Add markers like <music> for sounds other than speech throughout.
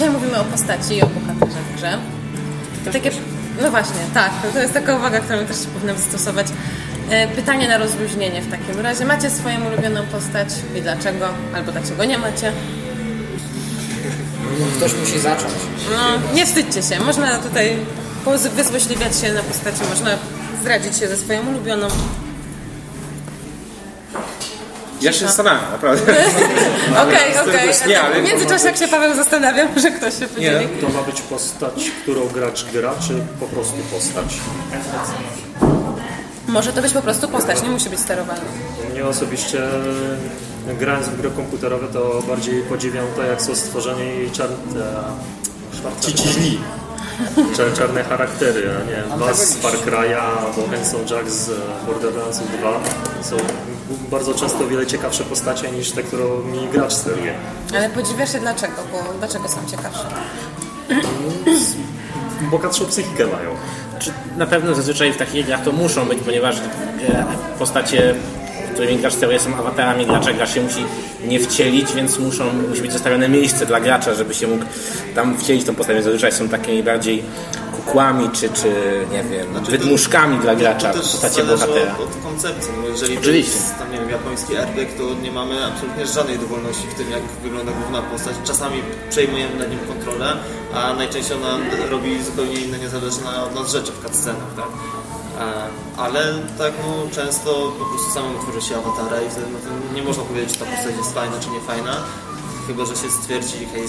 Dzisiaj mówimy o postaci i o bohaterze w grze. Takie, no właśnie, tak, to jest taka uwaga, którą też powinnam zastosować. E, Pytanie na rozluźnienie w takim razie. Macie swoją ulubioną postać i dlaczego? Albo dlaczego nie macie? Ktoś musi zacząć. No, nie wstydźcie się. Można tutaj wyzłośliwiać się na postaci, można zdradzić się ze swoją ulubioną. Ja się zastanawiam, naprawdę. <laughs> Okej, okej. W międzyczasie, jak się Paweł zastanawia, <laughs> może ktoś się podzieli. Nie, To ma być postać, którą gracz gra, czy po prostu postać? Może to być po prostu postać, nie musi być sterowalna. Mnie osobiście, grając w gry komputerowe, to bardziej podziwiam to, jak są stworzeni czarne... Ci ci źli. Czar- Czarne charaktery, a nie Was z Far Cry'a albo Hanson Jack z Borderlands 2 są bardzo często o wiele ciekawsze postacie niż te, którą mi gracz steruje. Ale podziwiasz się dlaczego, bo dlaczego są ciekawsze? Bogatszą psychikę mają. Czy na pewno zazwyczaj w takich grach to muszą być, ponieważ e, postacie, którymi gracz steruje są awatarami gracza, gracz się musi nie wcielić, więc muszą, musi być zostawione miejsce dla gracza, żeby się mógł tam wcielić tą postać. Zazwyczaj są takimi bardziej kukłami, czy, czy nie wiem, wydmuszkami dla gracza, To też postacie zależy bohatera. od, od koncepcji. No jeżeli Oczywiście. to jest tam, nie wiem, japoński RPG, to nie mamy absolutnie żadnej dowolności w tym, jak wygląda główna postać. Czasami przejmujemy nad nim kontrolę, a najczęściej ona robi zupełnie inne, niezależne od nas rzeczy w cutscenach, tak? E, Ale tak no, często po prostu samemu tworzy się awatara i wtedy no, to nie można powiedzieć, czy ta postać jest fajna, czy nie fajna. Chyba, że się stwierdzi, hej,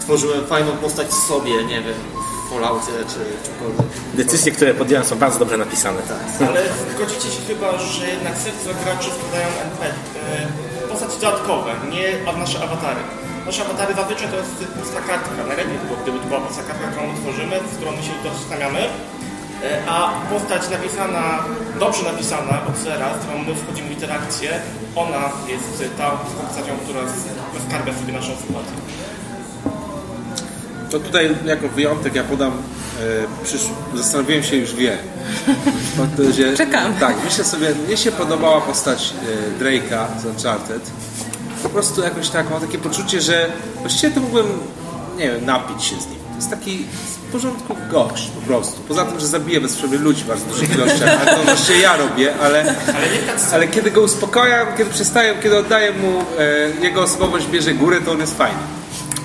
stworzyłem fajną postać sobie, nie wiem, w Falloutie czy czymkolwiek. Decyzje, które podjąłem są bardzo dobrze napisane. Ale zgodzicie się chyba, że jednak serca graczy składają NP, e, postaci dodatkowe, nie nasze awatary. Nasze awatary zazwyczaj to jest pusta kartka. Najlepiej było, gdyby to była pusta kartka, którą tworzymy, z którą my się utożsamiamy. E, A postać napisana, dobrze napisana od zera, z którą my wchodzimy w interakcję, ona jest tą postacią, która skarbia sobie naszą sytuację. To tutaj jako wyjątek ja podam, e, przysz... zastanowiłem się już wie. Że, Czekam. Tak, myślę sobie, mnie się podobała postać e, Drake'a z Uncharted. Po prostu jakoś tak, mam takie poczucie, że właściwie to mógłbym, nie wiem, napić się z nim. To jest taki w porządku gość po prostu. Poza tym, że zabije bez przerwy ludzi w bardzo dużych <laughs> ilościach, ale to właściwie ja robię, ale, ale kiedy go uspokajam, kiedy przestaję, kiedy oddaję mu, e, jego osobowość bierze górę, to on jest fajny.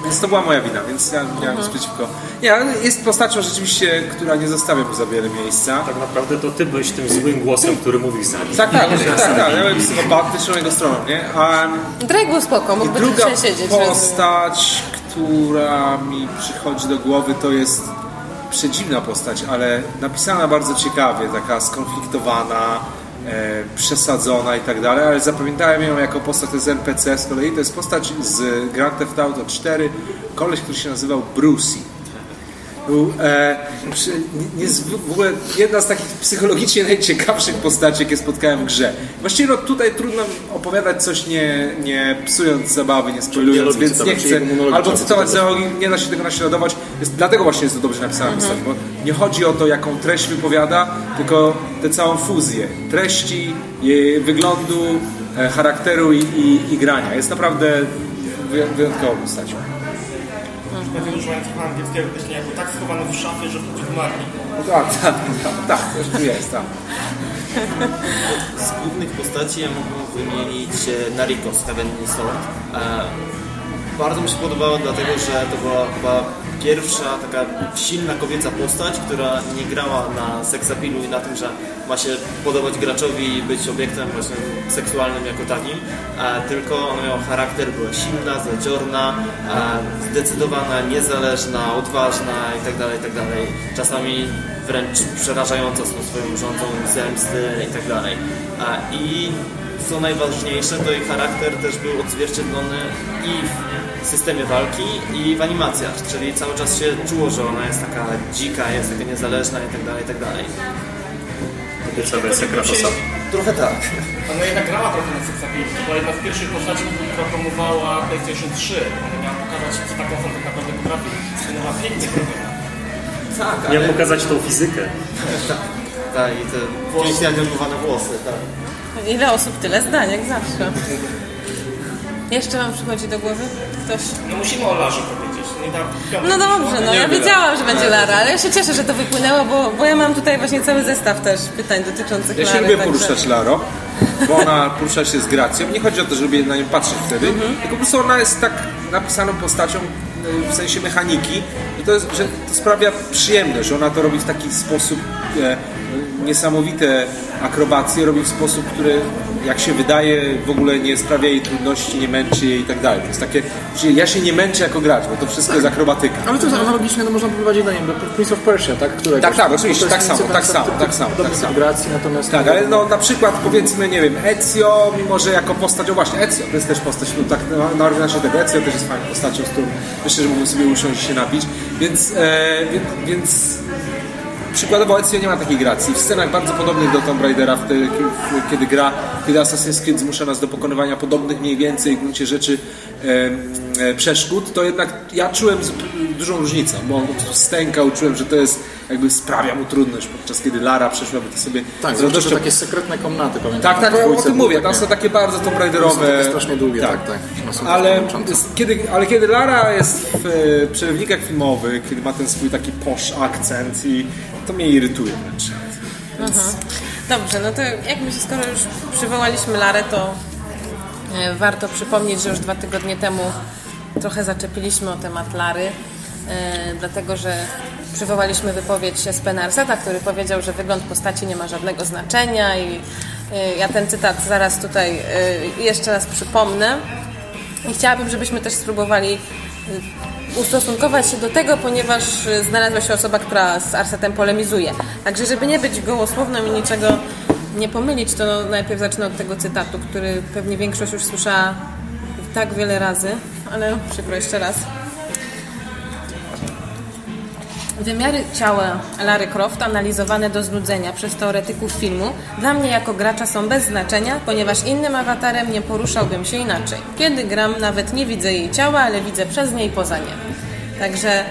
Więc to była moja wina, więc ja miałem nic przeciwko. Nie, ale jest postacią rzeczywiście, która nie zostawia mu za wiele miejsca. Tak naprawdę to ty byłeś tym złym głosem, który mówił za nim. Tak, tak, <laughs> tak, tak, tak. Ja byłem psychopatyczną jego stroną, nie? A Drake był spoko, mógłby druga siedzieć. postać, która mi przychodzi do głowy, to jest przedziwna postać, ale napisana bardzo ciekawie, taka skonfliktowana, przesadzona i tak dalej, ale zapamiętałem ją jako postać, jest NPC z kolei, to jest postać z Grand Theft Auto 4, koleś, który się nazywał Brucey. Był e, przy, nie, w ogóle jedna z takich psychologicznie najciekawszych postaci, jakie spotkałem w grze. Właściwie no, tutaj trudno opowiadać coś nie, nie psując zabawy, nie spoilując, Dialogi więc nie chcę. Albo cytować dialogi, nie da się tego naśladować. Jest, dlatego właśnie jest to dobrze napisana postać, bo nie chodzi o to, jaką treść wypowiada, tylko tę całą fuzję treści, jej wyglądu, e, charakteru i, i, i grania. Jest naprawdę wy- wyjątkową postacią. Pewnie używając chyba angielskiego jako tak schowany w szafie, że wchodzi do marni. Tak, tak, tak, tak, coś tu jest, tak. Z głównych postaci ja mógłbym wymienić e, Nariko z Heavenly Sword. E, Bardzo mi się podobało, dlatego że to była chyba pierwsza taka silna kobieca postać, która nie grała na seksapilu i na tym, że ma się podobać graczowi i być obiektem właśnie seksualnym jako takim, e, tylko ona miała charakter, była silna, zadziorna, e, zdecydowana, niezależna, odważna itd., itd. Czasami wręcz przerażająca są swoją rządzą zemsty itd. A, I co najważniejsze, to jej charakter też był odzwierciedlony i w systemie walki, i w animacjach, czyli cały czas się czuło, że ona jest taka dzika, jest taka niezależna itd. itd. Pieca wersja Kratosa. Trochę tak. Ona jednak grała trochę na seksapilki. To była jedna z pierwszych postaci, która promowała PlayStation 3. Ona miała pokazać, co taką są tak naprawdę potrafi. Ona była pięknie zrobiona. Tak, ale... Jak pokazać tą fizykę? <laughs> Tak, tak, i te pięknie animowane włosy, tak. Ile osób, tyle zdań, jak zawsze. Jeszcze wam przychodzi do głowy ktoś? No musimy o Larze powiedzieć. Nie da, piątek. No dobrze, no ja wiedziałam, że będzie Lara, ale ja się cieszę, że to wypłynęło, bo, bo ja mam tutaj właśnie cały zestaw też pytań dotyczących Ja Lary. się lubię także- poruszać Laro, bo ona porusza się z gracją. Nie chodzi o to, że lubię na nią patrzeć wtedy, tylko po prostu ona jest tak napisaną postacią y, w sensie mechaniki, że to, jest, że to sprawia przyjemność, że ona to robi w taki sposób e, niesamowite akrobacje, robi w sposób, który jak się wydaje w ogóle nie sprawia jej trudności, nie męczy jej i tak dalej. To jest takie, że ja się nie męczę jako gracz, bo to wszystko jest akrobatyka. Ale to jest analogicznie, no można powiedzieć do niego, Prince of Persia, tak? Któregoś. Tak, tak, Bo oczywiście, jest tak samo, tak samo, tak samo, tak samo. integracji, natomiast... Tak, ale no na przykład powiedzmy, nie wiem, Ezio, mimo że jako postać, o właśnie, Ezio to jest też postać, no tak na, na oryginalnie tego Ezio też jest fajną postacią, z którą myślę, że mógłbym sobie usiąść i się napić, więc, e, więc, więc przykładowo Ezio nie ma takiej gracji. W scenach bardzo podobnych do Tomb Raidera, wtedy, kiedy, kiedy gra, kiedy Assassin's Creed zmusza nas do pokonywania podobnych mniej więcej w gruncie rzeczy e, e, przeszkód, to jednak ja czułem zup- dużą różnicę, bo on stękał, czułem, że to jest jakby sprawia mu trudność, podczas kiedy Lara przeszła, by to sobie Tak, z radością że takie sekretne komnaty, pamiętam. tak, tak, o tym mówię. Tam są takie bardzo Tomb Raiderowe. strasznie długie, tak, tak. Są Ale, kiedy, ale kiedy Lara jest w e, przerywnikach filmowych, kiedy ma ten swój taki posh akcent i to mnie irytuje wręcz. Dobrze, no to jak my się skoro już przywołaliśmy Larę, to e, warto przypomnieć, że już dwa tygodnie temu trochę zaczepiliśmy o temat Lary, dlatego że przywołaliśmy wypowiedź Spena Arseta, który powiedział, że wygląd postaci nie ma żadnego znaczenia i e, ja ten cytat zaraz tutaj e, jeszcze raz przypomnę. I chciałabym, żebyśmy też spróbowali ustosunkować się do tego, ponieważ znalazła się osoba, która z Arsetem polemizuje. Także, żeby nie być gołosłowną i niczego nie pomylić, to najpierw zacznę od tego cytatu, który pewnie większość już słyszała tak wiele razy, ale przykro jeszcze raz. Wymiary ciała Lary Croft analizowane do znudzenia przez teoretyków filmu dla mnie jako gracza są bez znaczenia, ponieważ innym awatarem nie poruszałbym się inaczej. Kiedy gram, nawet nie widzę jej ciała, ale widzę przez nie i poza nie. Także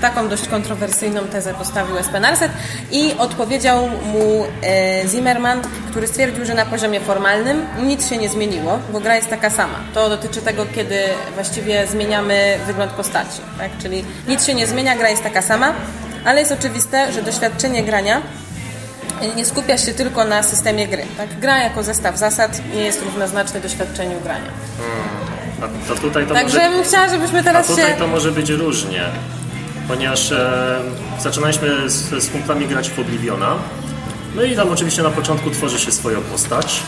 taką dość kontrowersyjną tezę postawił Espen Arset i odpowiedział mu e, Zimmerman, który stwierdził, że na poziomie formalnym nic się nie zmieniło, bo gra jest taka sama. To dotyczy tego, kiedy właściwie zmieniamy wygląd postaci, tak? czyli nic się nie zmienia, gra jest taka sama, ale jest oczywiste, że doświadczenie grania nie skupia się tylko na systemie gry. Tak? Gra jako zestaw zasad nie jest równoznaczny doświadczeniu grania. A to tutaj to Także może... bym chciała, żebyśmy A teraz tutaj się... to może być różnie, ponieważ e, zaczynaliśmy z, z grać w Obliviona. No i tam oczywiście na początku tworzy się swoją postać.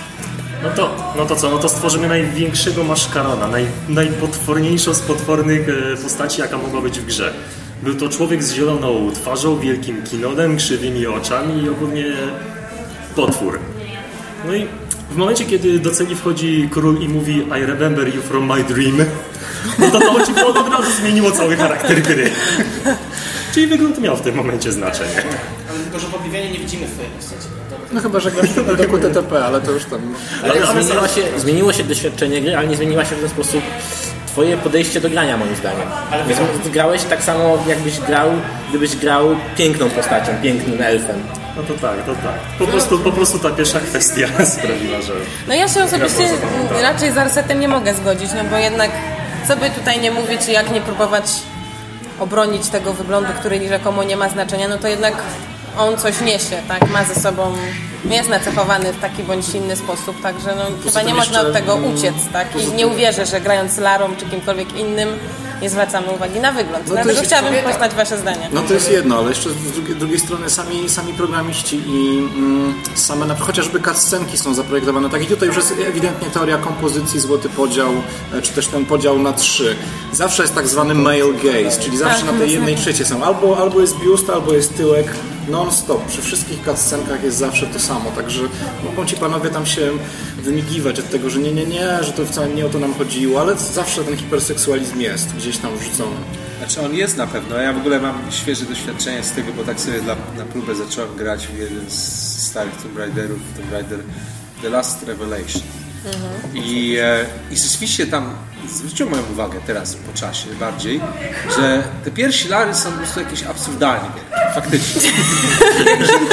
No to, no to co, no to stworzymy największego maszkarona, naj, najpotworniejszą z potwornych e, postaci, jaka mogła być w grze. Był to człowiek z zieloną twarzą, wielkim kinodem, krzywymi oczami i ogólnie potwór. No i w momencie, kiedy do celi wchodzi król i mówi I remember you from my dream, no to to ci od razu zmieniło cały charakter gry. Czyli wygląd miał w tym momencie znaczenie. Ale tylko, że w nie widzimy swojej postaci. No chyba, że grasz doku TTP, ale to już tam... Ale zmieniła się, zmieniło się doświadczenie gry, ale nie zmieniła się w ten sposób twoje podejście do grania moim zdaniem. Więc ty grałeś tak samo jakbyś grał, gdybyś grał piękną postacią, pięknym elfem. No to tak, to tak. Po prostu, po prostu ta pierwsza kwestia <laughs> sprawiła, że... No ja się osobiście raczej z Arsetem nie mogę zgodzić, no bo jednak co by tutaj nie mówić i jak nie próbować obronić tego wyglądu, który rzekomo nie ma znaczenia, no to jednak on coś niesie, tak? Ma ze sobą, jest nacechowany w taki bądź inny sposób, także no, chyba nie można od tego uciec, tak? I nie uwierzę, że grając Larą czy kimkolwiek innym nie zwracamy uwagi na wygląd. No to Dlatego jest chciałabym człowieka. poznać Wasze zdanie. No to jest jedno, ale jeszcze z drugiej, drugiej strony sami, sami programiści i mm, same na, chociażby cutscenki są zaprojektowane tak i tutaj już jest ewidentnie teoria kompozycji, złoty podział, e, czy też ten podział na trzy. Zawsze jest tak zwany male gaze, czyli zawsze Tak, na tej jednej trzeciej są albo, albo jest biust, albo jest tyłek, non-stop. Przy wszystkich cutscenkach jest zawsze to samo, także mogą ci panowie tam się wymigiwać od tego, że nie, nie, nie, że to wcale nie o to nam chodziło, ale zawsze ten hiperseksualizm jest gdzieś tam wrzucony. Znaczy on jest na pewno. Ja w ogóle mam świeże doświadczenie z tego, bo tak sobie dla, na próbę zacząłem grać w jeden z starych Tomb Raiderów, Tomb Raider The Last Revelation. I, e, I rzeczywiście tam zwróciło moją uwagę teraz po czasie bardziej, że te pierwsze lary są po prostu jakieś absurdalnie wielkie. Faktycznie.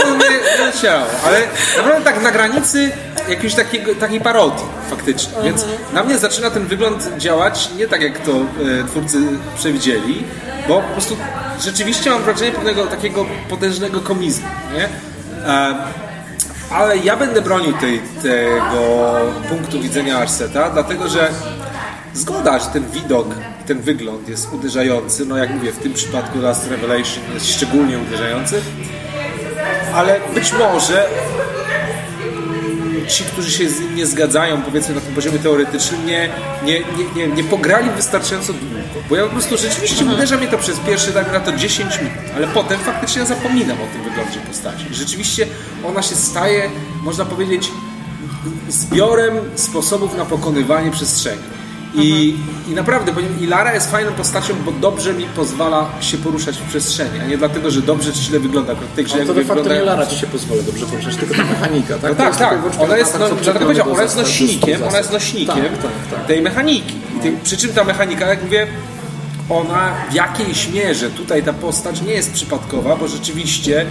to nie, ale naprawdę tak na granicy jakiejś takiego, takiej parodii faktycznie. Więc na mnie zaczyna ten wygląd działać nie tak jak to e, twórcy przewidzieli, bo po prostu rzeczywiście mam wrażenie pewnego takiego potężnego komizmu, nie? E, ale ja będę bronił tej, tego punktu widzenia Arseta, dlatego że zgoda, że ten widok, ten wygląd jest uderzający, no jak mówię, w tym przypadku Last Revelation jest szczególnie uderzający, ale być może ci, którzy się z nim nie zgadzają, powiedzmy na tym poziomie teoretycznym, nie, nie, nie, nie, nie pograli wystarczająco długo. Bo ja po prostu rzeczywiście uderza mnie to przez pierwsze, dajmy na to 10 minut, ale potem faktycznie ja zapominam o tym wyglądzie postaci. Rzeczywiście ona się staje, można powiedzieć, zbiorem sposobów na pokonywanie przestrzeni. I, I naprawdę, i Lara jest fajną postacią, bo dobrze mi pozwala się poruszać w przestrzeni, a nie dlatego, że dobrze czy źle wygląda. Akurat tej grze Ale to de facto nie wyglądają- Lara ci się pozwala dobrze poruszać, tylko ta mechanika, tak? no tak, jest tak. Ona jest, tak, no, dlatego powiedział, ona jest nośnikiem, ona jest nośnikiem Tak, tak, tak. tej mechaniki. I tej, przy czym ta mechanika, jak mówię, ona w jakiejś mierze, tutaj ta postać nie jest przypadkowa, bo rzeczywiście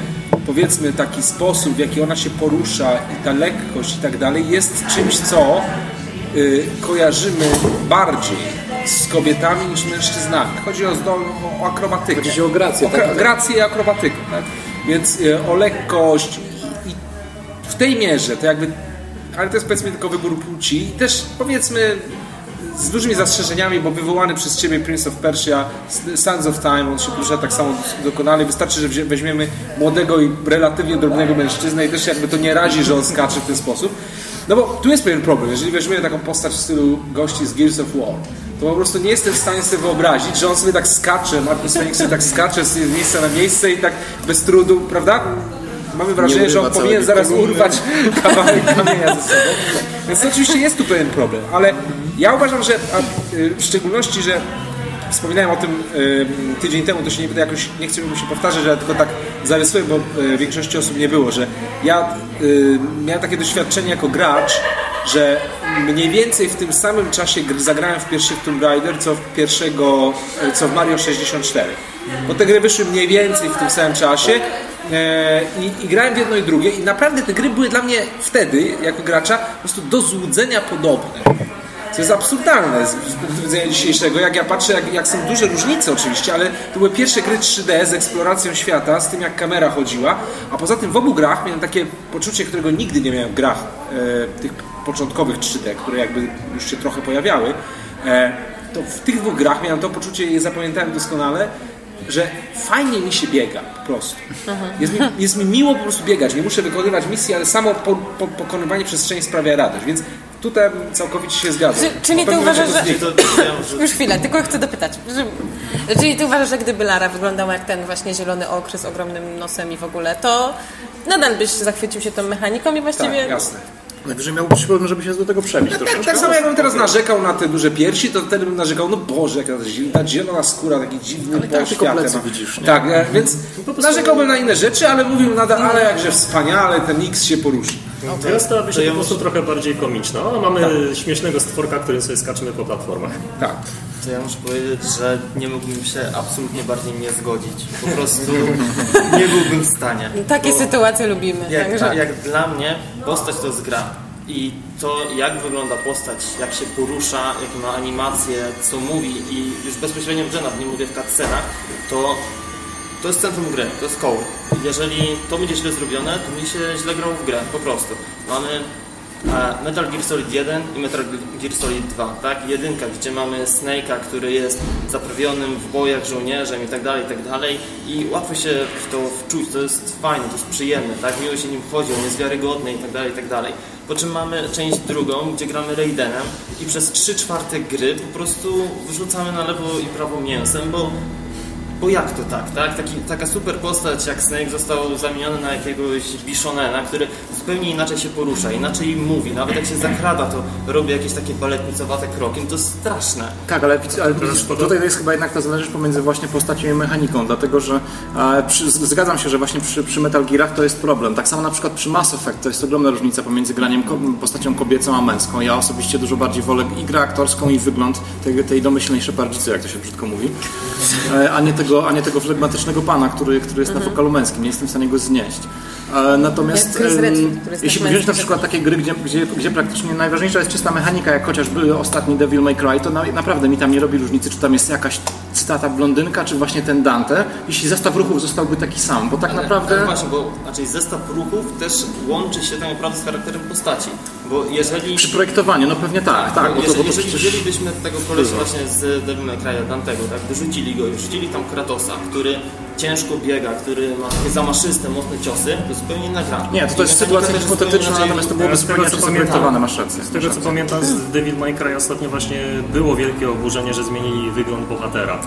powiedzmy taki sposób, w jaki ona się porusza i ta lekkość i tak dalej jest czymś, co kojarzymy bardziej z kobietami niż mężczyznami. Chodzi o, zdol, o akrobatykę. Chodzi o grację, O tak, tak. grację i akrobatykę. Tak? Więc y, o lekkość i, w tej mierze to jakby, ale to jest powiedzmy tylko wybór płci i też powiedzmy z dużymi zastrzeżeniami, bo wywołany przez Ciebie Prince of Persia, Sons of Time, on się porusza tak samo doskonale. Wystarczy, że weźmiemy młodego i relatywnie drobnego mężczyznę i też jakby to nie razi, że on skacze w ten sposób. No bo tu jest pewien problem. Jeżeli weźmiemy taką postać w stylu gości z Gears of War, to po prostu nie jestem w stanie sobie wyobrazić, że on sobie tak skacze, Marcus Phoenix sobie tak skacze z miejsca na miejsce i tak bez trudu, prawda? Mamy wrażenie, że on powinien zaraz kolumny. urwać <laughs> kawałek kamienia ze sobą. Więc oczywiście jest tu pewien problem, ale ja uważam, że a, y, w szczególności, że wspominałem o tym y, tydzień temu, to się nie jakoś, nie chcę się powtarzać, że ja tylko tak zarysuję, bo y, większości osób nie było, że ja y, miałem takie doświadczenie jako gracz, że mniej więcej w tym samym czasie gr- zagrałem w pierwszy Tomb Raider, co w pierwszego, y, co w Mario 64. Bo te gry wyszły mniej więcej w tym samym czasie e, i, i grałem w jedno i drugie i naprawdę te gry były dla mnie wtedy, jako gracza, po prostu do złudzenia podobne. Co jest absurdalne z, z punktu widzenia dzisiejszego, jak ja patrzę, jak, jak są duże różnice oczywiście, ale to były pierwsze gry 3D z eksploracją świata, z tym jak kamera chodziła, a poza tym w obu grach miałem takie poczucie, którego nigdy nie miałem w grach e, tych początkowych 3D, które jakby już się trochę pojawiały, e, to w tych dwóch grach miałem to poczucie i je zapamiętałem doskonale, że fajnie mi się biega po prostu. Jest mi, jest mi miło po prostu biegać. Nie muszę wykonywać misji, ale samo po, po, pokonywanie przestrzeni sprawia radość. Więc tutaj całkowicie się zgadzam. Czy- czyli ty uważasz, że- <clears throat> Już chwilę, tylko chcę dopytać. Czyli ty uważasz, że gdyby Lara wyglądała jak ten właśnie zielony okry z ogromnym nosem i w ogóle, to nadal byś zachwycił się tą mechaniką i właściwie... Tak, jasne. Najwyżej miałbyś problem, żeby się do tego przebić Tak, troszeczkę. tak samo jakbym teraz narzekał na te duże piersi, to wtedy bym narzekał, no Boże, jaka ta zi- ta zielona skóra, taki dziwny Ale tak, tylko plecy widzisz, nie? Tak, e, więc narzekałbym na inne rzeczy, ale mówił nadal, ale jakże wspaniale ten X się poruszy. Gra stałaby się po prostu muszę- trochę bardziej komiczna. O, mamy śmiesznego stworka, którym sobie skaczemy po platformach. Tak. to ja muszę powiedzieć, że nie mógłbym się absolutnie bardziej nie zgodzić. Po prostu <laughs> nie byłbym w stanie. Takie Bo- sytuacje lubimy. Jak, także... jak dla mnie postać to jest gra. I to jak wygląda postać, jak się porusza, jakie ma animacje, co mówi i już bezpośrednio w genach, nie mówię w cutscenach, to to jest centrum gry, to jest core. Jeżeli to będzie źle zrobione, to mi się źle grało w grę, po prostu. Mamy e, Metal Gear Solid 1 i Metal Gear Solid 2, tak? Jedynka, gdzie mamy Snake'a, który jest zaprawionym w bojach żołnierzem i tak dalej, i tak dalej i łatwo się w to wczuć, to jest fajne, to jest przyjemne, tak? Miło się nim chodzi, on jest wiarygodny i tak dalej, i tak dalej. Po czym mamy część drugą, gdzie gramy Raidenem i przez 3 czwarte gry po prostu wrzucamy na lewo i prawo mięsem, bo bo jak to tak, tak? Taki, taka super postać jak Snake został zamieniony na jakiegoś Bishonena, który zupełnie inaczej się porusza, inaczej mówi. Nawet jak się zakrada, to robi jakieś takie baletnicowate kroki. No to jest straszne. Tak, ale, ale widzisz, tutaj to jest chyba jednak ta zależność pomiędzy właśnie postacią i mechaniką, dlatego że e, przy, zgadzam się, że właśnie przy, przy Metal Gearach to jest problem. Tak samo na przykład przy Mass Effect to jest ogromna różnica pomiędzy graniem ko- postacią kobiecą a męską. Ja osobiście dużo bardziej wolę i grę aktorską i wygląd tej, tej domyślnej szepardzicy, jak to się brzydko mówi, e, a nie tego, a nie tego flegmatycznego pana, który, który jest na wokalu męskim. Nie jestem w stanie go znieść. E, Natomiast Redfield, który jest jeśli tak wziąć na przykład takie gry, gdzie, gdzie, gdzie praktycznie najważniejsza jest czysta mechanika, jak chociażby ostatni Devil May Cry, to na, naprawdę mi tam nie robi różnicy, czy tam jest jakaś cytata blondynka, czy właśnie ten Dante, jeśli zestaw ruchów zostałby taki sam, bo tak naprawdę... Ale właśnie, bo znaczy zestaw ruchów też łączy się tak naprawdę z charakterem postaci. Bo jeżeli... Przy projektowaniu, no pewnie tak, tak, bo to, jeżeli, bo to jeżeli wzięlibyśmy tego kolesia właśnie z Devil May Cry'a, Dantego, tak, wyrzucili go i wrzucili tam Kratosa, który ciężko biega, który ma takie zamaszyste, mocne ciosy, to zupełnie inna gra. Nie, to, to jest sytuacja hipotetyczna, inaczej- natomiast to byłoby zupełnie zaprojektowane, masz rację. Z tego co pamiętam z Devil May Cry ostatnio właśnie było wielkie oburzenie, że zmienili wygląd bohatera.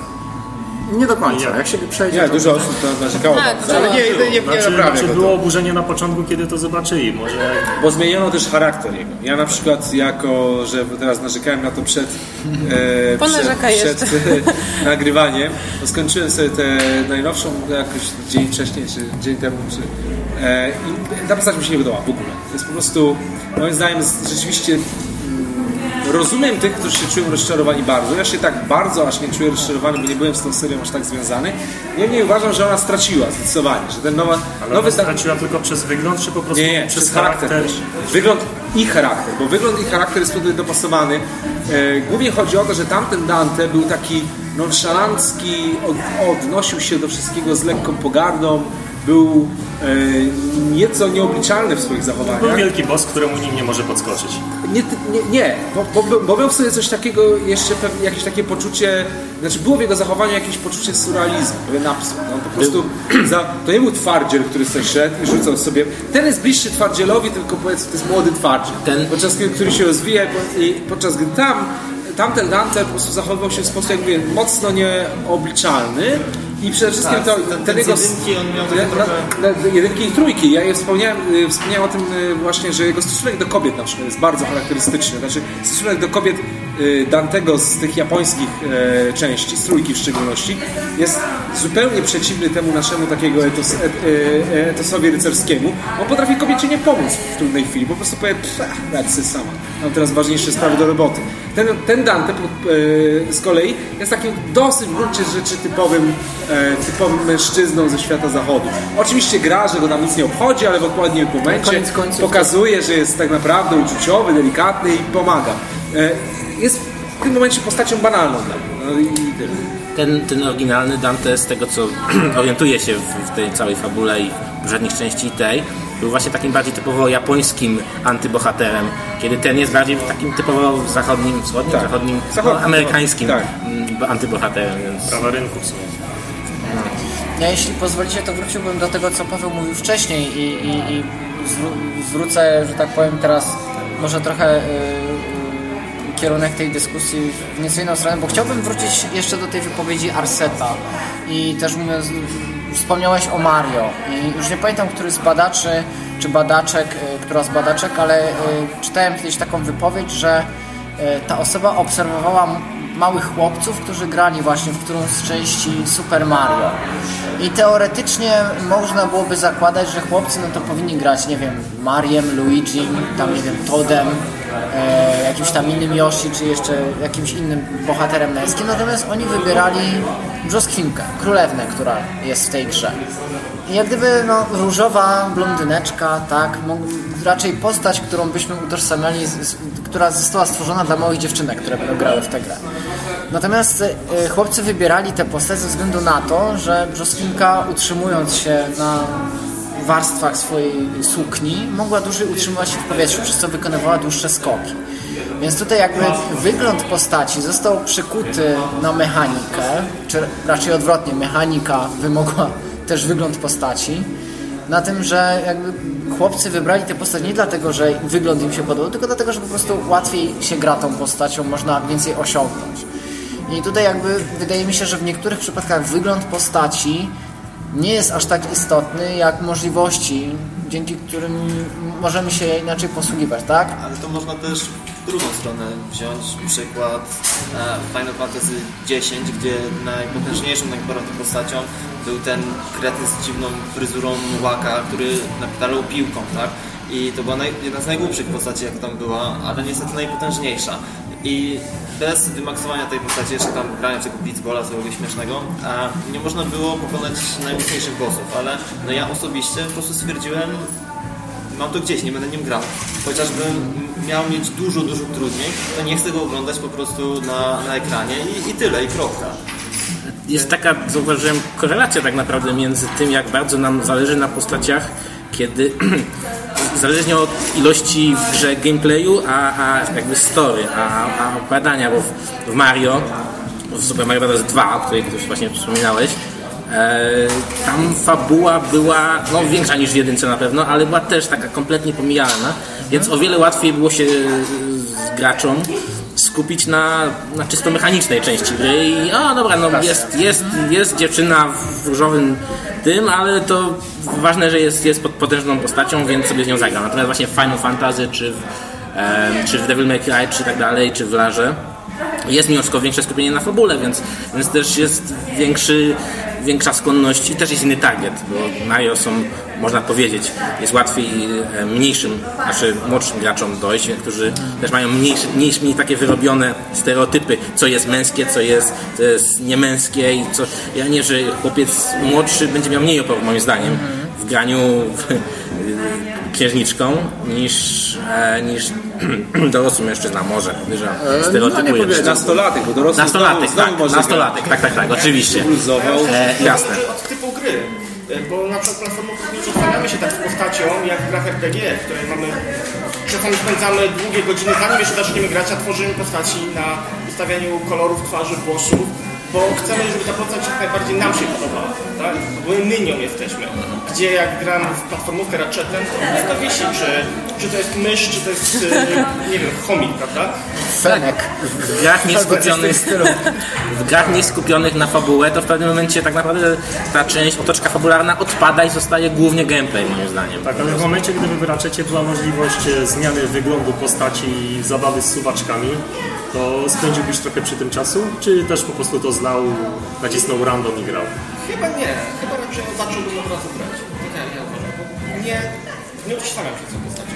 Nie do końca, jak się przejdzie... Nie, to- dużo osób to narzekało, Tak, ale nie, nie, nie, nie Znaczy, znaczy było oburzenie na początku, kiedy to zobaczyli. Może Bo zmieniono też charakter jego. Ja na przykład jako, że teraz narzekałem na to przed, e, przed, przed e, <laughs> nagrywaniem, to skończyłem sobie tę najnowszą jakoś dzień wcześniej, czy dzień temu, czy e, i ta postać mi się nie podoba w ogóle. To jest po prostu, moim zdaniem, z- rzeczywiście rozumiem tych, którzy się czują rozczarowani bardzo. Ja się tak bardzo aż nie czuję rozczarowany, bo nie byłem z tą serią aż tak związany. Niemniej uważam, że ona straciła zdecydowanie, że ten nowa, ale nowy ona straciła tylko przez wygląd, czy po prostu nie, nie, przez charakter. też. Wygląd i charakter, bo wygląd i charakter jest wtedy dopasowany. E, głównie chodzi o to, że tamten Dante był taki nonszalancki, od, odnosił się do wszystkiego z lekką pogardą, był e, nieco nieobliczalny w swoich Był zachowaniach. wielki boss, któremu nikt nie może podskoczyć. Nie, nie, nie bo, bo, bo miał w sobie coś takiego, jeszcze pewnie jakieś takie poczucie, znaczy było w jego zachowaniu jakieś poczucie surrealizmu, pewien absurd. On po prostu, za, to nie był twardziel, który sobie szedł i rzucał sobie. Ten jest bliższy twardzielowi, tylko powiedzmy, to jest młody twardziel, Ten- podczas kiedy, który się rozwija i podczas gdy tam, tamten Dante po prostu zachowywał się w sposób, jak mówię, mocno nieobliczalny i przede wszystkim Tak, to, ten- jego... jedynki on miał trochę- na- jedynki i trójki. Ja je wspomniałem, y, wspomniałem o tym y, właśnie, że jego stosunek do kobiet na przykład jest bardzo charakterystyczny. Znaczy stosunek do kobiet y, Dantego z tych japońskich części, z trójki w szczególności, jest zupełnie przeciwny temu naszemu takiego etos, et, e, etosowi rycerskiemu. On potrafi kobiecie nie pomóc w trudnej chwili, po prostu powie, pff, sobie sama. Mam teraz ważniejsze sprawy do roboty. Ten, ten Dante e, z kolei jest takim dosyć w gruncie rzeczy typowym, e, typowym mężczyzną ze świata zachodu. Oczywiście gra, że go tam nic nie obchodzi, ale w odpowiednim momencie Koniec końców pokazuje, że jest tak naprawdę uczuciowy, delikatny i pomaga. E, jest w tym momencie postacią banalną dla mnie. No i tyle. Ten, ten oryginalny Dante, z tego co <clears throat> orientuje się w, w tej całej fabule i w poprzednich części tej, był właśnie takim bardziej typowo japońskim antybohaterem, kiedy ten jest bardziej takim typowo zachodnim, wschodnim, Tak. zachodnim, Zachodnim, no, amerykańskim tak. mm, antybohaterem, więc Prawa rynku w sumie. Ja jeśli pozwolicie, to wróciłbym do tego, co Paweł mówił wcześniej i, i, i zwró- zwrócę, że tak powiem teraz może trochę y, y, kierunek tej dyskusji w nieco inną stronę, bo chciałbym wrócić jeszcze do tej wypowiedzi Arseta i też mówiąc, wspomniałeś o Mario i już nie pamiętam, który z badaczy czy badaczek, y, która z badaczek, ale y, czytałem kiedyś taką wypowiedź, że y, ta osoba obserwowała małych chłopców, którzy grali właśnie w którąś z części Super Mario. I teoretycznie można byłoby zakładać, że chłopcy no to powinni grać, nie wiem, Mariem, Luigi, tam nie wiem, Toadem, e, jakimś tam innym Yoshi, czy jeszcze jakimś innym bohaterem męskim. Natomiast oni wybierali brzoskwinkę, królewnę, która jest w tej grze. I jak gdyby no, różowa blondyneczka, tak, raczej postać, którą byśmy utożsamiali, z, z, która została stworzona dla małych dziewczynek, które grały w tę grę. Natomiast e, chłopcy wybierali tę postać ze względu na to, że brzoskwinka utrzymując się na warstwach swojej sukni mogła dłużej utrzymywać się w powietrzu, przez co wykonywała dłuższe skoki. Więc tutaj jakby wygląd postaci został przykuty na mechanikę, czy raczej odwrotnie, mechanika wymogła też wygląd postaci. Na tym, że jakby chłopcy wybrali tę postać nie dlatego, że wygląd im się podobał, tylko dlatego, że po prostu łatwiej się gra tą postacią, można więcej osiągnąć. I tutaj jakby wydaje mi się, że w niektórych przypadkach wygląd postaci nie jest aż tak istotny jak możliwości, dzięki którym możemy się inaczej posługiwać, tak? Ale to można też w drugą stronę wziąć przykład e, Final Fantasy X, gdzie najpotężniejszą naprawdę postacią był ten kretyn z dziwną fryzurą łaka, który napitalał piłką, tak? I to była jedna z najgłupszych postaci, jak tam była, ale niestety najpotężniejsza. I bez wymaksowania tej postaci, jeszcze tam grając tego blitzbola, było śmiesznego, nie można było pokonać najmocniejszych bossów, ale no ja osobiście po prostu stwierdziłem, mam to gdzieś, nie będę nim grał. Chociażbym miał mieć dużo, dużo trudniej, to nie chcę go oglądać po prostu na, na ekranie i, i tyle, i kropka. Jest taka, zauważyłem, korelacja tak naprawdę między tym, jak bardzo nam zależy na postaciach, kiedy <clears throat> zależnie od ilości w grze gameplayu, a, a jakby story, a, a opowiadania, bo w, w Mario, w Super Mario Bros. 2, o której już właśnie wspominałeś, e, tam fabuła była no, większa niż w jedynce na pewno, ale była też taka kompletnie pomijalna, więc o wiele łatwiej było się z graczom skupić na, na czysto mechanicznej części gry i o dobra, no jest, jest, jest dziewczyna w różowym tym, ale to ważne, że jest, jest pod potężną postacią, więc sobie z nią zagram. Natomiast właśnie w Final Fantasy, czy w, em, czy w Devil May Cry, czy tak dalej, czy w Larze jest mimo wszystko większe skupienie na fabule, więc, więc też jest większy, większa skłonność i też jest inny target, bo Mario są, można powiedzieć, jest łatwiej e, mniejszym, znaczy młodszym graczom dojść, którzy też mają mniejsze, mniejsze, mniej takie wyrobione stereotypy, co jest męskie, co jest, co jest niemęskie i co, ja nie, że chłopiec młodszy będzie miał mniej oporu moim zdaniem w graniu w, księżniczką niż, e, niż <clears throat> dorosły mężczyzna może, że stereotypuje. powiedział. Nastolatek, bo dorosły Nastolatek, znowu, tak, znowu nastolatek, tak, tak, tak, oczywiście. E, jasne. Od typu gry. E, Bo na przykład platformówki nie zostawiamy się tak postacią jak w grach RPG, w której mamy czasami spędzamy długie godziny, zanim jeszcze zaczniemy grać, a tworzymy postaci na ustawianiu kolorów twarzy, włosów, bo chcemy, żeby ta postać jak najbardziej nam się podobała, tak? Bo my nią jesteśmy. Gdzie jak gram w platformówkę Ratchetem, to to wisi, czy, czy to jest mysz, czy to jest, e, nie wiem, chomik, prawda? Fenek. W grach nieskupionych, w grach nieskupionych na fabułę, to w pewnym momencie tak naprawdę ta część, otoczka fabularna odpada i zostaje głównie gameplay moim zdaniem. Tak, ale w momencie, gdy wy raczecie była możliwość e, zmiany wyglądu postaci i zabawy z suwaczkami, to spędziłbyś trochę przy tym czasu? Czy też po prostu to znał, nacisnął random i grał? Chyba nie. Chyba raczej zacząłbym od razu grać. Nie, nie utożsamiam się tą postacią.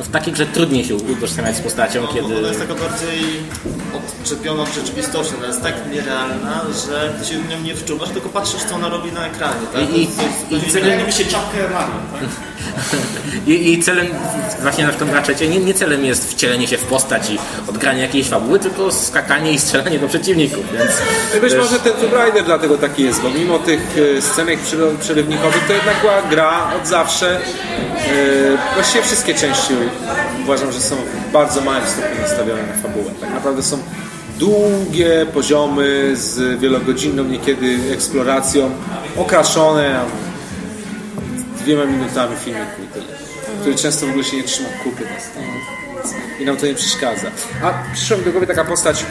No w takiej grze trudniej się utożsamiać z postacią, kiedy... Ona jest taka bardziej odczepiona od rzeczywistości, ona jest tak nierealna, że ty się w nią nie wczuwasz, tylko patrzysz co ona robi na ekranie. Tak? I, i, i, celem, się czapkę Mario, tak? <laughs> i, I celem, właśnie na tym raczecie, nie, nie celem jest wcielenie się w postać i odgranie jakiejś fabuły, tylko skakanie i strzelanie do przeciwników, więc... I być też- może ten Tomb Raider dlatego taki jest, bo mimo tych e, scenek przerywnikowych to jednak była gra od zawsze. E, Właściwie wszystkie części uważam, że są w bardzo małym stopniu nastawione na fabułę. Tak naprawdę są długie poziomy z wielogodzinną niekiedy eksploracją, okraszone dwiema minutami filmiku i tyle. Który często w ogóle się nie trzyma kupy na stanie. I nam to nie przeszkadza. A przyszła mi do głowy taka postać,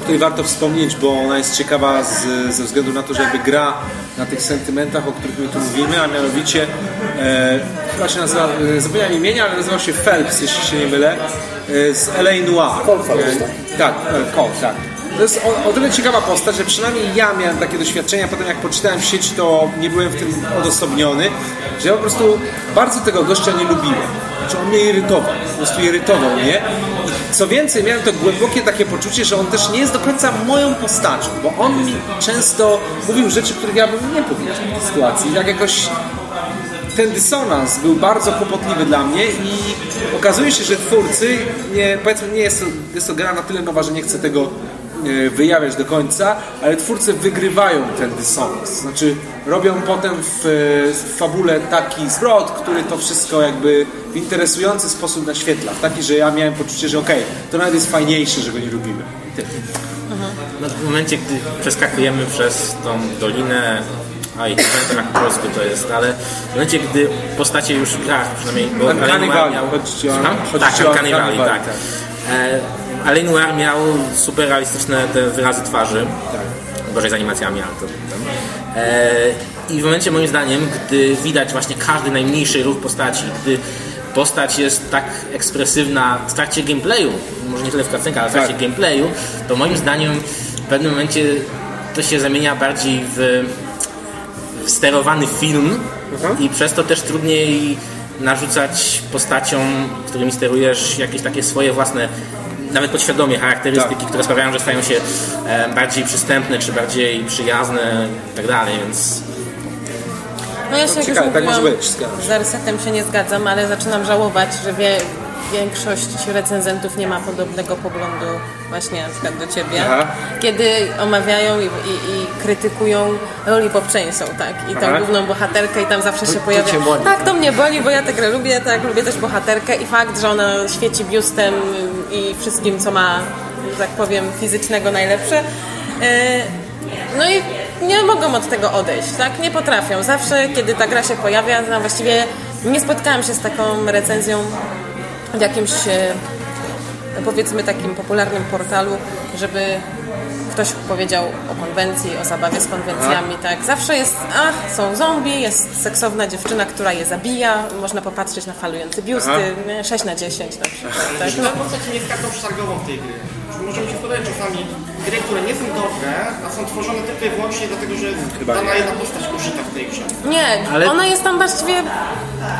której warto wspomnieć, bo ona jest ciekawa z, ze względu na to, że jakby gra na tych sentymentach, o których my tu mówimy, a mianowicie e, chyba się nazywa, e, zapomniałem imienia, ale nazywał się Phelps, jeśli się nie mylę, e, z L.A. Noir. E, tak, e, Cole, tak. To jest o, o tyle ciekawa postać, że przynajmniej ja miałem takie doświadczenia, potem jak poczytałem w sieci, to nie byłem w tym odosobniony, że ja po prostu bardzo tego gościa nie lubiłem. Znaczy on mnie irytował, po prostu irytował mnie. I co więcej, miałem to głębokie takie poczucie, że on też nie jest do końca moją postacią, bo on mi często mówił rzeczy, których ja bym nie powiedział w tej sytuacji. I tak jakoś ten dysonans był bardzo kłopotliwy dla mnie i okazuje się, że twórcy, nie, powiedzmy, nie jest to, jest to gra na tyle nowa, że nie chcę tego wyjawiać do końca, ale twórcy wygrywają ten dysonans. Znaczy robią potem w, w fabule taki zwrot, który to wszystko jakby w interesujący sposób naświetla. Taki, że ja miałem poczucie, że okej, to nawet jest fajniejsze, że go nie lubimy. No, w momencie, gdy przeskakujemy przez tą dolinę, a i nie pamiętam jak po polsku to jest, ale w momencie, gdy postacie już w grach, przynajmniej... Bo Uncanny Valley, miał- chodzi ci o- Tak, Uncanny Valley, tak. tak. E, Alain Noir miał super realistyczne te wyrazy twarzy. Gorzej z animacjami, ale to... Tam. E, I w momencie, moim zdaniem, gdy widać właśnie każdy najmniejszy ruch postaci, gdy postać jest tak ekspresywna w trakcie gameplayu, może nie tyle w cutscenkach, ale w trakcie Tak. gameplayu, to moim zdaniem w pewnym momencie to się zamienia bardziej w, w sterowany film i przez to też trudniej narzucać postaciom, którymi sterujesz jakieś takie swoje własne nawet podświadomie charakterystyki, które sprawiają, że stają się e, bardziej przystępne, czy bardziej przyjazne i tak dalej, więc No ja się jak ciekawe, tak może być, z Arsetem się nie zgadzam, ale zaczynam żałować, że wie, większość recenzentów nie ma podobnego poglądu właśnie na przykład do Ciebie, Aha. kiedy omawiają i, i, i krytykują Lollipop Chainsaw, tak? I tą Aha. główną bohaterkę i tam zawsze się pojawia... tak, to mnie boli, bo ja grę lubię, tak, lubię też bohaterkę i fakt, że ona świeci biustem i wszystkim, co ma, że tak powiem, fizycznego najlepsze. Yy, no i nie mogą od tego odejść, tak? Nie potrafią. Zawsze, kiedy ta gra się pojawia, no właściwie nie spotkałam się z taką recenzją w jakimś, e, powiedzmy, takim popularnym portalu, żeby ktoś powiedział o konwencji, o zabawie z konwencjami, tak? Zawsze jest, ach, są zombie, jest seksowna dziewczyna, która je zabija, można popatrzeć na falujące biusty, <laughs> nie? 6 na 10 na przykład, tak? Postać nie jest kartą przetargową w tej gry. Możemy się spodziewać czasami gry, które nie są dobre, a są tworzone tylko i wyłącznie dlatego, że jest dana jedna postać użyta w tej grze. Nie, Ale- ona jest tam właściwie.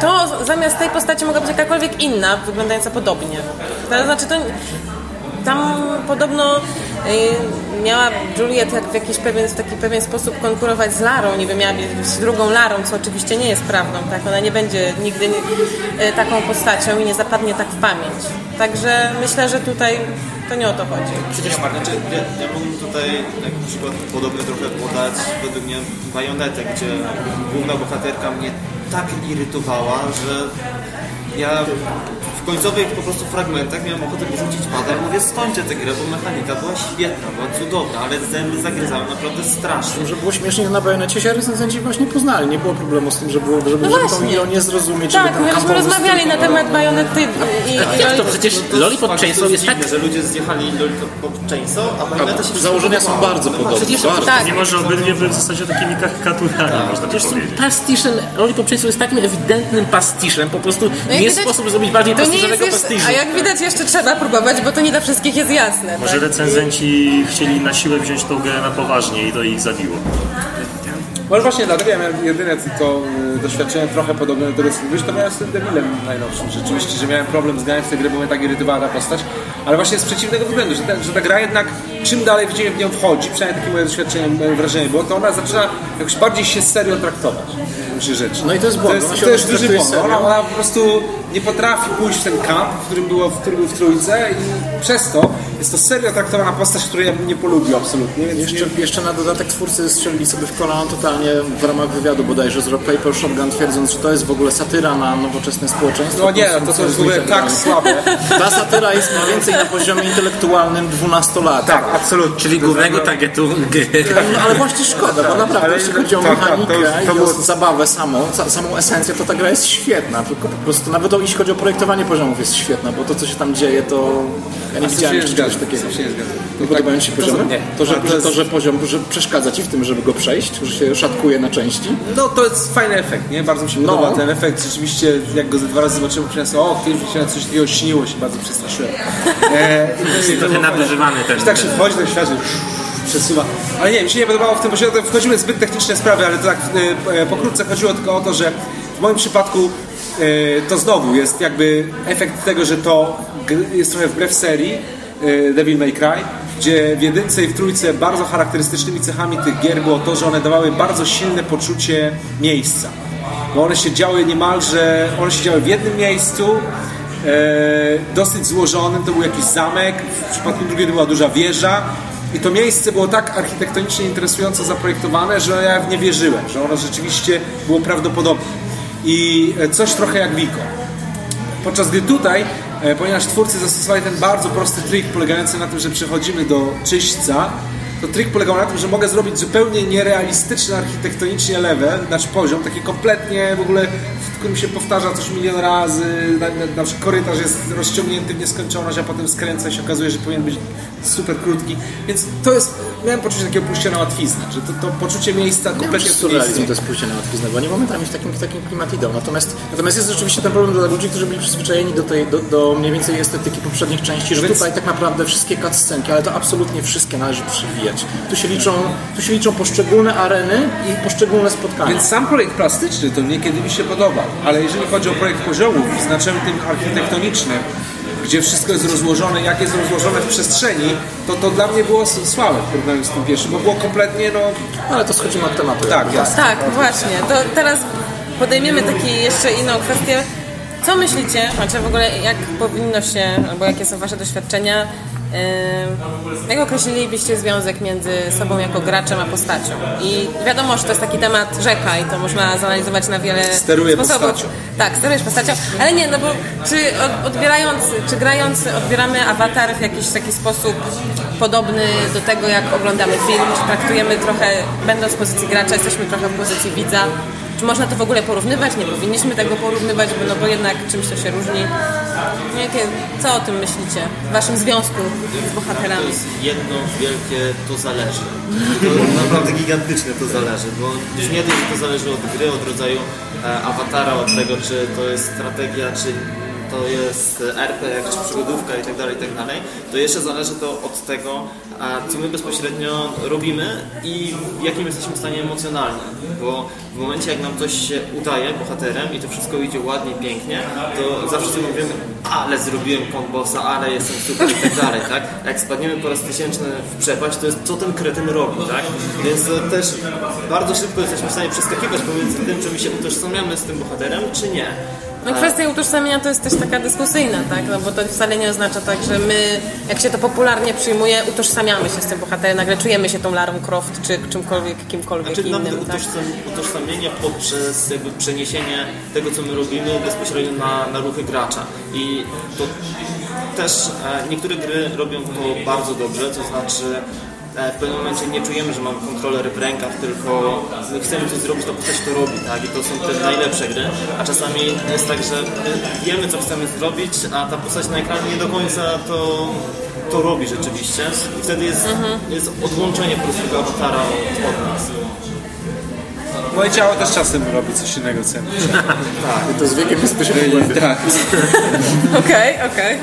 To zamiast tej postaci mogła być jakakolwiek inna, wyglądająca podobnie. To znaczy, to. Tam podobno y, miała Juliet jak w jakiś pewien, w taki pewien sposób konkurować z Larą, niby miała być drugą Larą, co oczywiście nie jest prawdą, tak? Ona nie będzie nigdy nie, y, taką postacią i nie zapadnie tak w pamięć. Także myślę, że tutaj to nie o to chodzi. Przecież znaczy, ja, ja mógłbym tutaj jako przykład podobny trochę podać według mnie bajonetę, gdzie główna bohaterka mnie tak irytowała, że ja w końcowych po prostu fragmentach miałem ochotę wyrzucić padem. Mówię, skończę tę grę, bo mechanika była świetna, była cudowna, ale zęby zagryzały naprawdę strasznie. Że było śmiesznie na bajonecie się recenzenci właśnie poznali. Nie było problemu z tym, żeby, żeby, żeby tą No właśnie. ironię zrozumieć. Tak, żeby my żeśmy rozmawiali na temat bajonety i, i, i to przecież Lollipop Fakt, Chainsaw to jest tak dziwne, że ludzie zjechali Lollipop Chainsaw, a bajoneta się Założenia są bardzo No podobne. przecież- bardzo. tak. Mimo, że obydwie były w zasadzie takimi karykaturami, można Przecież powiedzieć. pastiszem, Lollipop Chainsaw jest takim ewidentnym pastiszem, po prostu No nie widać- sposób zrobić bardziej To nie jest pastiżowego jeszcze, pastiżu. a jak widać jeszcze trzeba próbować, bo to nie dla wszystkich jest jasne. Może Tak? recenzenci chcieli na siłę wziąć tą grę na poważnie i to ich zabiło. Może właśnie dlatego ja miałem jedyne tylko y, doświadczenie trochę podobne do tego, co mówisz, to miałem z tym Devilem najnowszym. Rzeczywiście, że miałem problem z grałem w tę grę, bo mnie tak irytowała ta postać. Ale właśnie z przeciwnego względu, że ta, że ta gra jednak czym dalej widzimy w nią wchodzi, przynajmniej takie moje doświadczenie, moje wrażenie było, to ona zaczyna jakoś bardziej się serio traktować przy rzeczy. No i to jest błąd, To jest, to jest duży błąd. Ona, ona po prostu nie potrafi pójść w ten kamp, w którym było, w którym był w trójce i przez to jest to serio traktowana postać, której ja bym nie polubił absolutnie. Jeszcze, nie, jeszcze na dodatek twórcy strzelili sobie w kolano totalnie w ramach wywiadu bodajże z Rock Paper Shotgun twierdząc, że to jest w ogóle satyra na nowoczesne społeczeństwo. no nie, no to, to jest w ogóle tak słabe. Ta satyra jest mniej więcej na poziomie intelektualnym dwunastolatka. Tak, absolutnie. Czyli głównego targetu gry. No, ale właśnie szkoda, bo naprawdę Ale- jeśli chodzi o tak, tak, mechanikę to to i było- o zabawę samą, samą esencję, to ta gra jest świetna, tylko po prostu nawet jeśli chodzi o projektowanie poziomów jest świetna, bo to co się tam dzieje, to ja nie widziałem jeszcze czegoś takiego. Nie podobają Ci się poziomy? nie. To, że, to to, że poziom że przeszkadza Ci w tym, żeby go przejść, że się szatkuje na części. No to jest fajny efekt, nie? Bardzo mi się No. podoba ten efekt. Rzeczywiście, jak go ze dwa razy zobaczyłem, przyniosłem, o, kiedyś mi się coś takiego śniło, się bardzo przestraszyłem. <laughs> E, i to Jest było trochę nadużywany ten... Że tak się wchodzi do świata, przesuwa. Ale nie, mi się nie podobało w tym poziomie, to wchodzimy w zbyt techniczne sprawy, ale to tak e, pokrótce chodziło tylko o to, że w moim przypadku e, to znowu jest jakby efekt tego, że to jest trochę wbrew serii e, Devil May Cry, gdzie w jedynce i w trójce bardzo charakterystycznymi cechami tych gier było to, że one dawały bardzo silne poczucie miejsca. Bo one się działy niemalże, one się działy w jednym miejscu, e, dosyć złożonym, to był jakiś zamek, w przypadku drugiej to była duża wieża i to miejsce było tak architektonicznie interesująco zaprojektowane, że ja w nie wierzyłem, że ono rzeczywiście było prawdopodobne. I e, coś trochę jak Wiko. Podczas gdy tutaj, ponieważ twórcy zastosowali ten bardzo prosty trik polegający na tym, że przechodzimy do czyśćca, to trik polegał na tym, że mogę zrobić zupełnie nierealistyczny architektonicznie level, znaczy poziom, taki kompletnie w ogóle, w którym się powtarza coś milion razy, na, na, na przykład korytarz jest rozciągnięty w nieskończoność, a potem skręca i się okazuje, że powinien być super krótki, więc to jest, miałem poczucie takiego pójścia na łatwiznę, że to, to poczucie miejsca kompletnie Surrealizm to jest pójście na łatwiznę, bo oni momentami w takim, w takim klimat idą. Natomiast, natomiast jest rzeczywiście ten problem dla ludzi, którzy byli przyzwyczajeni do, tej, do, do mniej więcej estetyki poprzednich części, że Więc- tutaj tak naprawdę wszystkie cutscenki, ale to absolutnie wszystkie należy przewijać. Tu się liczą, tu się liczą poszczególne areny i poszczególne spotkania. Więc sam projekt plastyczny to niekiedy mi się podoba, ale jeżeli chodzi o projekt poziomów w znaczeniu tym architektonicznym, gdzie wszystko jest rozłożone, jak jest rozłożone w przestrzeni, to to dla mnie było słabe w porównaniu z tym pierwszym, bo było kompletnie, no Ale to schodzimy od tematu. tak, jasne. Tak, właśnie. To teraz podejmiemy taką jeszcze inną kwestię. Co myślicie, znaczy w ogóle jak powinno się, albo jakie są Wasze doświadczenia, jak określilibyście związek między sobą jako graczem a postacią? I wiadomo, że to jest taki temat rzeka i to można zanalizować na wiele Steruję sposobów. postacią. Tak, sterujesz postacią, ale nie, no bo czy od- odbierając, czy grając odbieramy awatar w jakiś taki sposób podobny do tego, jak oglądamy film, czy traktujemy trochę, będąc w pozycji gracza, jesteśmy trochę w pozycji widza, czy można to w ogóle porównywać? Nie powinniśmy tego porównywać, bo, no bo jednak czymś to się różni. Jakie, co o tym myślicie? W waszym związku z To bohaterami? jest jedno wielkie to zależy. To <laughs> naprawdę gigantyczne to zależy, bo już nie tylko to zależy od gry, od rodzaju e, awatara, od tego czy to jest strategia, czy to jest RPG, czy przygodówka i tak dalej, i tak dalej, to jeszcze zależy to od tego, co my bezpośrednio robimy i w jakim jesteśmy stanie emocjonalnym, bo w momencie jak nam coś się udaje bohaterem i to wszystko idzie ładnie, pięknie, to zawsze sobie mówimy, ale zrobiłem kombosa, ale jestem super i tak dalej, tak? A Jak spadniemy po raz tysięczny w przepaść, to jest co ten kretyn robi, tak? Więc to też bardzo szybko jesteśmy w stanie przeskakiwać pomiędzy tym, czy my się utożsamiamy z tym bohaterem, czy nie. No kwestia utożsamienia to jest też taka dyskusyjna, tak? No bo to wcale nie oznacza tak, że my, jak się to popularnie przyjmuje, utożsamiamy się z tym bohaterem, nagle czujemy się tą Larą Croft czy czymkolwiek, kimkolwiek Znaczy innym, tak? utożsam, utożsamienie poprzez jakby przeniesienie tego, co my robimy bezpośrednio na, na ruchy gracza. I to też e, niektóre gry robią to bardzo dobrze, to znaczy w pewnym momencie nie czujemy, że mamy kontroler w rękach, tylko my chcemy coś zrobić, to postać to robi, tak? I to są te najlepsze gry. A czasami jest tak, że my wiemy, co chcemy zrobić, a ta postać na ekranie nie do końca to, to robi rzeczywiście. I wtedy jest, jest odłączenie po prostu tego awatara od, nas. Moje ciało też czasem robi coś innego, co. <laughs> I to z wiekiem jest to się pogłębia. Tak. <laughs> Okej, okej.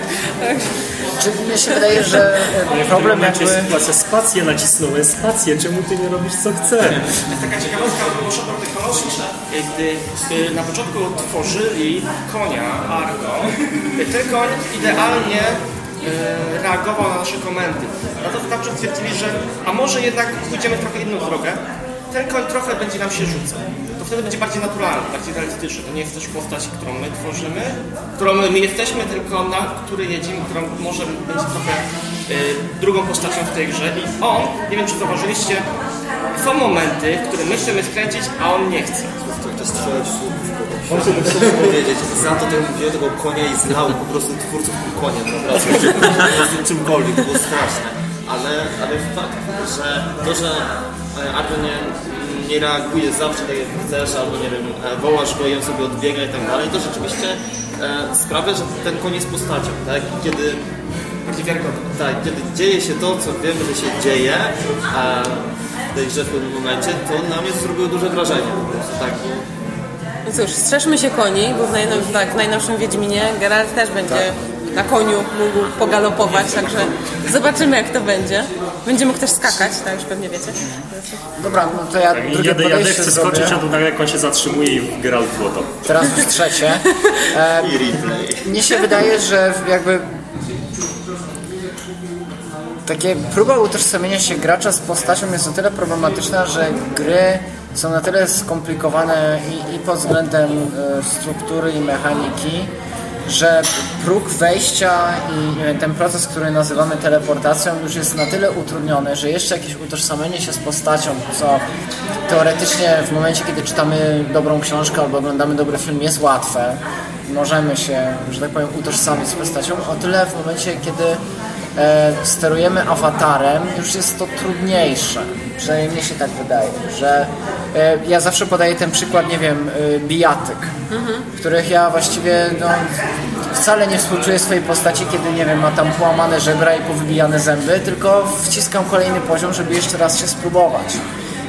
Czy mnie się wydaje, że e, problem jakby... sytuacja, spację nacisnąłem, spację, czemu ty nie robisz co chcę? Taka ciekawostka, bo muszę tych kolosów, gdy y, na początku tworzyli konia Argo, ten koń idealnie reagował na nasze komendy. Na to wydawcy stwierdzili, że a może jednak pójdziemy trochę inną drogę, ten koń trochę będzie nam się rzucał. To wtedy będzie bardziej naturalny, bardziej realistyczny. To nie jest też postać, którą my tworzymy, którą my, my jesteśmy, tylko na której jedziemy, którą może być trochę y, drugą postacią w tej grze. I on, nie wiem czy zauważyliście, są momenty, w których my chcemy skręcić, a on nie chce. To strzelać w Co powiedzieć? Za to ten tego konia i znał po prostu twórców tym koniem, naprawdę. Czymkolwiek, to było straszne. Ale, ale fakt, że to, że e, Argo nie, nie reaguje zawsze tak jak chcesz, albo nie wiem, e, wołasz go i on sobie odbiega i tak dalej, to rzeczywiście e, sprawia, że ten jest postacią, tak? Kiedy tak, kiedy dzieje się to, co wiemy, że się dzieje, a w tej grze w pewnym momencie, to na mnie to zrobiło duże wrażenie tak? No cóż, strzeżmy się koni, bo w, najnow, tak, w najnowszym Wiedźminie Geralt też będzie na koniu mógł pogalopować, także zobaczymy jak to będzie. Będzie mógł też skakać, tak już pewnie wiecie. Dobra, no to ja I drugie jadę, jadę, chcę zrobię. skoczyć, a to nagle jak on się zatrzymuje i gra w błoto. Teraz już trzecie. <laughs> E, I replay. Mnie się wydaje, że jakby takie próba utożsamienia się gracza z postacią jest o tyle problematyczna, że gry są na tyle skomplikowane i, i pod względem e, struktury i mechaniki, że próg wejścia i wiem, ten proces, który nazywamy teleportacją już jest na tyle utrudniony, że jeszcze jakieś utożsamienie się z postacią, co teoretycznie w momencie, kiedy czytamy dobrą książkę albo oglądamy dobry film jest łatwe, możemy się, że tak powiem, utożsamić z postacią, o tyle w momencie, kiedy e, sterujemy awatarem, już jest to trudniejsze. Przynajmniej mnie się tak wydaje, że e, ja zawsze podaję ten przykład, nie wiem, e, bijatyk, w których ja właściwie no, wcale nie współczuję swojej postaci, kiedy, nie wiem, ma tam połamane żebra i powybijane zęby, tylko wciskam kolejny poziom, żeby jeszcze raz się spróbować.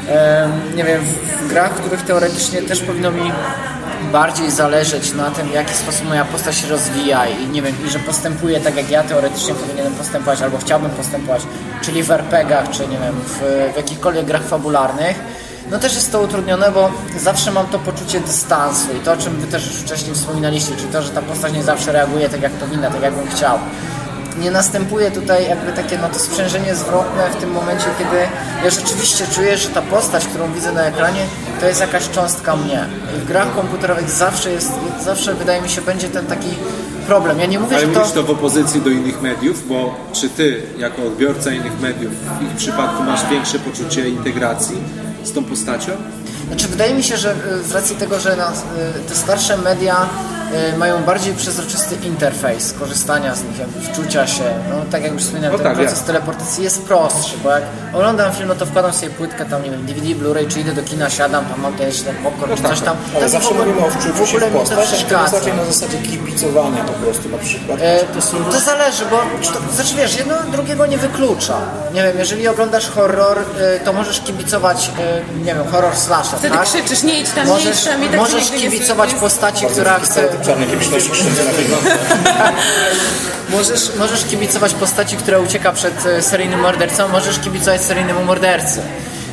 E, nie wiem, w grach, w których teoretycznie też powinno mi bardziej zależeć na tym, w jaki sposób moja postać się rozwija i nie wiem, i że postępuje tak jak ja teoretycznie powinienem postępować albo chciałbym postępować, czyli w RPGach, czy nie wiem, w, w jakichkolwiek grach fabularnych, no też jest to utrudnione, bo zawsze mam to poczucie dystansu i to, o czym wy też już wcześniej wspominaliście, czyli to, że ta postać nie zawsze reaguje tak, jak powinna, tak, jakbym chciał. Nie następuje tutaj jakby takie no to sprzężenie zwrotne w tym momencie, kiedy ja rzeczywiście czuję, że ta postać, którą widzę na ekranie, to jest jakaś cząstka mnie. I w grach komputerowych zawsze jest, zawsze wydaje mi się, będzie ten taki problem. Ja nie mówię, Ale że to... mówisz to w opozycji do innych mediów, bo czy ty, jako odbiorca innych mediów, w ich przypadku masz większe poczucie integracji z tą postacią? Znaczy, wydaje mi się, że y, z racji tego, że nas, y, te starsze media y, mają bardziej przezroczysty interfejs korzystania z nich, jakby wczucia się, no tak jak już wspomniałem, No ten tak, proces teleportacji jest prostszy, bo jak oglądam film, no to wkładam sobie płytkę tam, nie wiem, DVD, Blu-ray, czy idę do kina, siadam, tam mam też ten popcorn, czy coś tam. No tak, Ale Tak zawsze w mówimy o w wczuciu się ogóle w mi to postać, to jest raczej na zasadzie kibicowania po prostu na przykład. E, to zależy, bo to, znaczy wiesz, jedno drugiego nie wyklucza. Nie wiem, jeżeli oglądasz horror, to możesz kibicować, nie wiem, horror slasher, Wtedy tak? krzyczysz, nie idź tam, nie idź Możesz, tam i tak możesz kibicować postaci, która chce... Na. <laughs> Możesz, możesz kibicować postaci, która ucieka przed e, seryjnym mordercą, możesz kibicować seryjnemu mordercy.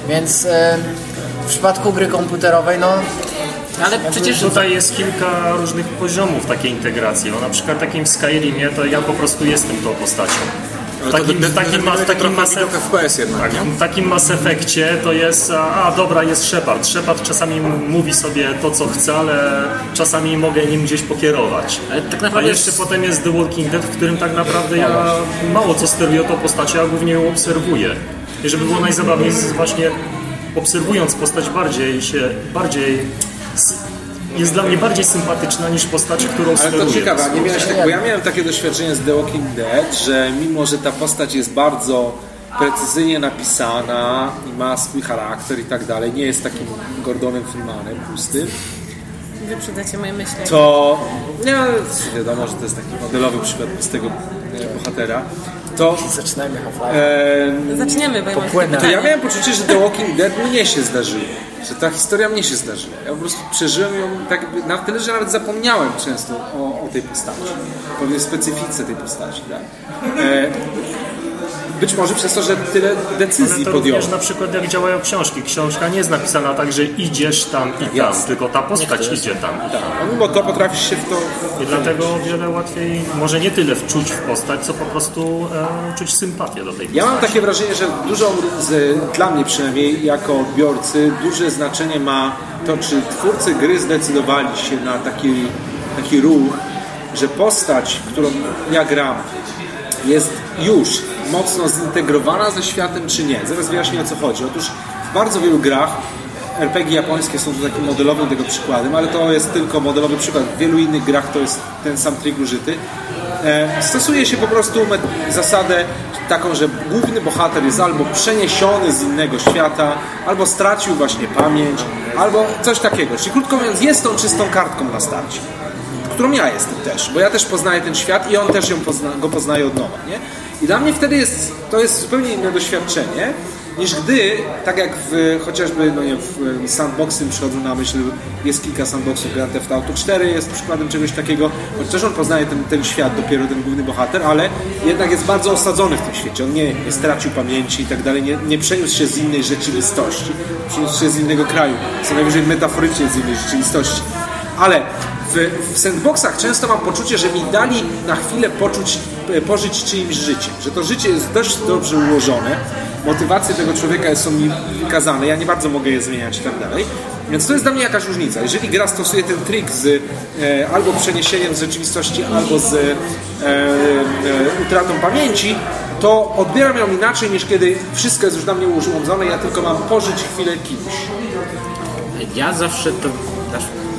Więc e, w przypadku gry komputerowej, no... Ale przecież tutaj jest kilka różnych poziomów takiej integracji. No, na przykład takim w Skyrimie to ja po prostu jestem tą postacią. W takim, w takim, w takim FPS jednak, tak, w takim Mass Effectie to jest, a, dobra, jest Shepard. Shepard czasami mówi sobie to, co chce, ale czasami mogę nim gdzieś pokierować. Tak A jeszcze potem jest The Walking Dead, w którym tak naprawdę ja mało co steruję tą postacią, a głównie ją obserwuję. I żeby było najzabawniej, właśnie obserwując postać bardziej się, bardziej jest dla mnie bardziej sympatyczna niż postać, którą Ale steruję. to ciekawe, nie miałeś tak, bo ja miałem takie doświadczenie z The Walking Dead, że mimo, że ta postać jest bardzo precyzyjnie napisana i ma swój charakter i tak dalej, nie jest takim Gordonem Freemanem pustym, Wyprzedzacie moje myśli. to nie, wiadomo, że to jest taki modelowy przykład pustego e, bohatera, to Zaczynajmy Half-Life. Zaczniemy, bo ja mam Popłynę. to ja miałem poczucie, że The Walking Dead mnie się zdarzyło. Że ta historia mnie się zdarzyła. Ja po prostu przeżyłem ją tak jakby na tyle, że nawet zapomniałem często o, o tej postaci. Pewnej specyfice tej postaci. Tak? E, być może przez to, że tyle Ale decyzji to podjąłem. również na przykład jak działają książki. Książka nie jest napisana tak, że idziesz tam i tam, Jasne. tylko ta postać idzie tam. Tak, a mimo to potrafisz się w to... I dlatego o wiele łatwiej, może nie tyle wczuć w postać, co po prostu e, czuć sympatię do tej postaci. Ja mam takie wrażenie, że dużo, z, dla mnie przynajmniej, jako odbiorcy, duże znaczenie ma to, czy twórcy gry zdecydowali się na taki, taki ruch, że postać, którą ja gram, jest już mocno zintegrowana ze światem, czy nie. Zaraz wyjaśnię o co chodzi. Otóż w bardzo wielu grach RPG japońskie są tu takim modelowym tego przykładem, ale to jest tylko modelowy przykład. W wielu innych grach to jest ten sam trik użyty. E, stosuje się po prostu zasadę taką, że główny bohater jest albo przeniesiony z innego świata, albo stracił właśnie pamięć, albo coś takiego. Czyli krótko mówiąc, jest tą czystą kartką na starcie którą ja jestem też, bo ja też poznaję ten świat i on też ją pozna, go poznaje od nowa, nie? I dla mnie wtedy jest, to jest zupełnie inne doświadczenie, niż gdy, tak jak w, chociażby, no nie w sandboxy przychodzą na myśl, jest kilka sandboxów, Grand Theft Auto 4 jest przykładem czegoś takiego, choć też on poznaje ten, ten świat, dopiero ten główny bohater, ale jednak jest bardzo osadzony w tym świecie, on nie, nie stracił pamięci i tak dalej, nie, nie przeniósł się z innej rzeczywistości, przeniósł się z innego kraju, co najwyżej metaforycznie z innej rzeczywistości. Ale w, w sandboxach często mam poczucie, że mi dali na chwilę poczuć, e, pożyć czyimś życiem, że to życie jest dość dobrze ułożone, motywacje tego człowieka są mi wykazane, ja nie bardzo mogę je zmieniać i tak dalej. Więc to jest dla mnie jakaś różnica. Jeżeli gra stosuje ten trik z e, albo przeniesieniem z rzeczywistości, albo z e, e, utratą pamięci, to odbieram ją inaczej niż kiedy wszystko jest już dla mnie ułożone, ja tylko mam pożyć chwilę kimś. Ja zawsze to.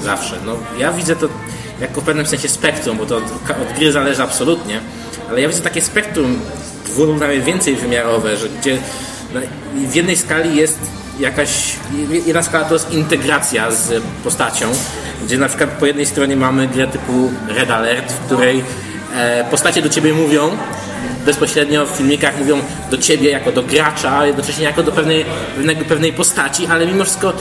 Zawsze. No, ja widzę to jako w pewnym sensie spektrum, bo to od, od gry zależy absolutnie, ale ja widzę takie spektrum dwu, więcej wymiarowe, że gdzie w jednej skali jest jakaś. Jedna skala to jest integracja z postacią, gdzie na przykład po jednej stronie mamy grę typu Red Alert, w której e, postacie do ciebie mówią, bezpośrednio w filmikach mówią do ciebie jako do gracza, a jednocześnie jako do pewnej, pewnej postaci, ale mimo wszystko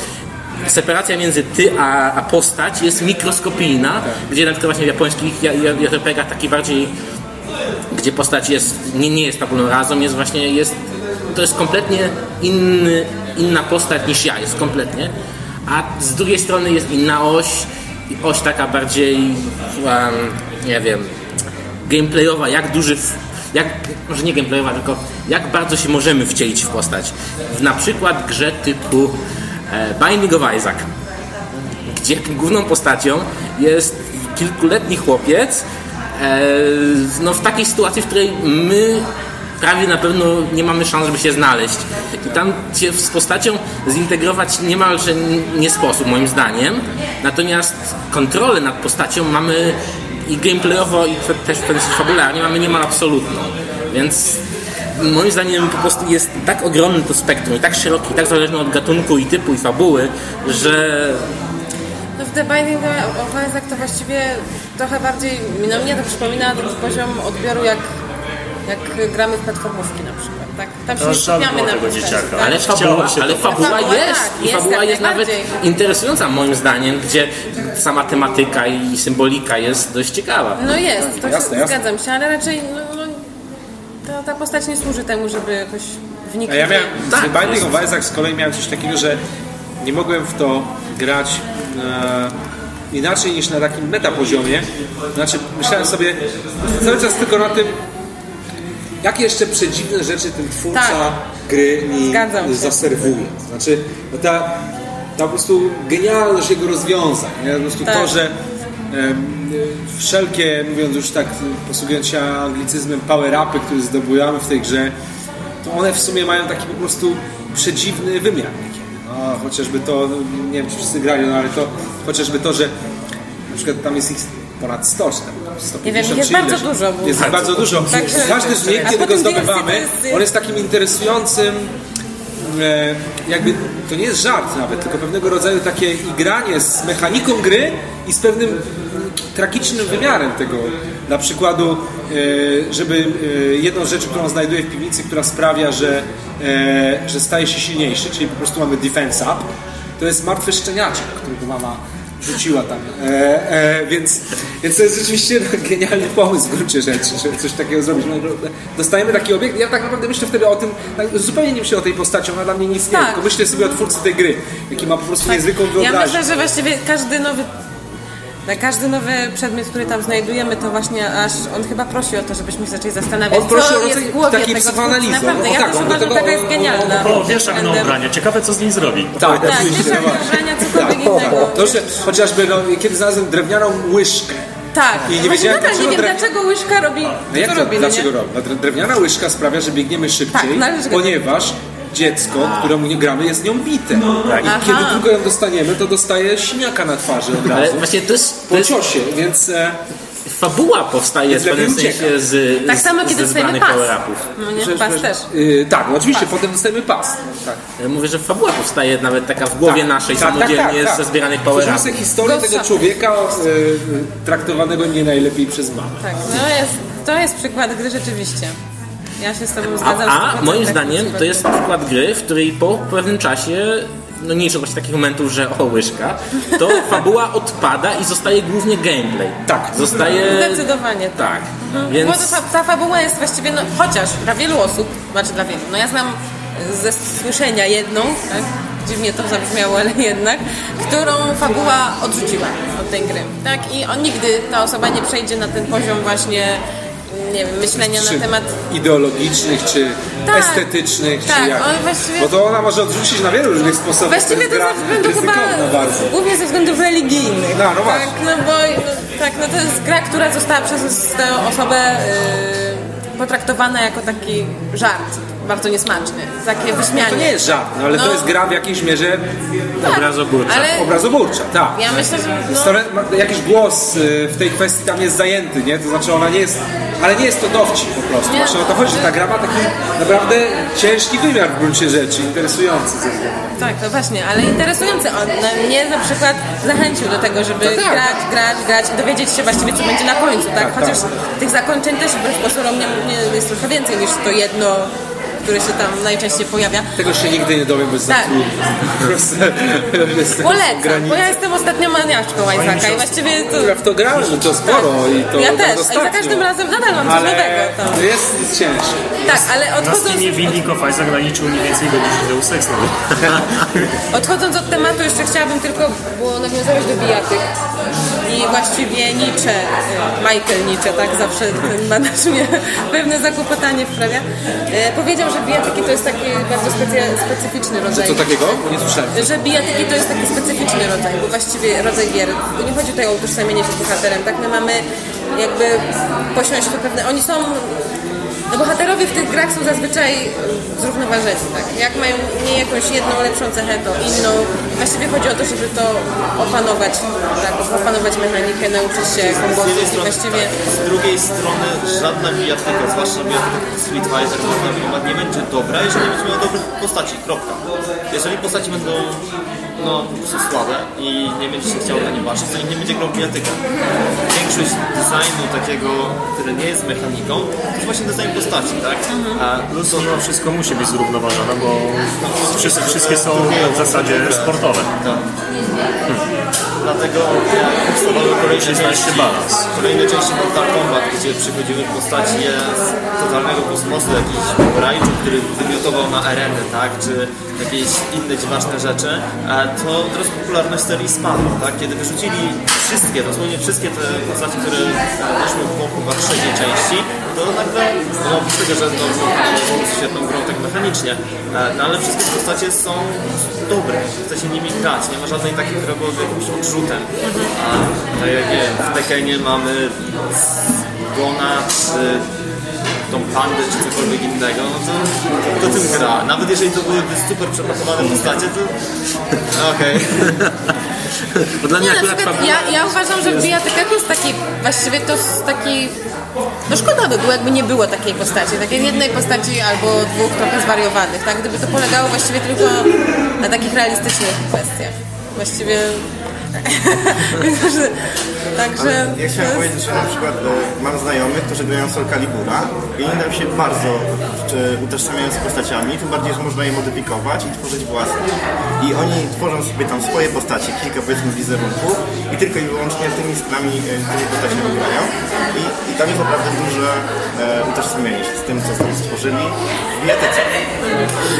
separacja między ty a, a postać jest mikroskopijna, gdzie na przykład właśnie w japońskich ja- ja- JRPG-ach taki bardziej, gdzie postać jest, nie, nie jest tabulą razem, jest właśnie jest to jest kompletnie inny, inna postać niż ja, jest kompletnie. A z drugiej strony jest inna oś, oś taka bardziej, um, nie wiem, gameplayowa, jak duży, jak, może nie gameplayowa, tylko jak bardzo się możemy wcielić w postać. W na przykład grze typu Binding of Isaac, gdzie główną postacią jest kilkuletni chłopiec, e, no w takiej sytuacji, w której my prawie na pewno nie mamy szans, żeby się znaleźć. I tam się z postacią zintegrować niemalże nie sposób, moim zdaniem. Natomiast kontrolę nad postacią mamy i gameplayowo, i też fabularnie mamy niemal absolutną. Więc moim zdaniem po prostu jest tak ogromne to spektrum i tak szerokie, i tak zależne od gatunku i typu i fabuły, że No w The Binding of Isaac to właściwie trochę bardziej, no mnie to przypomina taki poziom odbioru jak, jak gramy w platformówki na przykład, tak? Tam się No, nie skupiamy na tego dzieciaka. tak? Ale fabuła, się ale fabuła Fabuła jest tak, i jest fabuła jak jest nawet interesująca moim zdaniem, gdzie sama tematyka i symbolika jest dość ciekawa. No jest, to Jasne, się, jasne. zgadzam się, ale raczej no, ta, ta postać nie służy temu, żeby jakoś A wniknąć. ja miałem, Tak, The Binding of Isaac z kolei miałem coś takiego, że nie mogłem w to grać e, inaczej niż na takim metapoziomie. Znaczy myślałem sobie cały czas tylko na tym, jakie jeszcze przedziwne rzeczy ten twórca Tak. gry mi zaserwuje. Znaczy no ta, ta po prostu genialność jego rozwiązań. Nie? Po prostu Tak. to, że wszelkie, mówiąc już tak, posługując się anglicyzmem, power-upy, które zdobujamy w tej grze, to one w sumie mają taki po prostu przedziwny wymiar niekiedy. No, chociażby to, nie wiem czy wszyscy grali, no ale to chociażby to, że na przykład tam jest ich ponad 100 czy tam 150 Nie wiem, jest bardzo ileś. dużo, Jest Tak. bardzo dużo. Także- Każdy z nich, kiedy go zdobywamy, on jest takim interesującym jakby to nie jest żart nawet, tylko pewnego rodzaju takie igranie z mechaniką gry i z pewnym tragicznym wymiarem tego. Dla przykładu, e, żeby e, jedną z rzeczy, którą znajduję w piwnicy, która sprawia, że, e, że staje się silniejszy, czyli po prostu mamy defense up, to jest martwy szczeniaczek, którego mama rzuciła tam. E, e, więc, więc to jest rzeczywiście no, <laughs> genialny pomysł w gruncie rzeczy, żeby coś takiego zrobić. No, dostajemy taki obiekt. Ja tak naprawdę myślę wtedy o tym, tak, zupełnie nie myślę o tej postaci, ona dla mnie nic nie, Tak. tylko myślę sobie o twórcy tej gry, jaki ma po prostu niezwykłą Ja wyobraźnię. myślę, że właściwie każdy nowy na każdy nowy przedmiot, który tam znajdujemy, to właśnie aż on chyba prosi o to, żebyśmy się zaczęli zastanawiać, On prosi co o jest w głowie takiej tego psychoanalizy. twórcy. Naprawdę, O, ja tak, też uważam, że tego- taka jest genialna. O, na ubranie. Ciekawe co z nim zrobi. Tak, Tak, oczywiście, wiesz, jak no na ubrania, cokolwiek Tak, innego. to, że chociażby, no, kiedy znalazłem drewnianą łyżkę, Tak, I nie Właśnie wiedziałem, nadal nie wiem, dlaczego dlaczego łyżka robi No jak to, robi, no dlaczego nie? robi? No, dre- Drewniana łyżka sprawia, że biegniemy szybciej, Tak, ponieważ dziecko, któremu nie gramy, jest nią bite. I Aha. kiedy tylko ją dostaniemy, to dostaje siniaka na twarzy od Ale razu. właśnie to jest, to Po jest ciosie, więc e, fabuła powstaje w pewnym sensie z, Tak z, samo, kiedy ze dostajemy zbranych pas. power-upów. No nie, pas że- też. y, tak, no oczywiście, potem dostajemy pas. Tak. Ja Mówię, że fabuła powstaje nawet taka w głowie Tak, naszej tak, samodzielnie tak, tak, tak. ze zbieranych power-upów. sobie historię tego człowieka y, y, traktowanego nie najlepiej przez mamę. Tak, no jest, to jest przykład gry rzeczywiście. Ja się z tobą A, zgadzam. a 100%, moim tak, zdaniem to jest przykład gry, w której po pewnym czasie, no nie liczę właśnie takich momentów, że o łyżka, to <laughs> fabuła odpada i zostaje głównie gameplay. Tak. Zostaje... Zdecydowanie tak. Tak. Więc... Więc Bo ta, ta fabuła jest właściwie, no, chociaż dla wielu osób, znaczy dla wielu, no ja znam ze słyszenia jedną, tak? dziwnie to zabrzmiało, ale jednak, którą fabuła odrzuciła od tej gry. Tak? I on nigdy, ta osoba nie przejdzie na ten poziom właśnie, nie wiem, myślenia Czy na temat ideologicznych, czy Tak. estetycznych, Tak, czy jak. właściwie- Bo to ona może odrzucić na wielu różnych sposobów. Właściwie to gra ze względu chyba, bardzo. głównie ze względów religijnych. No, no właśnie. tak, no bo, no, tak, no to jest gra, która została przez tę osobę yy, potraktowana jako taki żart, bardzo niesmaczny, takie wyśmianie. To nie jest żart, no, ale No. to jest gra w jakiejś mierze obrazoburcza. Ale obrazoburcza, tak. ja myślę, że no, jakiś głos y, w tej kwestii tam jest zajęty, nie? To znaczy ona nie jest, ale nie jest to dowcip po prostu. Nie. Właśnie o to chodzi, że ta gra ma taki naprawdę ciężki wymiar w gruncie rzeczy, interesujący ze względu. tak, no właśnie, ale interesujący. On no, mnie na przykład zachęcił do tego, żeby No tak. grać, grać, grać i dowiedzieć się właściwie, co będzie na końcu, tak? Tak, Chociaż tak. tych zakończeń też wbrew pozorom nie, nie jest trochę więcej niż to jedno który się tam najczęściej pojawia. Tego się nigdy nie dowiem bez Tak. zatrudnienia. Po prostu <laughs> jest Polecam, bo ja jestem ostatnio maniaczką Isaaca i właściwie to... Ja w to grałem, to sporo i to Ja też, i za każdym razem nadal mam coś Ale nowego. To. jest, jest cięższe. Tak, ale Na odchodząc, Steamie Binding of Isaac naliczył mniej więcej godzin Deus Ex odchodząc od tematu, jeszcze chciałabym tylko, bo nawiązałeś do bijatyk i właściwie Nietzsche, Michael Nietzsche, tak zawsze ten badasz mnie pewne zakłopotanie wprawia, y, powiedział, że bijatyki to jest taki bardzo specy- specyficzny rodzaj. Co takiego? Nie słyszałem. że bijatyki to jest taki specyficzny rodzaj, bo właściwie rodzaj gier. Nie chodzi tutaj o utożsamienie się z bohaterem, tak? My mamy jakby posiąść to pewne... Oni są... No bohaterowie w tych grach są zazwyczaj zrównoważeni, tak? Jak mają nie jakąś jedną lepszą cechę, to inną. Właściwie chodzi o to, żeby to opanować, tak? Opanować mechanikę, nauczyć się kombosów i właściwie... tak, z drugiej strony żadna bijatyka, zwłaszcza bijatyka Street Fighter, nie będzie dobra, jeżeli będzie miała dobrych postaci, kropka. Jeżeli postaci będą no, prostu słabe i nie będzie się chciało na nie patrzeć, to nikt nie będzie grał w bijatykę. Większość designu takiego, który nie jest mechaniką, to jest właśnie design postaci, tak? A plus To no, wszystko musi być zrównoważone, bo wszyscy, wszystkie są w zasadzie sportowe. Dlatego jak powstawały kolejne części, balans. kolejne części Mortal Kombat, gdzie przychodziły postacie z totalnego kosmosu, jakiś Raichu, który wymiotował na areny, tak, czy jakieś inne dziwaczne rzeczy, to teraz popularność serii spadła, tak, kiedy wyrzucili wszystkie, dosłownie wszystkie te postacie, które weszły w chyba trzeciej części, to nagle, no oprócz tego, że no, jest świetną grą tak mechanicznie, e, no ale wszystkie postacie są dobre, chce się nimi grać, nie ma żadnej takiej, która byłaby jakimś odrzutem. A tak jak nie wiem, w Tekenie mamy Gona, czy tą pandę, czy cokolwiek innego, no to to tym gra. Nawet jeżeli to byłyby super przepakowane postacie, to <laughs> okej. Bo dla mnie akurat ja, ja uważam, że w bijatykach jest taki, właściwie to jest taki, no szkoda by było, jakby nie było takiej postaci, takiej jednej postaci albo dwóch trochę zwariowanych, tak? Gdyby to polegało właściwie tylko na takich realistycznych kwestiach. Właściwie... Także-. Ja chciałem jest- powiedzieć, że na przykład mam znajomych, którzy grają Soul Calibura i oni nam się bardzo czy, utożsamiają z postaciami, tym bardziej, że można je modyfikować i tworzyć własne. I oni tworzą sobie tam swoje postacie, kilka powiedzmy wizerunków i tylko i wyłącznie tymi skrami, e, tymi postaciami grają. I, I tam jest naprawdę duże e, utożsamienie się z tym, co tam stworzyli w bijatyce.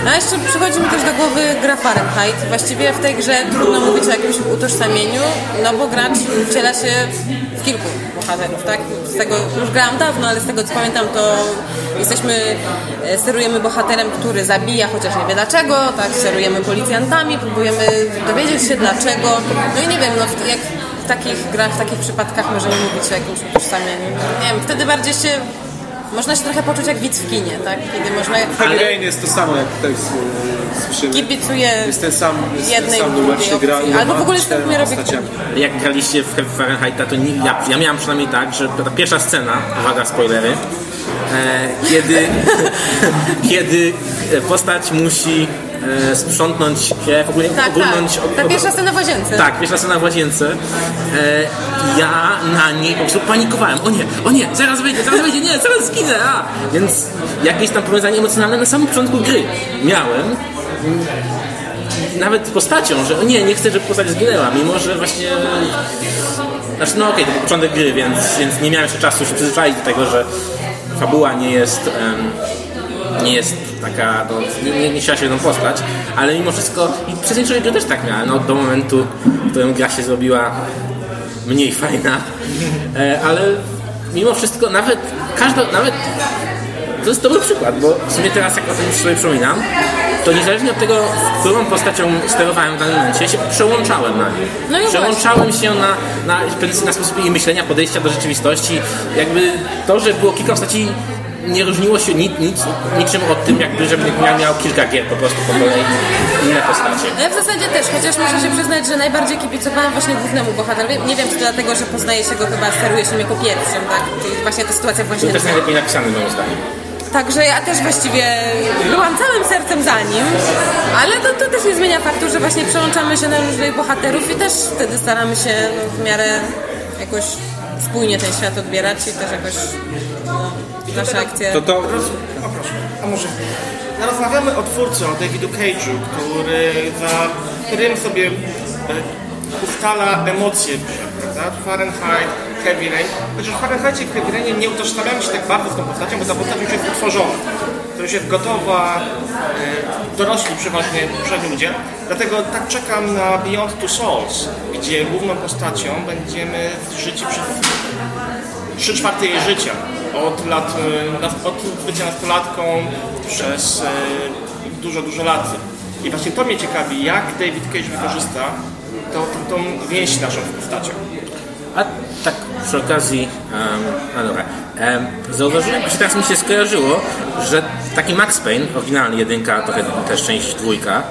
A jeszcze przychodzi mi też do głowy gra Fahrenheit. Właściwie w tej grze trudno mówić o jakimś utożsamieniu, no bo gracz wciela się w kilku bohaterów, tak? Z tego już grałam dawno, ale z tego co pamiętam, to jesteśmy, e, sterujemy bohaterem, który zabija, chociaż nie wie dlaczego, tak? Sterujemy policjantami, próbujemy dowiedzieć się dlaczego. No i nie wiem, no jak w takich grach, w takich przypadkach możemy mówić o jakimś utożsamieniu. Nie wiem, wtedy bardziej się można się trochę poczuć jak widz w kinie, tak? Kiedy można... Heavy Rain jest to samo jak tutaj słyszymy. Kibicuje Jest ten sam, jest jednej ten sam numer się gra Albo w ogóle tym robię postaciami. Jak graliście w Fahrenheita, to nie, ja, ja miałam przynajmniej tak, że ta pierwsza scena, uwaga, spoilery, e, kiedy, <laughs> kiedy postać musi e, sprzątnąć krew, ogólnie Tak, oglądnąć... tak. Ta pierwsza scena w łazience. Tak, pierwsza scena w łazience. E, ja na niej po prostu panikowałem. O nie, o nie, zaraz wyjdzie, zaraz wyjdzie, nie, zaraz zginę, a! Więc jakieś tam powiązanie emocjonalne na samym początku gry miałem. Nawet postacią, że o nie, nie chcę, żeby postać zginęła, mimo że właśnie... Znaczy, no okej, to był początek gry, więc, więc nie miałem jeszcze czasu się przyzwyczaić do tego, że fabuła nie jest... em, nie jest taka, no, nie, nie, siła się jedną postać, ale mimo wszystko i przez gry też tak miałem, no, do momentu, w którym gra się zrobiła mniej fajna, e, ale mimo wszystko nawet każda, nawet to jest dobry przykład, bo w sumie teraz jak o tym sobie przypominam, to niezależnie od tego, którą postacią sterowałem w danym momencie, się przełączałem na nie. No przełączałem się na, na, na sposób jej myślenia, podejścia do rzeczywistości. Jakby to, że było kilka postaci nie różniło się nic, nic, niczym od tym, jakby, żebym miał, miał kilka gier po prostu po kolei inne postacie. No Ja w zasadzie też, chociaż muszę się przyznać, że najbardziej kibicowałam właśnie głównemu bohaterowi. Nie wiem, czy to dlatego, że poznaje się go chyba, steruje się jako pierwszym, tak? Właśnie ta sytuacja w To też najlepiej napisane moim zdaniem. Także ja też właściwie byłam całym sercem za nim, ale to, to też nie zmienia faktu, że właśnie przełączamy się na różnych bohaterów i też wtedy staramy się no, w miarę jakoś spójnie ten świat odbierać i też jakoś no, nasze akcje... To to, A może rozmawiamy o twórcy, o Davidu Cage'u, który za którym sobie e, ustala emocje prawda? Fahrenheit, Heavy Rain. Chociaż w Fahrenheitie i Heavy Rainie nie utożsamiamy się tak bardzo z tą postacią, bo ta postać już jest utworzona. To już jest gotowa, e, dorośli przeważnie przed ludzie. Dlatego tak czekam na Beyond Two Souls, gdzie główną postacią będziemy życi przez trzy czwarte jej życia. Od, lat, e, od bycia nastolatką przez e, dużo, dużo lat. I właśnie to mnie ciekawi, jak David Cage wykorzysta tą, tą, tą więź naszą z postacią. A tak przy okazji, um, dobra, um, zauważyłem, że teraz mi się skojarzyło, że taki Max Payne, oryginalny jedynka, trochę też część dwójka,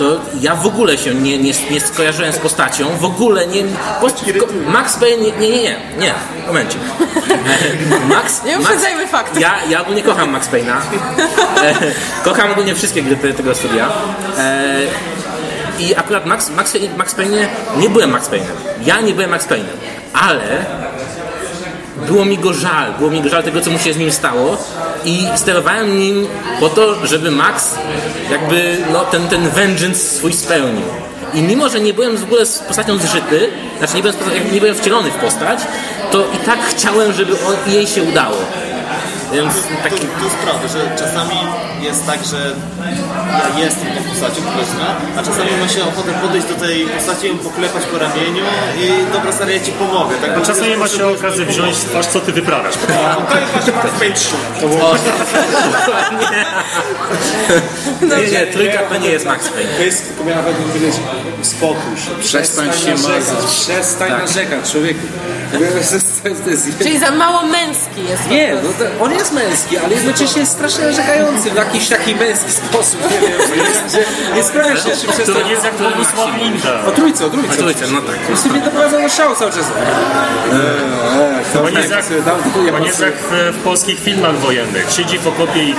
to ja w ogóle się nie, nie, nie skojarzyłem z postacią, w ogóle nie... Post, Max Payne, nie, nie, nie, nie, momencik. E, <laughs> Max, Nie uprzedzajmy faktów. Ja, ja ogólnie kocham Max Payne'a. <laughs> E, kocham ogólnie wszystkie gry te- tego studia. E, I akurat Max, Max, Max Payne, nie byłem Max Payne'em. Ja nie byłem Max Payne'em, ale było mi go żal, było mi go żal tego, co mu się z nim stało i sterowałem nim po to, żeby Max jakby no, ten, ten vengeance swój spełnił. I mimo, że nie byłem w ogóle z postacią zżyty, znaczy nie byłem, nie byłem wcielony w postać, to i tak chciałem, żeby on, jej się udało. Więc taki... to jest prawda, że czasami jest tak, że ja jestem tą postacią powiedzmy, a czasami ma się ochotę podejść do tej postaci, ją poklepać po ramieniu i dobra stary, ja ci pomogę. Tak? A czasami ma się okazję wziąć twarz, co ty wyprawiasz. To jest właśnie Max Payne 3. Nie, nie, trójka to nie jest Max Payne. To jest, tylko miałem nawet powiedzieć, spokój się. Przestań się narzekać. Przestań narzekać, człowieku. To to to Czyli za mało męski jest. nie, no to, on jest męski, ale jednocześnie jest strasznie narzekający w jakiś taki męski sposób, nie wiem, że nie sprawia się, że przez To jest jak Bogusław Linda. O trójce, o trójce. A trójce, no tak. Już mnie doprowadza do szału cały czas. Eee, eee, to On jest jak, sobie w polskich filmach wojennych. Siedzi w okopie i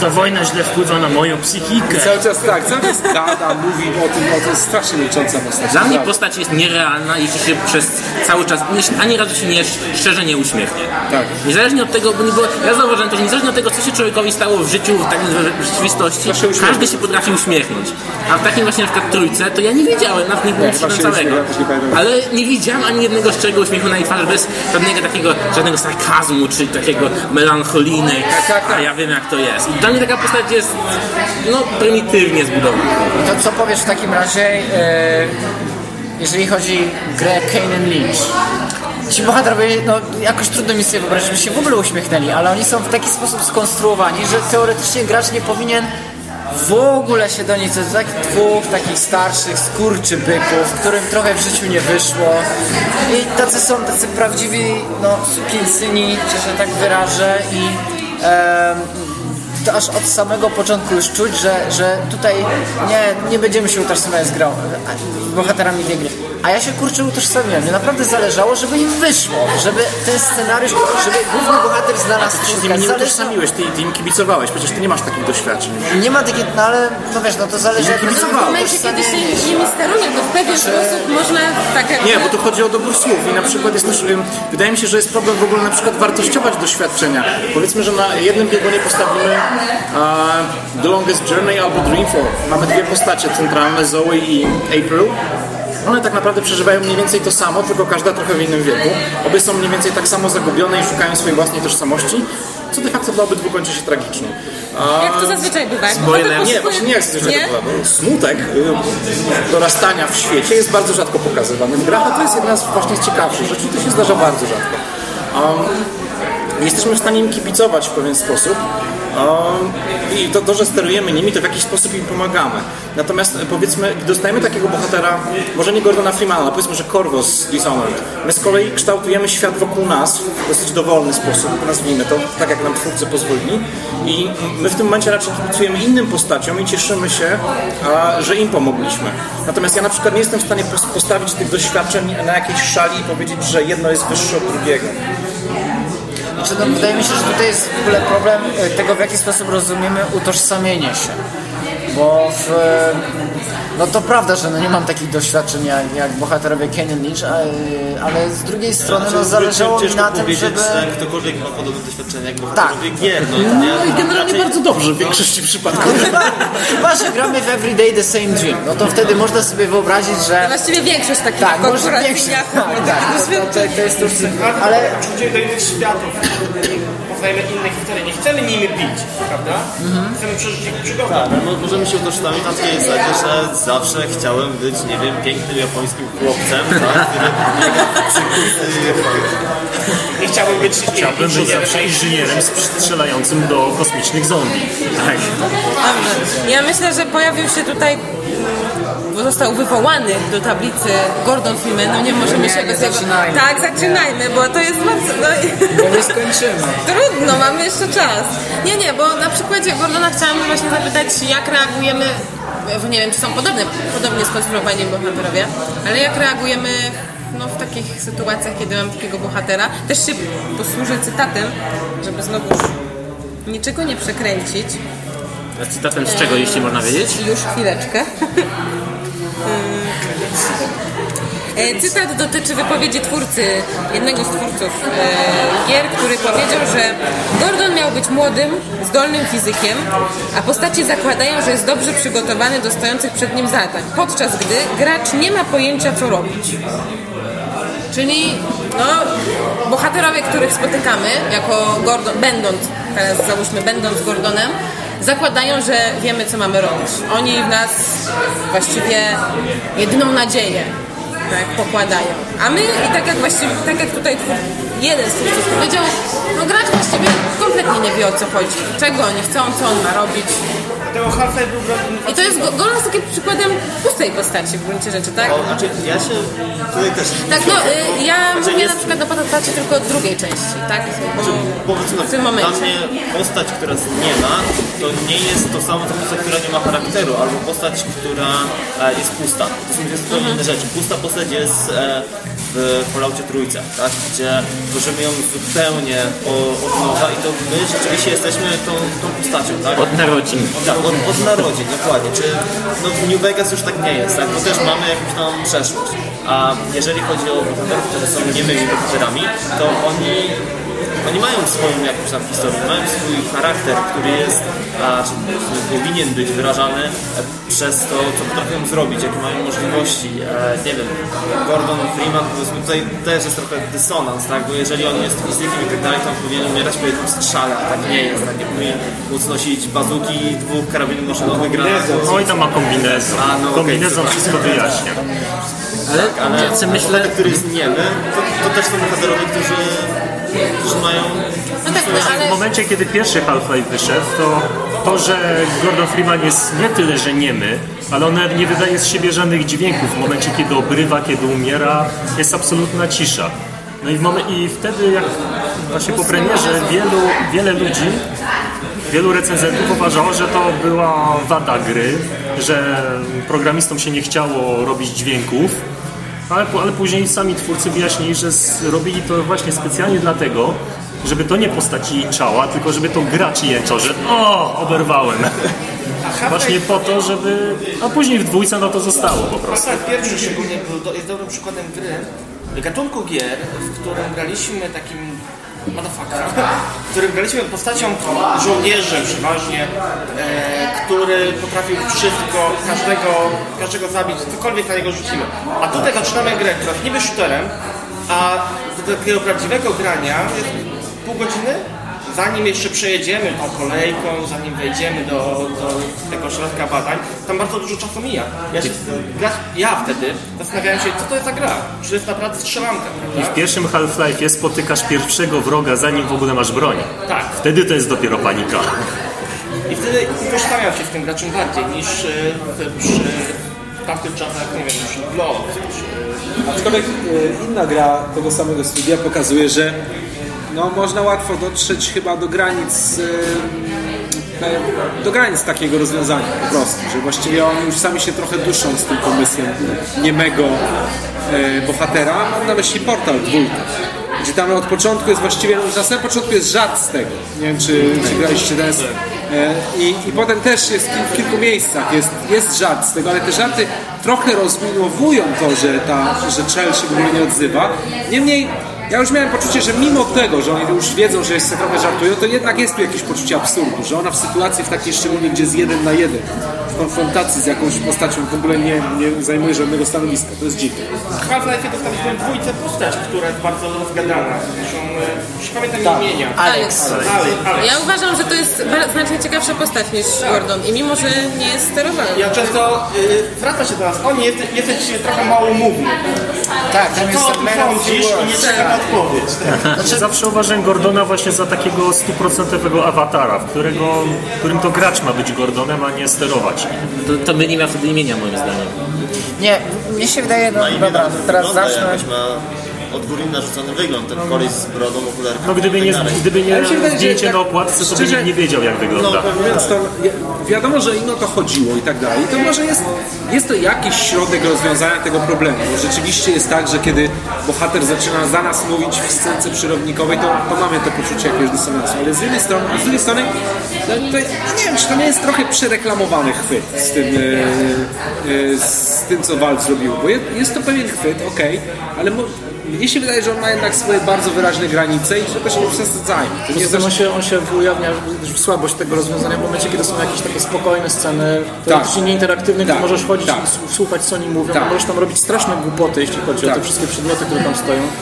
ta wojna źle wpływa na moją psychikę. Cały czas tak, cały czas gada, mówi o tym, o tym jest strasznie milcząca postać. Dla mnie postać jest nierealna, jeśli się przez cały czas ani razu się nie, szczerze nie uśmiechnie. Tak. Niezależnie od tego, bo nie było, ja zauważyłem to, że niezależnie od tego, co się człowiekowi stało w życiu, tak w rzeczywistości, To się każdy się potrafi uśmiechnąć. A w takim właśnie na przykład trójce, to ja nie wiedziałem, nawet nie byłem przyszedłem całego. nie. Ale nie widziałem ani jednego szczerego uśmiechu na jej twarzy, bez żadnego takiego, żadnego sarkazmu, czy takiego melancholijnej, tak, tak. a ja wiem jak to jest. I dla mnie taka postać jest, no, prymitywnie zbudowana. To co powiesz w takim razie, e, jeżeli chodzi o grę Kane Lynch? Ci bohaterowie, no jakoś trudno mi sobie wyobrazić, żeby się w ogóle uśmiechnęli, ale oni są w taki sposób skonstruowani, że teoretycznie gracz nie powinien w ogóle się do to jest takich dwóch takich starszych skurczybyków, którym trochę w życiu nie wyszło i tacy są tacy prawdziwi, no sukinsyni, że tak wyrażę i em, to aż od samego początku już czuć, że, że tutaj nie, nie będziemy się utożsamiać z grą, bohaterami tej gry. A ja się kurczę utożsamiłem. Mnie naprawdę zależało, żeby im wyszło, żeby ten scenariusz, żeby główny bohater znalazł się z nimi nie utożsamiłeś, ty, ty im kibicowałeś, przecież ty nie masz takich doświadczeń. Nie ma takiej, no ale no wiesz, no to zależy jak W momencie, kiedy się nimi steruje, to w pewien sposób można tak jakby... Nie, bo tu chodzi o dobór słów i na przykład jest też, ym, wydaje mi się, że jest problem w ogóle na przykład wartościować doświadczenia. Powiedzmy, że na jednym biegunie postawimy a, The Longest Journey albo Dreamfall. Mamy dwie postacie centralne, Zoe i April. One tak naprawdę przeżywają mniej więcej to samo, tylko każda trochę w innym wieku. Obie są mniej więcej tak samo zagubione i szukają swojej własnej tożsamości, co de facto dla obydwu kończy się tragicznie. A, Jak to zazwyczaj bywa. Spoiler, nie, właśnie nie jak zwyczaj Nie? to bywa, bo Smutek y, dorastania w świecie jest bardzo rzadko pokazywany w grach, a to jest jedna z właśnie ciekawszych rzeczy, to się zdarza bardzo rzadko. Um, jesteśmy w stanie im kibicować w pewien sposób i to, to, że sterujemy nimi, to w jakiś sposób im pomagamy. Natomiast e, powiedzmy, dostajemy takiego bohatera, może nie Gordona Freemana, ale powiedzmy, że Corvo Dishonored, my z kolei kształtujemy świat wokół nas w dosyć dowolny sposób, nazwijmy to, tak jak nam twórcy pozwolili i my w tym momencie raczej kibicujemy innym postaciom i cieszymy się, że im pomogliśmy. Natomiast ja na przykład nie jestem w stanie pos- postawić tych doświadczeń na jakiejś szali i powiedzieć, że jedno jest wyższe od drugiego. Znaczy, no, wydaje mi się, że tutaj jest w ogóle problem e, tego, w jaki sposób rozumiemy utożsamienie się. Bo w, No to prawda, że no nie mam takich doświadczeń jak, jak bohaterowie Canyon Lynch, ale, ale z drugiej strony no, zależało mi na tym, żeby... że ktokolwiek ma podobne doświadczenia jak Tak. bohaterowie gier. No, nie? No i generalnie Raczej- bardzo dobrze w większości przypadków. <laughs> Chyba, chyba, że gramy w Everyday the Same Dream, no to wtedy można sobie wyobrazić, że... Właściwie większość takich Tak, może większość, jak <laughs> tak, tak, <laughs> to, to, to jest już... Ale innych światów, poznajemy inne historie. Nie chcemy nimi bić, prawda? Chcemy przeżyć ich przygodę. Tak, no, możemy się utożsamić na takiej zasadzie, że zawsze chciałem być, nie wiem, pięknym japońskim chłopcem, tak. Nie chciałbym być Chciałbym być zawsze inżynierem strzelającym do kosmicznych zombie. Tak. Dobrze. Ja myślę, że pojawił się tutaj, bo został wywołany do tablicy Gordon Freeman. No nie możemy się bez tego... Tak, zaczynajmy, bo to jest bardzo... No, bo nie skończymy. <laughs> Trudno, mamy jeszcze czas. Nie, nie, bo na przykładzie Gordona chciałam właśnie zapytać, jak reagujemy, bo nie wiem, czy są podobne, podobnie skonstruowani bohaterowie, ale jak reagujemy no, w takich sytuacjach, kiedy mam takiego bohatera. Też się posłużę cytatem, żeby znowu niczego nie przekręcić. A cytatem z czego, jeśli można wiedzieć? Już chwileczkę. <laughs> E, Cytat dotyczy wypowiedzi twórcy, jednego z twórców e, gier, który powiedział, że Gordon miał być młodym, zdolnym fizykiem, a postacie zakładają, że jest dobrze przygotowany do stojących przed nim zadań, podczas gdy gracz nie ma pojęcia, co robić. Czyli no, bohaterowie, których spotykamy, jako Gordon, będąc, teraz załóżmy, będąc Gordonem, zakładają, że wiemy, co mamy robić. Oni w nas właściwie jedyną nadzieję tak, pokładają. A my, i tak jak właściwie, tak jak tutaj jeden z twórców powiedział, no gracz właściwie kompletnie nie wie, o co chodzi. Czego oni chcą, co on ma robić. Tego Half-Life był I to jest, Golon jest takim przykładem pustej postaci w gruncie rzeczy, tak? O, znaczy, ja się tutaj też... Tak, no y, ja Znaczy, mówię jest- na przykład o postaci tylko od drugiej części, tak? Bo Powiedzmy, w tym dla momencie. mnie postać, która nie ma, to nie jest to samo, co postać, która nie ma charakteru, albo postać, która e, jest pusta. To są dwie zupełnie inne rzeczy. Pusta postać jest e, w Falloutie Trójce, tak? gdzie tworzymy ją zupełnie od nowa i to my rzeczywiście jesteśmy tą, tą postacią. Tak? Od narodzin. Tak, od, od narodzin, dokładnie. Czy, no w New Vegas już tak nie jest, tak? Bo też mamy jakąś tam przeszłość. A jeżeli chodzi o bohaterów, którzy są niemymi bohaterami, to oni, oni mają swoją jakąś tam historię, mają swój charakter, który jest, a, powinien być wyrażany przez to, co potrafią zrobić, jakie mają możliwości. E, nie wiem, Gordon Freeman, powiedzmy, tutaj też jest trochę dysonans, tak? Bo jeżeli on jest fizykiem i tak dalej, to on powinien umierać po jednym strzale, a tak nie jest, tak? Nie powinien móc nosić bazuki, dwóch karabinów maszynowych, granatów. Oj, tam ma kombinezon. A, no Kombinezon super. wszystko wyjaśnia. Ale, Ale ja sobie myślę, który jest niemy, to, to też są bohaterowie, którzy, którzy mają... No tak, no, W ale momencie, kiedy pierwszy Half-Life wyszedł, to to, że Gordon Freeman jest nie tyle, że niemy, ale on nie wydaje z siebie żadnych dźwięków. W momencie, kiedy obrywa, kiedy umiera, jest absolutna cisza. No i, w momen- i wtedy, jak właśnie po premierze, wielu, wiele ludzi, wielu recenzentów uważało, że to była wada gry, że programistom się nie chciało robić dźwięków, ale, ale później sami twórcy wyjaśnili, że robili to właśnie specjalnie dlatego, żeby to nie postaci jęczała, tylko żeby to gracz jęczał, że o, oberwałem. Właśnie po to, żeby... A później w dwójce no to zostało po prostu. Pierwszy szczególnie był, do, jest dobrym przykładem gry, gatunku gier, w którym graliśmy takim motherfucker, w którym graliśmy postacią żołnierzem przeważnie, e, który potrafił wszystko, każdego, każdego zabić, cokolwiek na niego rzucimy. A tutaj zaczynamy grę, która jest niby shooterem, a do takiego prawdziwego grania jest pół godziny, zanim jeszcze przejedziemy tą kolejką, zanim wejdziemy do, do tego środka badań, tam bardzo dużo czasu mija. Ja, się, ja, ja wtedy zastanawiałem się, co to jest za gra? Czy to jest naprawdę strzelanka, I w pierwszym Half-Life'ie spotykasz pierwszego wroga, zanim w ogóle masz broń. Tak. Wtedy to jest dopiero panika. I wtedy utożsamiał się z tym graczem bardziej niż e, w- przy tamtych czasach, nie wiem, przy Blood, czy Aczkolwiek e, inna gra tego samego studia pokazuje, że no, można łatwo dotrzeć chyba do granic do granic takiego rozwiązania po prostu, że właściwie oni już sami się trochę duszą z tym pomysłem niemego e, bohatera. Mam na myśli Portal dwójkę. gdzie tam od początku jest właściwie, no, na samym początku jest żart z tego. Nie wiem, czy, czy graliście teraz. E, I, I potem też jest w kilku miejscach jest, jest żart z tego, ale te żarty trochę rozminowują to, że ta, że Chell się w ogóle nie odzywa. Niemniej ja już miałem poczucie, że mimo tego, że oni już wiedzą, że jeszcze trochę żartują, to jednak jest tu jakieś poczucie absurdu, że ona w sytuacji w takiej szczególnie, gdzie jest jeden na jeden, w konfrontacji z jakąś postacią w ogóle nie, nie zajmuje żadnego stanowiska. To jest dziwne. W Half-Life dostaliśmy dwójce postać, która jest bardzo rozgadana. Są, e, już pamiętam Tak. imienia. Alex. Ale, ale. Ja uważam, że to jest znacznie ciekawsza postać niż Gordon i mimo, że nie jest sterowany. Ja często y, wraca się do nas. O nie, jesteś, jesteś trochę małomówny. Tak, tam jest Co ten ty man of the sądzisz i nie czeka na odpowiedź. Tak. Zawsze uważam Gordona właśnie za takiego stuprocentowego awatara, w którego, którym to gracz ma być Gordonem, a nie sterować. To, to by nie miał wtedy imienia moim zdaniem. Nie, mnie się wydaje, no dobra, teraz wygląda zacznę. ma odgórnie narzucony wygląd, ten koleś z brodą, okularką. No gdyby nie, gdyby nie Ale zdjęcie tak na okładce, to by szczerze- nie wiedział jak wygląda. Więc to wi- wiadomo, że im o to chodziło i tak dalej. To może jest, jest to jakiś środek rozwiązania tego problemu. Bo rzeczywiście jest tak, że kiedy bohater zaczyna za nas mówić w scence przyrodnikowej, to, to mamy to poczucie jakiegoś dysonansu. Ale z jednej strony, z drugiej strony, to, to, ja nie wiem, czy to nie jest trochę przereklamowany chwyt z tym, e, e, z tym co Walt zrobił. Bo jest, to pewien chwyt, okej, ale mo, mnie się wydaje, że on ma jednak swoje bardzo wyraźne granice i że się nie przesadzają. To nie Nie jest on się, on się ujawnia słabość tego rozwiązania w momencie, kiedy są jakieś takie spokojne sceny, Tak. teoretycznie nieinteraktywne, gdzie Tak. możesz chodzić Tak. i słuchać co oni mówią, Tak. możesz tam robić straszne głupoty, jeśli chodzi o Tak. te wszystkie przedmioty, które tam stoją. <laughs>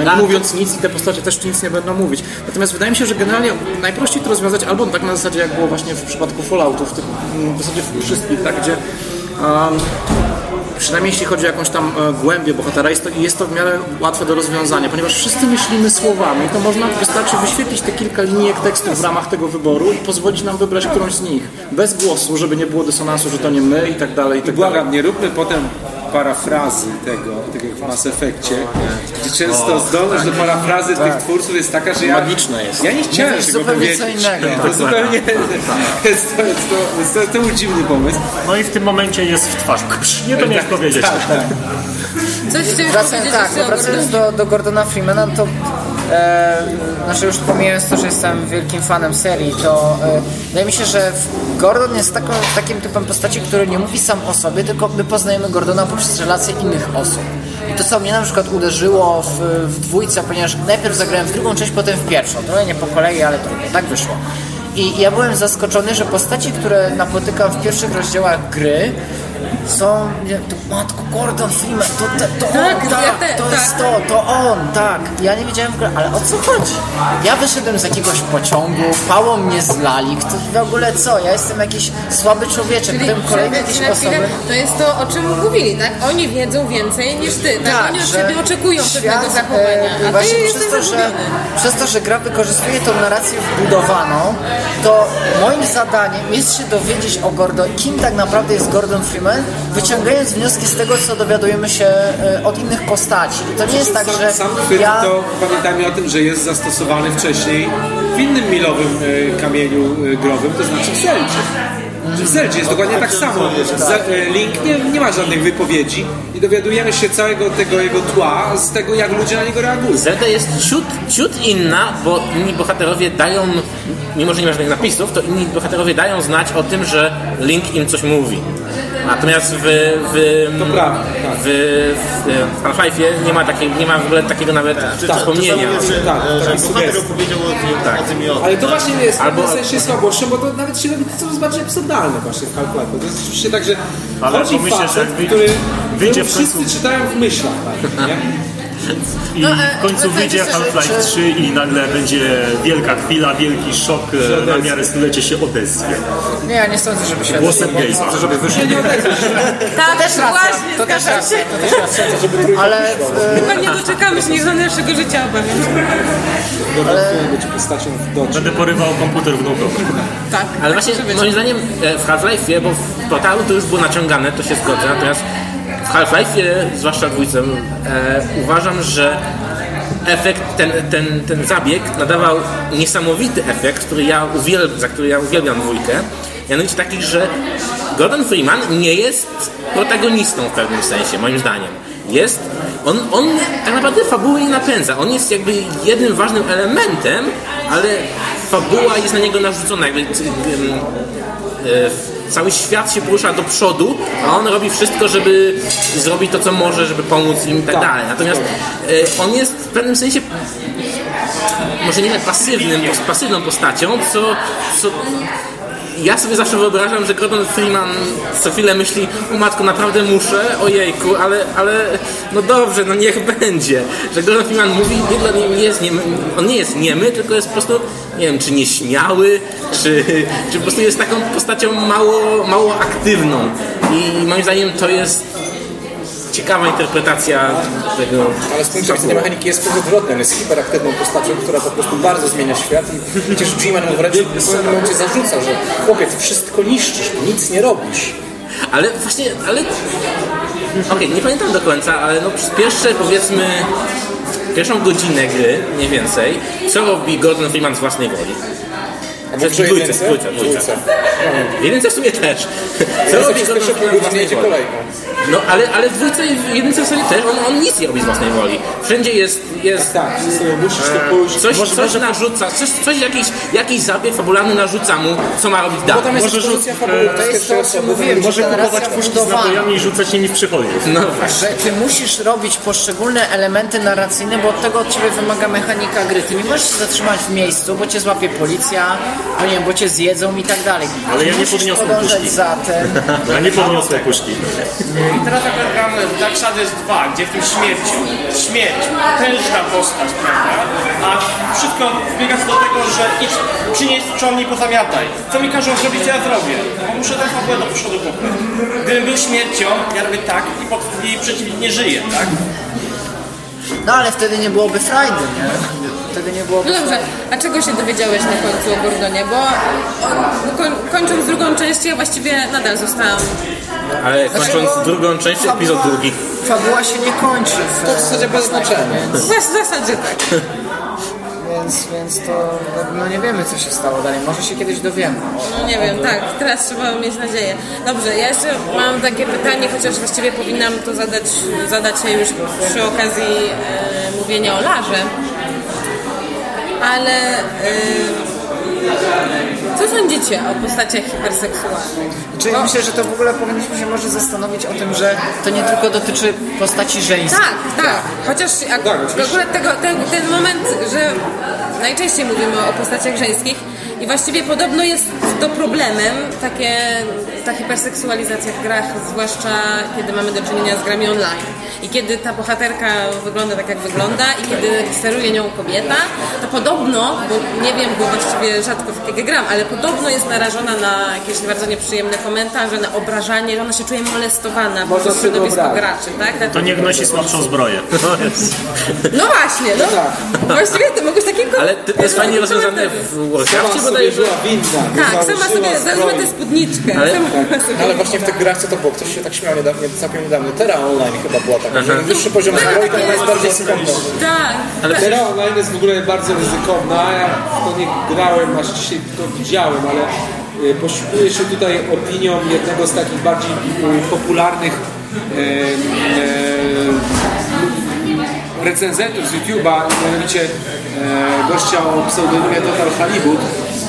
Nie Tak. mówiąc nic i te postacie też nic nie będą mówić. Natomiast wydaje mi się, że generalnie najprościej to rozwiązać albo tak na zasadzie jak było właśnie w przypadku Falloutów, w, tych, w zasadzie w wszystkich, tak, gdzie um, przynajmniej jeśli chodzi o jakąś tam e, głębię bohatera, jest to, jest to w miarę łatwe do rozwiązania, ponieważ wszyscy myślimy słowami, to można, wystarczy wyświetlić te kilka linijek tekstu w ramach tego wyboru i pozwolić nam wybrać którąś z nich. Bez głosu, żeby nie było dysonansu, że to nie my i tak dalej, i tak dalej. Błagam, nie róbmy potem parafrazy tego, tak jak w Mass Effectie, gdzie często zdolność do parafrazy tych twórców jest taka, że ja... Magiczne jest. Ja nie chciałem Mówisz tego powiedzieć. co innego. To zupełnie... Jest to, jest to, jest to, to był dziwny pomysł. No i w tym momencie jest w twarz. Nie to miałeś powiedzieć. Tak, tak. Coś chciałeś Wracając, powiedzieć tak, no wracając do, do Gordona Freemana, to e, znaczy już pomijając to, że jestem wielkim fanem serii, to e, wydaje mi się, że Gordon jest taką, takim typem postaci, który nie mówi sam o sobie, tylko my poznajemy Gordona poprzez relacje innych osób. I to, co mnie na przykład uderzyło w, w dwójce, ponieważ najpierw zagrałem w drugą część, potem w pierwszą. Trochę nie po kolei, ale trudno, tak wyszło. I ja byłem zaskoczony, że postaci, które napotykam w pierwszych rozdziałach gry, są, nie, to matko, Gordon Freeman, to, to, to Tak, on, ja tak, te- to jest tak. to, to on, tak. Ja nie wiedziałem w ogóle, ale o co chodzi? Ja wyszedłem z jakiegoś pociągu, pałą mnie zlali, kto w ogóle co? Ja jestem jakiś słaby człowieczek, Czyli potem na chwilę, osoby. to jest to, o czym mówili, tak? Oni wiedzą więcej niż ty, tak? Oni od siebie oczekują pewnego świat, zachowania, e, a właśnie ty przez to, że, przez to, że gra wykorzystuje tą narrację wbudowaną, to moim zadaniem jest się dowiedzieć o Gordon, kim tak naprawdę jest Gordon Freeman, wyciągając wnioski z tego, co dowiadujemy się e, od innych postaci. I to nie jest tak, że sam chwyt ja... to pamiętajmy o tym, że jest zastosowany wcześniej w innym milowym e, kamieniu e, growym, to znaczy w Zeldzie. Że W Zeldzie jest dokładnie tak samo. E, Link nie, nie ma żadnych wypowiedzi i dowiadujemy się całego tego jego tła z tego, jak ludzie na niego reagują. Zelda jest ciut, ciut inna, bo inni bohaterowie dają, mimo że nie ma żadnych napisów, to inni bohaterowie dają znać o tym, że Link im coś mówi. Natomiast w, w, To prawda, tak. w, w Half-Life'ie nie ma, takiej, nie ma w ogóle takiego nawet wspomnienia. Czasami jest, Tak, e, że tak, bohater jest. opowiedział o tym, o tym i o tym. Ale to właśnie jest Albo- w sensie słabością, bo to nawet się robi coraz bardziej absurdalne właśnie w Half-Life. To jest rzeczywiście tak, że Ale chodzi pomyślcie, że facet, który, wyjdzie który wszyscy czytają w myślach. Tak, nie? <laughs> I No, e, w końcu wracając wyjdzie Half-Life 3 i nagle będzie wielka chwila, wielki szok e, na miarę stulecia się odezwie. Nie, ja nie sądzę, żeby się... Głosem Gabe'a. żeby wyszło. Tak, też właśnie, to też racja, się. to też racja, ale e, Chyba nie doczekamy się nigdy naszego życia, obawiam. Będę porywał komputer wnukowy. Tak, Ale tak właśnie moim zdaniem e, w Half-Life'ie, bo w Totalu to już było naciągane, to się zgodzę, natomiast w Half-Life'ie, zwłaszcza dwójce, e, uważam, że efekt, ten, ten, ten zabieg nadawał niesamowity efekt, który ja uwielb, za który ja uwielbiam dwójkę Mianowicie takich, że Gordon Freeman nie jest protagonistą w pewnym sensie, moim zdaniem. Jest, on, on tak naprawdę fabuły nie napędza. On jest jakby jednym ważnym elementem, ale fabuła jest na niego narzucona. Jakby, em, e, cały świat się porusza do przodu, a on robi wszystko, żeby zrobić to, co może, żeby pomóc im i tak dalej. Natomiast e, on jest w pewnym sensie może nie pasywnym, pasywną postacią, co, co ja sobie zawsze wyobrażam, że Gordon Freeman co chwilę myśli, o matko, naprawdę muszę, ojejku, ale, ale no dobrze, no niech będzie. Że Gordon Freeman mówi, nie niego jest niemy, on nie jest niemy, tylko jest po prostu, nie wiem, czy nieśmiały, czy, czy po prostu jest taką postacią mało, mało aktywną. I moim zdaniem to jest ciekawa interpretacja tego. Ale z punktu widzenia mechaniki jest odwrotny. On jest hiperaktywną postacią, która po prostu bardzo zmienia świat i przecież G-Man mu wręcz w pewnym momencie zarzucał, że chłopiec, wszystko niszczysz, nic nie robisz. Ale właśnie, ale... Okej, nie pamiętam do końca, ale no przez pierwsze powiedzmy pierwszą godzinę gry, mniej więcej, co robi Gordon Freeman z własnej woli? A Przez może dwójce, jedynce? dwójce, dwójce. Dwójce. W jedynce w sumie też. <laughs> Co Teraz robi z własnej woli? No ale, ale w dwójce w jedynce w sobie też, on, on nic nie robi z własnej woli. Wszędzie jest, jest Tak, sobie musisz to pójść. coś, Może- coś narzuca, coś, coś jakiś, jakiś zabieg fabularny narzuca mu, co ma robić Bo dalej. tam jest Może rzut- fabuły. To jest to, o czym mówiłem, Może kupować puszki z napojami i rzucać nimi w przychodniów. No właśnie. że ty musisz robić poszczególne elementy narracyjne, bo od tego od ciebie wymaga mechanika gry. Ty nie możesz się zatrzymać w miejscu, bo cię złapie policja, bo nie wiem, bo cię zjedzą i tak dalej. Ale ja nie musisz podniosłem podążać puszki. za tym. <laughs> Ja nie podniosłem puszki. I teraz akurat gramy w Dark Shadows 2, gdzie w tym śmierciu, śmierć, potężna postać, prawda? A wszystko wbiega do tego, że idź, przynieś czarni pozamiataj. Co mi każą zrobić, to ja zrobię. Bo muszę tę fabułę do przodu popchnąć. Gdybym był śmiercią, ja robię tak i, pod, i przeciwnik nie żyje, tak? No ale wtedy nie byłoby frajdy, nie? Wtedy nie byłoby No dobrze, a czego się dowiedziałeś na końcu o Gordonie? Bo on, koń, kończąc drugą część, ja właściwie nadal zostałam. Ale kończąc drugą część, epizod drugi. Fabuła się nie kończy. W, To w zasadzie bez znaczenia. <laughs> W zasadzie tak. Więc, więc to no nie wiemy co się stało dalej. Może się kiedyś dowiemy. No nie wiem, tak, teraz trzeba mieć nadzieję. Dobrze, ja jeszcze mam takie pytanie, chociaż właściwie powinnam to zadać, zadać się już przy okazji e, mówienia o Larze. Ale e, co sądzicie o postaciach hiperseksualnych? Czyli Bo- myślę, że to w ogóle powinniśmy się może zastanowić o tym, że to nie tylko dotyczy postaci żeńskich. Tak, tak. Chociaż ak- akurat tego, ten, ten moment, że najczęściej mówimy o postaciach żeńskich i właściwie podobno jest to problemem, takie, ta hiperseksualizacja w grach, zwłaszcza kiedy mamy do czynienia z grami online. I kiedy ta bohaterka wygląda tak, jak wygląda i kiedy steruje nią kobieta, to podobno, bo nie wiem, bo właściwie rzadko w gram, ale podobno jest narażona na jakieś bardzo nieprzyjemne komentarze, na obrażanie, że ona się czuje molestowana Można przez środowisko graczy, tak? To niech nosi słabszą zbroję. To <laughs> jest. No właśnie, no. Właściwie to mogłeś takiego... Ale to, to jest fajnie rozwiązane w sobie bodajże. żyła winda. Tak, sama sobie założyła tę spódniczkę. Ale-. Ale właśnie w tych grach co to było? Ktoś się tak śmiał niedawno, całkiem niedawno. Terra Online chyba była taka, że wyższy poziom zbroi to jest bardziej skąpą. Tak. Ale online jest w ogóle bardzo ryzykowna. Ja w to nie grałem, aż dzisiaj tylko widziałem, ale y, poszukuję się tutaj opinią jednego z takich bardziej y, popularnych e, recenzentów z YouTube'a, mianowicie gościa o pseudonimie Total Halibut,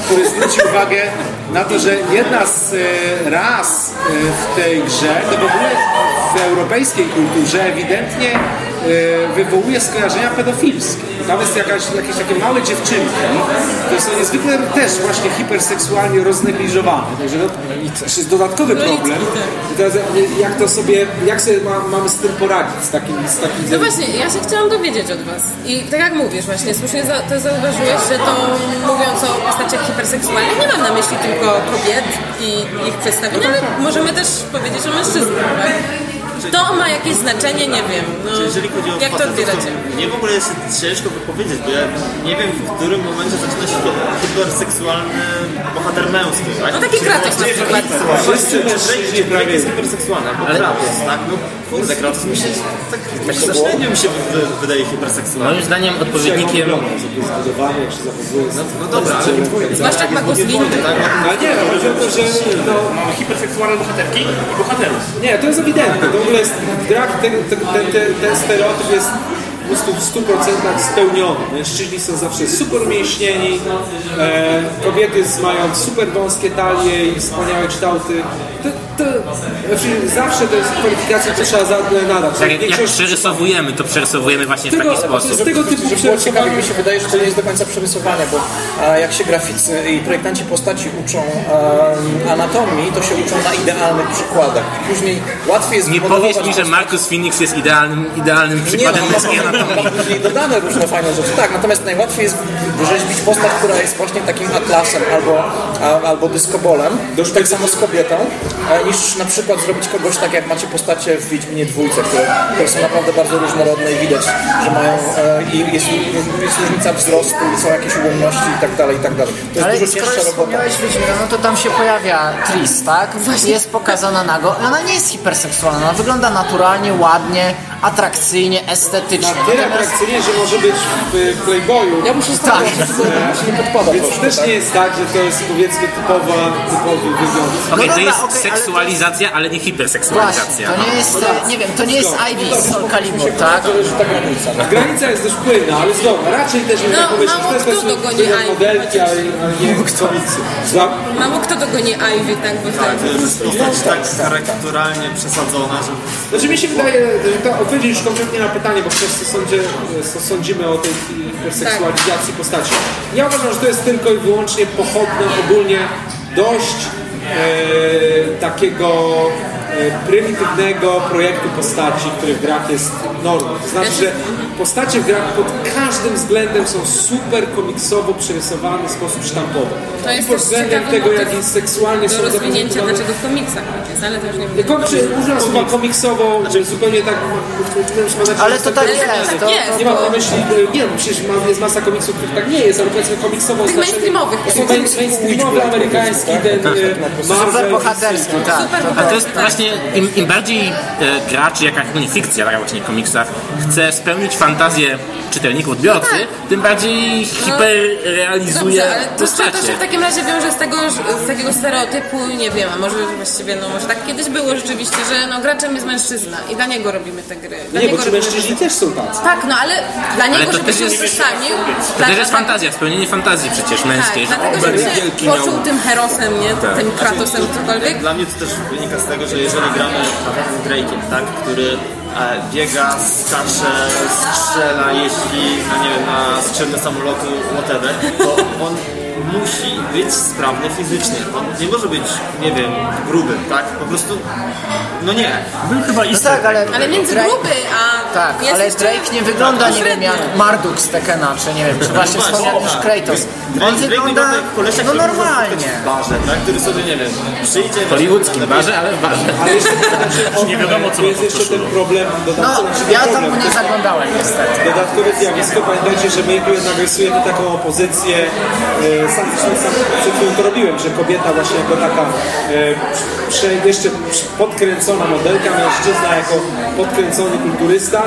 który zwrócił uwagę na to, że jedna z ras w tej grze to w ogóle w europejskiej kulturze ewidentnie wywołuje skojarzenia pedofilskie. Tam jest jakaś, jakieś takie małe dziewczynki, które są niezwykle też właśnie hiperseksualnie roznegliżowane. Także no, to jest dodatkowy problem. I teraz jak to sobie, jak sobie ma, mamy z tym poradzić, z takim, z takim No właśnie, ja się chciałam dowiedzieć od Was. I tak jak mówisz właśnie, słusznie za, to zauważyłeś, że to mówiąc o postaciach hiperseksualnych, nie mam na myśli tylko kobiet i ich przedstawień, ale możemy też powiedzieć o mężczyznach, tak? To ma jakieś znaczenie, nie wiem. No, jeżeli chodzi o jak to odbieracie? Mnie w ogóle jest ciężko wypowiedzieć, bo ja nie wiem w którym momencie zaczyna się hiperseksualny bohater męski, tak? No taki Kratos na przykład. Wszyscy mężczyźni prawie jest hiperseksualny, albo Kratos, tak? No kurde, Kratos mi się tak, tak średnio mi się wy, wydaje hiperseksualny. Moim zdaniem odpowiednikiem. No, no dobra, ale nie twoje. Zwłaszcza jak ma głos winny. Tak, A nie, chodzi o to, że no, Mamy hiperseksualne bohaterki i bohaterów. Nie, to jest ewidentne. W ogóle jest drag, ten, ten, ten, ten, stereotyp jest po prostu w 100% spełniony. Mężczyźni są zawsze super mięśnieni, e, kobiety mają super wąskie talie i wspaniałe kształty. To, to, znaczy zawsze to jest kwalifikacja, co trzeba za, nadać. tak jak, jak Większość- przerysowujemy, to przerysowujemy właśnie w tego, taki sposób. z tego typu przerysowania mi się wydaje, że to nie jest do końca przerysowane, bo a, jak się graficy i projektanci postaci uczą em, anatomii, to się uczą na idealnych przykładach. I później łatwiej jest Nie powiesz mi, że Marcus Phoenix jest idealnym, idealnym przykładem nie, no, męskiej ma- anatomii. ma później dodane różne fajne rzeczy. Tak, natomiast najłatwiej jest wyrzeźbić postać, która jest właśnie takim atlasem albo, a, albo dyskobolem, tak samo z kobietą, e, niż na przykład zrobić kogoś tak, jak macie postacie w Wiedźminie dwójce, które, które są naprawdę bardzo różnorodne i widać, że mają e, i jest, jest różnica wzrostu, i są jakieś ułomności i tak dalej, i tak dalej. To jest Ale dużo cięższa robota. Wiedźmina, no to tam się pojawia Tris, tak? Jest pokazana nago. Ona nie jest hiperseksualna, ona wygląda naturalnie, ładnie, atrakcyjnie, estetycznie. na tyle Natomiast atrakcyjnie, że może być w Playboyu. Ja muszę Tak. stawiać, że to nie podpada Więc troszkę, też tak? nie jest tak, że to jest powiedzmy typowa, typowy wygląd. Okej, No to jest ale to seksualizacja, ale nie Właśnie, hiperseksualizacja. to nie jest, e, nie wiem, to nie jest Ivy z Soul Calibur, tak? To jest ta granica. tak? Granica jest dość płynna, ale znowu, raczej też nie No, tak powiedzieć, mało że to kto dogoni Ivy, modelki, ale, nie komicy. Mało kto dogoni Ivy, tak? Bo Tak, tak. to jest postać tak charakteralnie przesadzona, że Znaczy mi się wydaje, że to odpowiedzi już konkretnie na pytanie, bo wszyscy sądzie, sądzimy o tej hiperseksualizacji postaci. Ja uważam, że to jest tylko i wyłącznie pochodne ogólnie dość takiego e, prymitywnego projektu postaci, który w grach jest normą. To znaczy, że postacie w grach pod każdym względem są super komiksowo przerysowane w sposób sztampowy. To jest I pod względem tego, jak jest seksualnie do są rozwinięcia, dlaczego w komiksach tak jest, ale to już nie. Komiksy, użyłem słowa komiksowo, że zupełnie tak... Ale to tak tak, jest. tak To. Nie mam na myśli, nie no, przecież ma, jest masa komiksów, których tak nie jest, ale powiedzmy komiksowo Tych mainstreamowych mainstreamowy, amerykański, ten e, super Marvel, bohaterski, tak. A to jest właśnie, im, im bardziej e, gra, czy jakaś nie, fikcja, taka właśnie w komiksach, chce spełnić fantazję czytelników, odbiorcy, tym bardziej hiperrealizuje Dobrze, ale to, to się postacie. w takim razie wiąże z, tego, z takiego stereotypu, nie wiem, a może właściwie, no może tak kiedyś było rzeczywiście, że no graczem jest mężczyzna i dla niego robimy te gry. Dla Nie, niego bo mężczyźni też są tacy. Tak, no ale dla niego, to żeby też się jest- utożsamił... To też jest fantazja, spełnienie fantazji przecież Tak, męskiej. że dlatego, żeby się poczuł tym herosem, nie? Tak. Tym Kratosem, cokolwiek. Dla mnie to też wynika z tego, że jeżeli gramy Pawełem Drake'iem, tak, który e, biega, skacze, strzela, jeździ, no nie wiem, na skrzydle samolotu, whatever, to on musi być sprawny fizycznie. On nie może być, nie wiem, gruby, tak? Po prostu, no nie. Był chyba no easter tak, ale, Ale między Drake- gruby, a Tak, ale Drake nie wygląda, nie wiem, jak Marduk z Tekena, czy nie wiem, czy właśnie Właśnie, wspomniał już tak. Kratos. On wygląda kolesia, no normalnie. w barze, tak? Który sobie, nie wiem, przyjdzie... W hollywoodzkim barze, ale w barze. Ale jeszcze, znaczy, <laughs> Nie wiadomo, co jest jeszcze ten problem No, ja tam problem, nie zaglądałem niestety. Dodatkowe zjawisko, pamiętajcie, że my tu jednak rysujemy taką opozycję, e, sam, przed chwilą to robiłem, że kobieta właśnie jako taka e, prze, jeszcze podkręcona modelka, mężczyzna jako podkręcony kulturysta,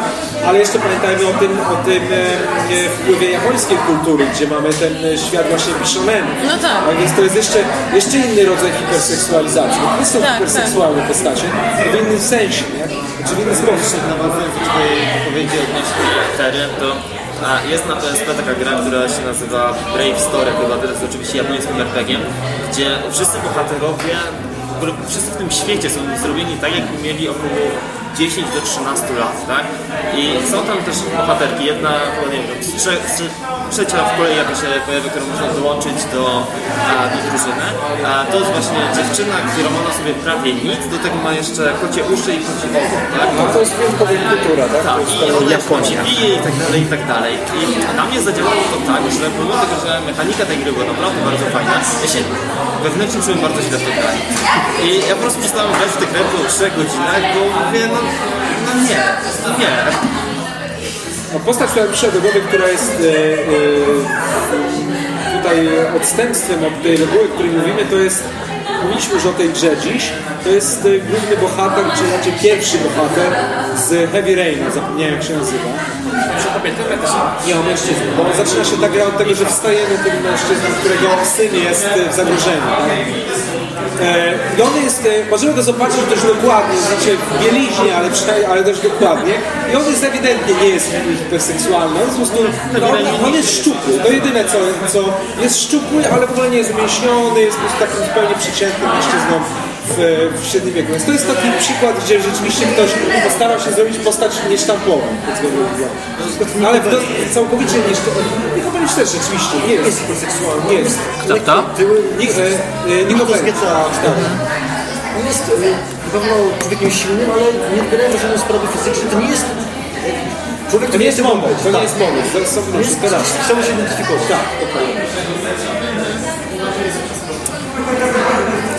ale jeszcze pamiętajmy o tym, o tym e, wpływie japońskiej kultury, gdzie mamy ten e, świat właśnie bishonen. No tak. A więc to jest jeszcze, jeszcze inny rodzaj hiperseksualizacji. To są Tak, hiperseksualne postacie, w innym sensie, nie? Czy w inny sposób. nawiązując do Twojej wypowiedzi odnośnie charaktery, to a, jest na PSP taka gra, która się nazywa Brave Story, chyba to jest oczywiście japońskim RPG-iem, gdzie wszyscy bohaterowie, w ogóle wszyscy w tym świecie są zrobieni tak, jakby mieli około 10 do 13 lat, tak? I są tam też bohaterki, jedna, chyba nie wiem, trze, trze, trzecia w kolei jaka się pojawia, którą można dołączyć do, a, do drużyny. A, to jest właśnie dziewczyna, którą ona sobie prawie nic, do tego ma jeszcze kocie uszy i kocie oko, tak? To jest wyjątkowa kultura, tak? Tak, i jest ona Japonia. się bije i tak dalej, i tak dalej. I na mnie zadziałało to tak, że pomimo tego, że mechanika tej gry była naprawdę bardzo fajna, ja się wewnętrznie czułem bardzo źle w tej grze. I ja po prostu przestałem grać w tę grę po 3 godzinach, bo mówię, no no nie, nie. No, postać, która przyszła do głowy, która jest e, e, tutaj odstępstwem od tej reguły, o której mówimy, to jest, mówiliśmy już o tej grze dziś, to jest e, główny bohater, czy raczej pierwszy bohater z Heavy Raina, zapomniałem jak się nazywa. Nie, o mężczyznę, bo zaczyna się ta gra od tego, że wstajemy tym mężczyzną, którego syn jest w zagrożeniu. Tak? E, I on jest, e, możemy go zobaczyć dość dokładnie, znaczy w bieliźnie, ale, ale dość dokładnie. I on jest ewidentnie nie jest hiperseksualny, on, jest no, on, on jest szczupły, to jedyne co, co jest szczupły, ale w ogóle nie jest umięśniony, jest po prostu takim zupełnie przeciętnym mężczyzną w, w średnim wieku. Więc to jest taki przykład, gdzie rzeczywiście ktoś postarał się zrobić postać niesztampową. Ale do, całkowicie niesztampową. Niko Bellicz też rzeczywiście nie jest nie jest. Kto, kto? E, e, Niko Bellicz. Tak. On jest e, na pewno człowiekiem silnym, ale nie odbierając żadnej sprawy fizycznej, to nie jest człowiek, To nie jest moment, to nie Tak. jest moment, to jest teraz, chcemy się identyfikować. Tak, dokładnie.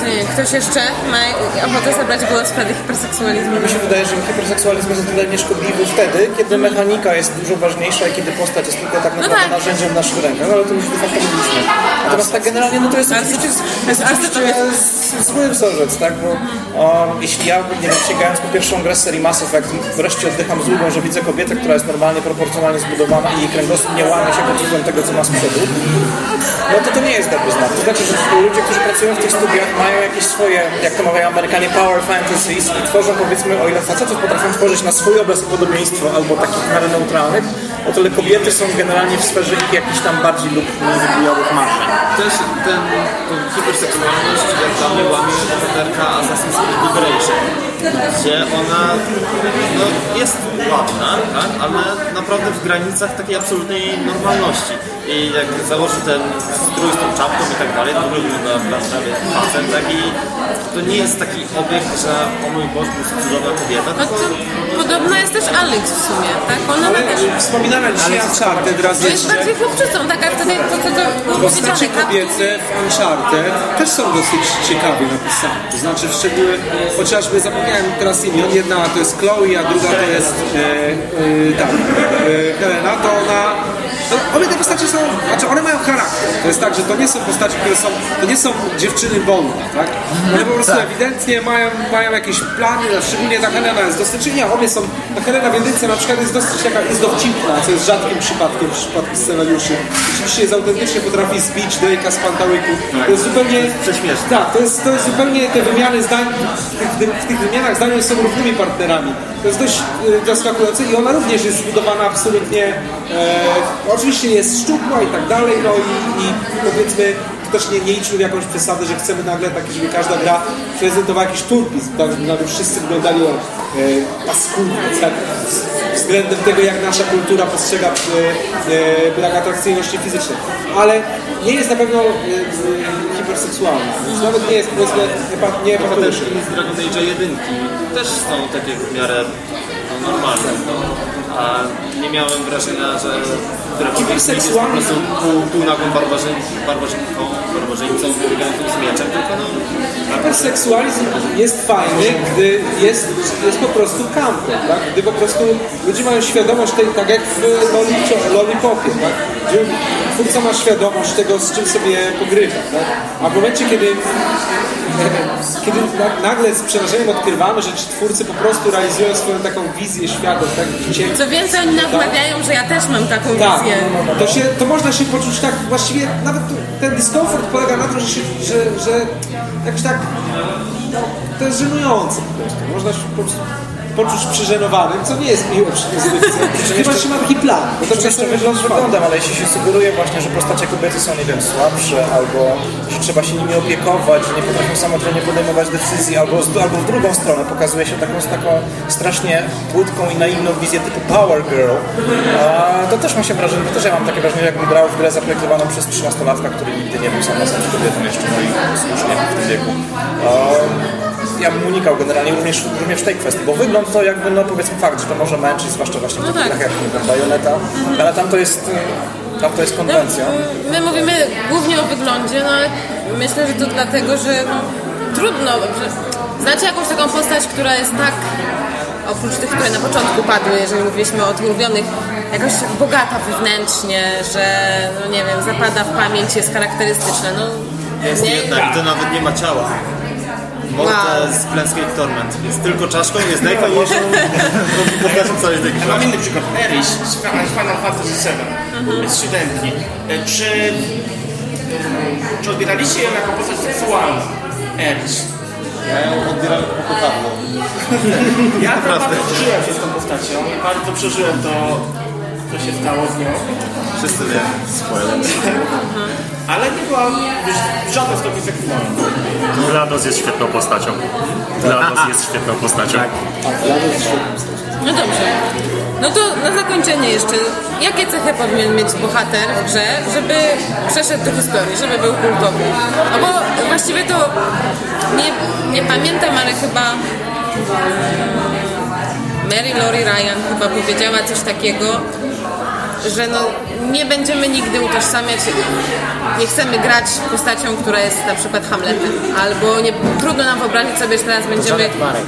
Nie, Ktoś jeszcze ma ochotę zabrać głos w sprawie hiperseksualizmu? Mi się wydaje, że hiperseksualizm jest o tyle nieszkodliwy wtedy, kiedy mechanika jest dużo ważniejsza i kiedy postać jest tylko tak naprawdę tak. narzędziem w naszych rękach, ale to już de facto mówiliśmy. Natomiast tak generalnie, no to jest oczywiście, jest oczywiście zły wzorzec, tak, bo o, jeśli ja, nie wiem, sięgając po pierwszą grę z serii Mass Effect, wreszcie oddycham z ulgą, że widzę kobietę, która jest normalnie, proporcjonalnie zbudowana i jej kręgosłup nie łamie się pod względem tego, co ma z przodu, no to to nie jest dobry znak. To znaczy, że ludzie, którzy pracują w tych studiach mają jakieś swoje, jak to mawiają Amerykanie, power fantasies i tworzą powiedzmy, o ile facetów potrafią tworzyć na swój obraz podobieństwo albo takich miarę neutralnych, o tyle kobiety są generalnie w sferze ich jakichś tam bardziej lub mniej marzeń. Też ten, tą hiperseksualność jak dla mnie łamie bohaterka Assassin's Creed Liberation, gdzie ona no, jest ładna, tak? ale naprawdę w granicach takiej absolutnej normalności. I jak założy ten strój z tą czapką i tak dalej, to w wygląda prawie facet, tak? I to nie jest taki obiekt, że o mój Boże, cudowna kobieta, No tylko podobna jest też Alex w sumie, tak? Ona Ale też... wspominana dzisiaj Uncharted raz To jest jeszcze. bardziej chłopczycą, taka wtedy to, co to było Postacie tak? kobiece w Uncharted też są dosyć ciekawie napisane. To znaczy w szczególe, chociażby zapomniałem teraz imion, jedna to jest Chloe, a druga to jest e, e, tak, e, Helena, to ona no, obie te postacie są, znaczy one mają charakter. To jest tak, że to nie są postacie, które są, to nie są dziewczyny wolne, tak? One po prostu ewidentnie mają, mają jakieś plany, szczególnie ta Helena jest dosyć, nie, obie są, ta Helena w jedynce na przykład jest dosyć taka, jest dowcipna, co jest rzadkim przypadkiem w przypadku scenariuszy. Rzeczywiście jest autentycznie potrafi zbić Drake'a z pantałyku. To jest zupełnie... prześmieszne. Tak, to jest, to jest zupełnie te wymiany zdań, w tych, w tych wymianach zdań są równymi partnerami. To jest dość e, zaskakujące i ona również jest zbudowana absolutnie, e, oczywiście jest szczupła i tak dalej, no i, i powiedzmy też nie, nie idźmy w jakąś przesadę, że chcemy nagle tak, żeby każda gra prezentowała jakiś turbizm, tak, żeby nagle wszyscy wyglądali e, paskudnie, tak, względem tego, jak nasza kultura postrzega e, e, brak atrakcyjności fizycznej. Ale nie jest na pewno e, e, hiperseksualna, więc nawet nie jest powiedzmy epa- nie bohaterki z Dragon Age 1 też są takie w miarę no, normalne. A nie miałem wrażenia, że prawdziwy jest po prostu pół, półnagą barbarzyńką, barbarzyńką, barbarzyńcą biegającą z mieczem, tylko no... Hiperseksualizm jest fajny, gdy jest, jest po prostu kampem, tak? Gdy po prostu ludzie mają świadomość tej, tak jak w Lollipo- Lollipopie, tak? Gdzie twórca ma świadomość tego, z czym sobie pogrywa, tak? A w momencie, kiedy <laughs> kiedy na- nagle z przerażeniem odkrywamy, że ci twórcy po prostu realizują swoją taką wizję świata, tak? Chcieli, Co więcej, oni nam wmawiają, że ja też mam taką tak, wizję. to, się, to można się poczuć tak, właściwie nawet ten dyskomfort polega na tym, że, się, że, że tak, no, to jest żenujące po prostu. Można się po prostu poczuć przyżenowanym, co nie jest miłe przy tej. Chyba się ma taki plan, bo to To często jeszcze wygląda wygląd wyglądem, ale jeśli się sugeruje właśnie, że postacie kobiety są, nie wiem, słabsze, albo że trzeba się nimi opiekować, że nie potrafią samodzielnie podejmować decyzji, albo, albo w drugą stronę pokazuje się taką, taką strasznie płytką i naiwną wizję typu Power Girl, a, to też ma się wrażenie, to też ja mam takie wrażenie, jakbym grał w grę zaprojektowaną przez 13-latka, który nigdy nie był sam na sam kobietą jeszcze, no i słusznie w tym wieku. A, ja bym unikał generalnie również, również w tej kwestii, bo wygląd to jakby, no powiedzmy fakt, że to może męczyć, zwłaszcza właśnie w No takich tak. jak nie wiem, Bayonetta, ale tam to jest, tam to jest konwencja. No, my mówimy głównie o wyglądzie, no ale myślę, że to dlatego, że no, trudno, że znacie jakąś taką postać, która jest tak oprócz tych, które na początku padły, jeżeli mówiliśmy o tych ulubionych, jakoś bogata wewnętrznie, że no nie wiem, zapada w pamięć, jest charakterystyczna. No, Jest nie, jednak, to nawet nie ma ciała. Morta Wow. z Planescape Torment. Jest tylko czaszką, jest najfajniejszą postacią całej tej grze. Mam inny przykład. Erish z Final Fantasy VII z siódemki. Czy, e, czy odbieraliście ją jako postać seksualną? Erish. Ja ją odbieram jako kochadło. Ja naprawdę przeżyłem się z tą postacią i bardzo przeżyłem to, co się stało z nią. Wszyscy wiemy. Spoiler. Ale nie była w żadnym stopniu seksualna. GLaDOS jest świetną postacią. GLaDOS jest świetną postacią. No dobrze. No to na zakończenie jeszcze, jakie cechy powinien mieć bohater w grze, żeby przeszedł do historii, żeby był kultowy? No bo właściwie to nie, nie pamiętam, ale chyba mm, Mary Lori Ryan chyba powiedziała coś takiego, że no, nie będziemy nigdy utożsamiać, nie chcemy grać postacią, która jest na przykład Hamletem, albo nie, trudno nam wyobrazić sobie, że teraz będziemy... Janet Marek.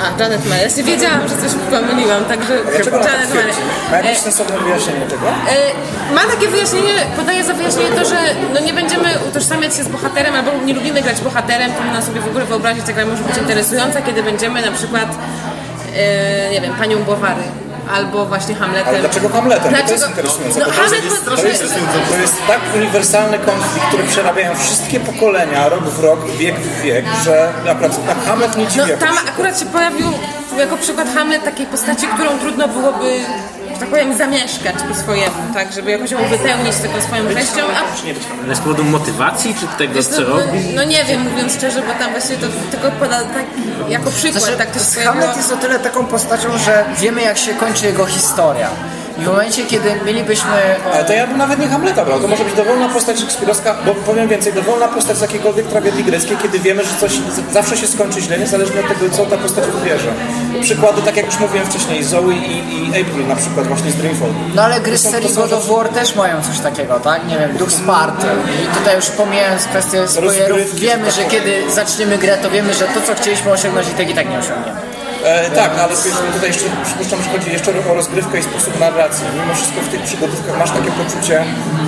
A, Janet Marek. Ja się wiedziałam, że coś pomyliłam, także Dlaczego ona tak Janet Marek. Ma jakieś sensowne wyjaśnienie tego? E, Ma takie wyjaśnienie, podaje za wyjaśnienie to, że no nie będziemy utożsamiać się z bohaterem, albo nie lubimy grać bohaterem, trudno sobie w ogóle wyobrazić, jak gra może być interesująca, kiedy będziemy na przykład, e, nie wiem, panią Bowary. Albo właśnie Hamletem. Ale dlaczego Hamletem? Bo to jest Dlaczego- interesujące. No, to, Hamlet jest, to- jest, to jest tak uniwersalny konflikt, który przerabiają wszystkie pokolenia, rok w rok, wiek w wiek, że akurat tak Hamlet nie No, dziwi. tam akurat się pojawił jako przykład Hamlet takiej postaci, którą trudno byłoby, że tak powiem, zamieszkać po swojemu, tak, żeby jakoś ją wypełnić taką swoją treścią, a Ale z powodu motywacji, czy tego, Wiesz, co no, no, robi? no nie wiem, mówiąc szczerze, bo tam właściwie to tylko poda tak jako przykład, Znaczy, tak. Hamlet jest o tyle taką postacią, że wiemy jak się kończy jego historia. I w momencie, kiedy mielibyśmy... e, Ale to ja bym nawet nie Hamleta brał. To może być dowolna postać szekspirowska, bo powiem więcej, dowolna postać z jakiejkolwiek tragedii greckiej, kiedy wiemy, że coś zawsze się skończy źle, niezależnie od tego, co ta postać wybierze. Przykłady, tak jak już mówiłem wcześniej, Zoe i, i April na przykład właśnie z Dreamfall. No ale gry z serii God of War też mają coś takiego, tak? Nie wiem, Duch Sparty. I tutaj już pomijając kwestię spoilerów, wiemy, że że tak kiedy zaczniemy grę, to wiemy, że to, co chcieliśmy osiągnąć, i tak i tak nie osiągniemy. E, tak, ale tutaj jeszcze przypuszczam, że chodzi jeszcze o rozgrywkę i sposób narracji. Mimo wszystko w tych przygodówkach masz takie poczucie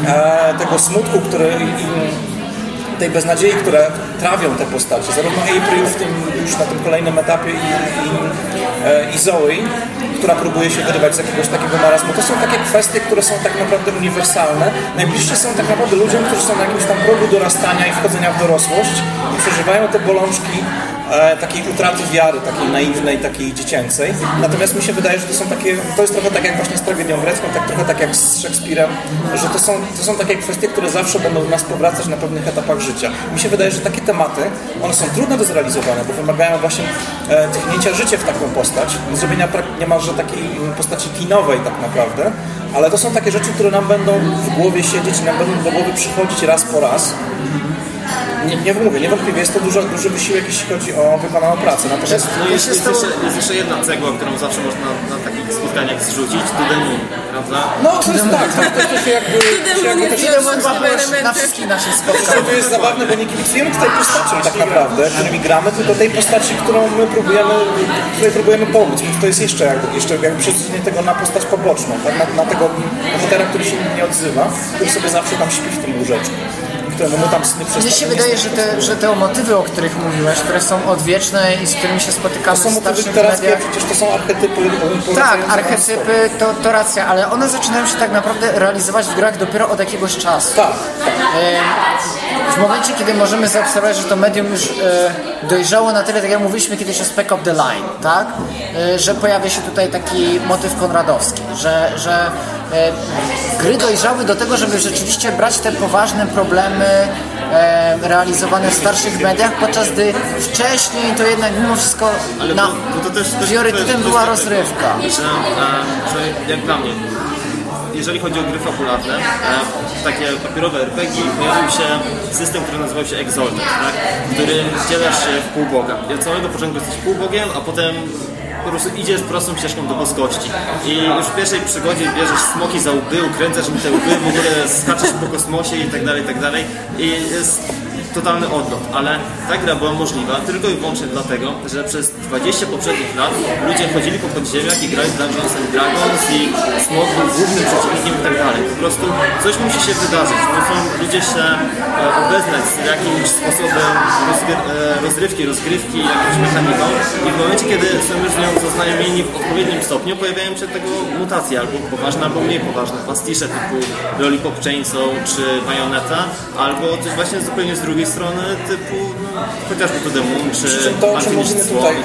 e, tego smutku, który i tej beznadziei, które trawią te postacie. Zarówno April w tym już na tym kolejnym etapie i, i, e, i Zoe, która próbuje się wyrywać z jakiegoś takiego marazmu. To są takie kwestie, które są tak naprawdę uniwersalne. Najbliższe są tak naprawdę ludziom, którzy są na jakimś tam progu dorastania i wchodzenia w dorosłość i przeżywają te bolączki e, takiej utraty wiary, takiej naiwnej, takiej dziecięcej. Natomiast mi się wydaje, że to są takie, to jest trochę tak jak właśnie z tragedią grecką, tak trochę tak jak z Szekspirem, że to są, to są takie kwestie, które zawsze będą do nas powracać na pewnych etapach życia. Mi się wydaje, że takie tematy, one są trudne do zrealizowania, bo wymagają właśnie e, tchnięcia życia w taką postać, zrobienia niemalże takiej mm, postaci kinowej tak naprawdę, ale to są takie rzeczy, które nam będą w głowie siedzieć i nam będą do głowy przychodzić raz po raz. Nie, nie mówię, niewątpliwie jest to dużo, duży wysiłek, jeśli chodzi o wykonaną pracę. Natomiast No jest, jest, jeszcze, jest jeszcze jedna cegła, którą zawsze można na takich spotkaniach zrzucić, to the moon, prawda? No to jest tak, tak, to, to się jakby... się jakby też, Demon byłeś na wszystkich naszych to, spotkaniach. to jest zabawne, bo nie kibicujemy tutaj postaciom tak naprawdę, którymi gramy, tylko tej postaci, którą my próbujemy, której próbujemy pomóc. Więc to jest jeszcze jakby, jeszcze jakby przerzucenie tego na postać poboczną, tak? na, na tego bohatera, który się nie odzywa, który sobie zawsze tam śpi w tym łóżeczku, któremu my tam sny przez Mnie się wydaje, że te, że te motywy, o których mówiłeś, które są odwieczne i z którymi się spotykamy To są motywy literackie, mediach. przecież to są archetypy. Tak, archetypy to, to racja, ale one zaczynają się tak naprawdę realizować w grach dopiero od jakiegoś czasu. Tak, E, W momencie, kiedy możemy zaobserwować, że to medium już e, dojrzało na tyle, tak jak mówiliśmy kiedyś o Spec of the Line, tak? E, Że pojawia się tutaj taki motyw konradowski, że, że e, gry dojrzały do tego, żeby rzeczywiście brać te poważne problemy e, realizowane w starszych mediach, podczas gdy wcześniej to jednak mimo wszystko na, to, to, to też, też priorytetem była rozrywka. Że, że jak dla mnie, jeżeli chodzi o gry fabularne, e, takie papierowe RPG, pojawił się system, który nazywał się Exalted, tak? w którym wcielasz się w półboga. I od samego początku jesteś półbogiem, a potem po prostu idziesz prostą ścieżką do boskości. I już w pierwszej przygodzie bierzesz smoki za łby, ukręcasz im te łby, w ogóle skaczesz po kosmosie i tak dalej, i tak dalej. I jest totalny odlot, ale ta gra była możliwa tylko i wyłącznie dlatego, że przez 20 poprzednich lat ludzie chodzili po podziemiach i grali Dungeons and Dragons i Smog był głównym przeciwnikiem i tak dalej. Po prostu coś musi się wydarzyć, muszą ludzie się e, obeznać z jakimś sposobem e, rozrywki, rozgrywki, jakąś mechaniką. I w momencie, kiedy są już nią zaznajomieni w odpowiednim stopniu, pojawiają się tego mutacje, albo poważne, albo mniej poważne, pastisze typu Lollipop Chainsaw czy Bayonetta, albo coś właśnie zupełnie z drugiej strony typu no, chociażby To Moon czy Przy czym to, o czym mówimy tutaj, i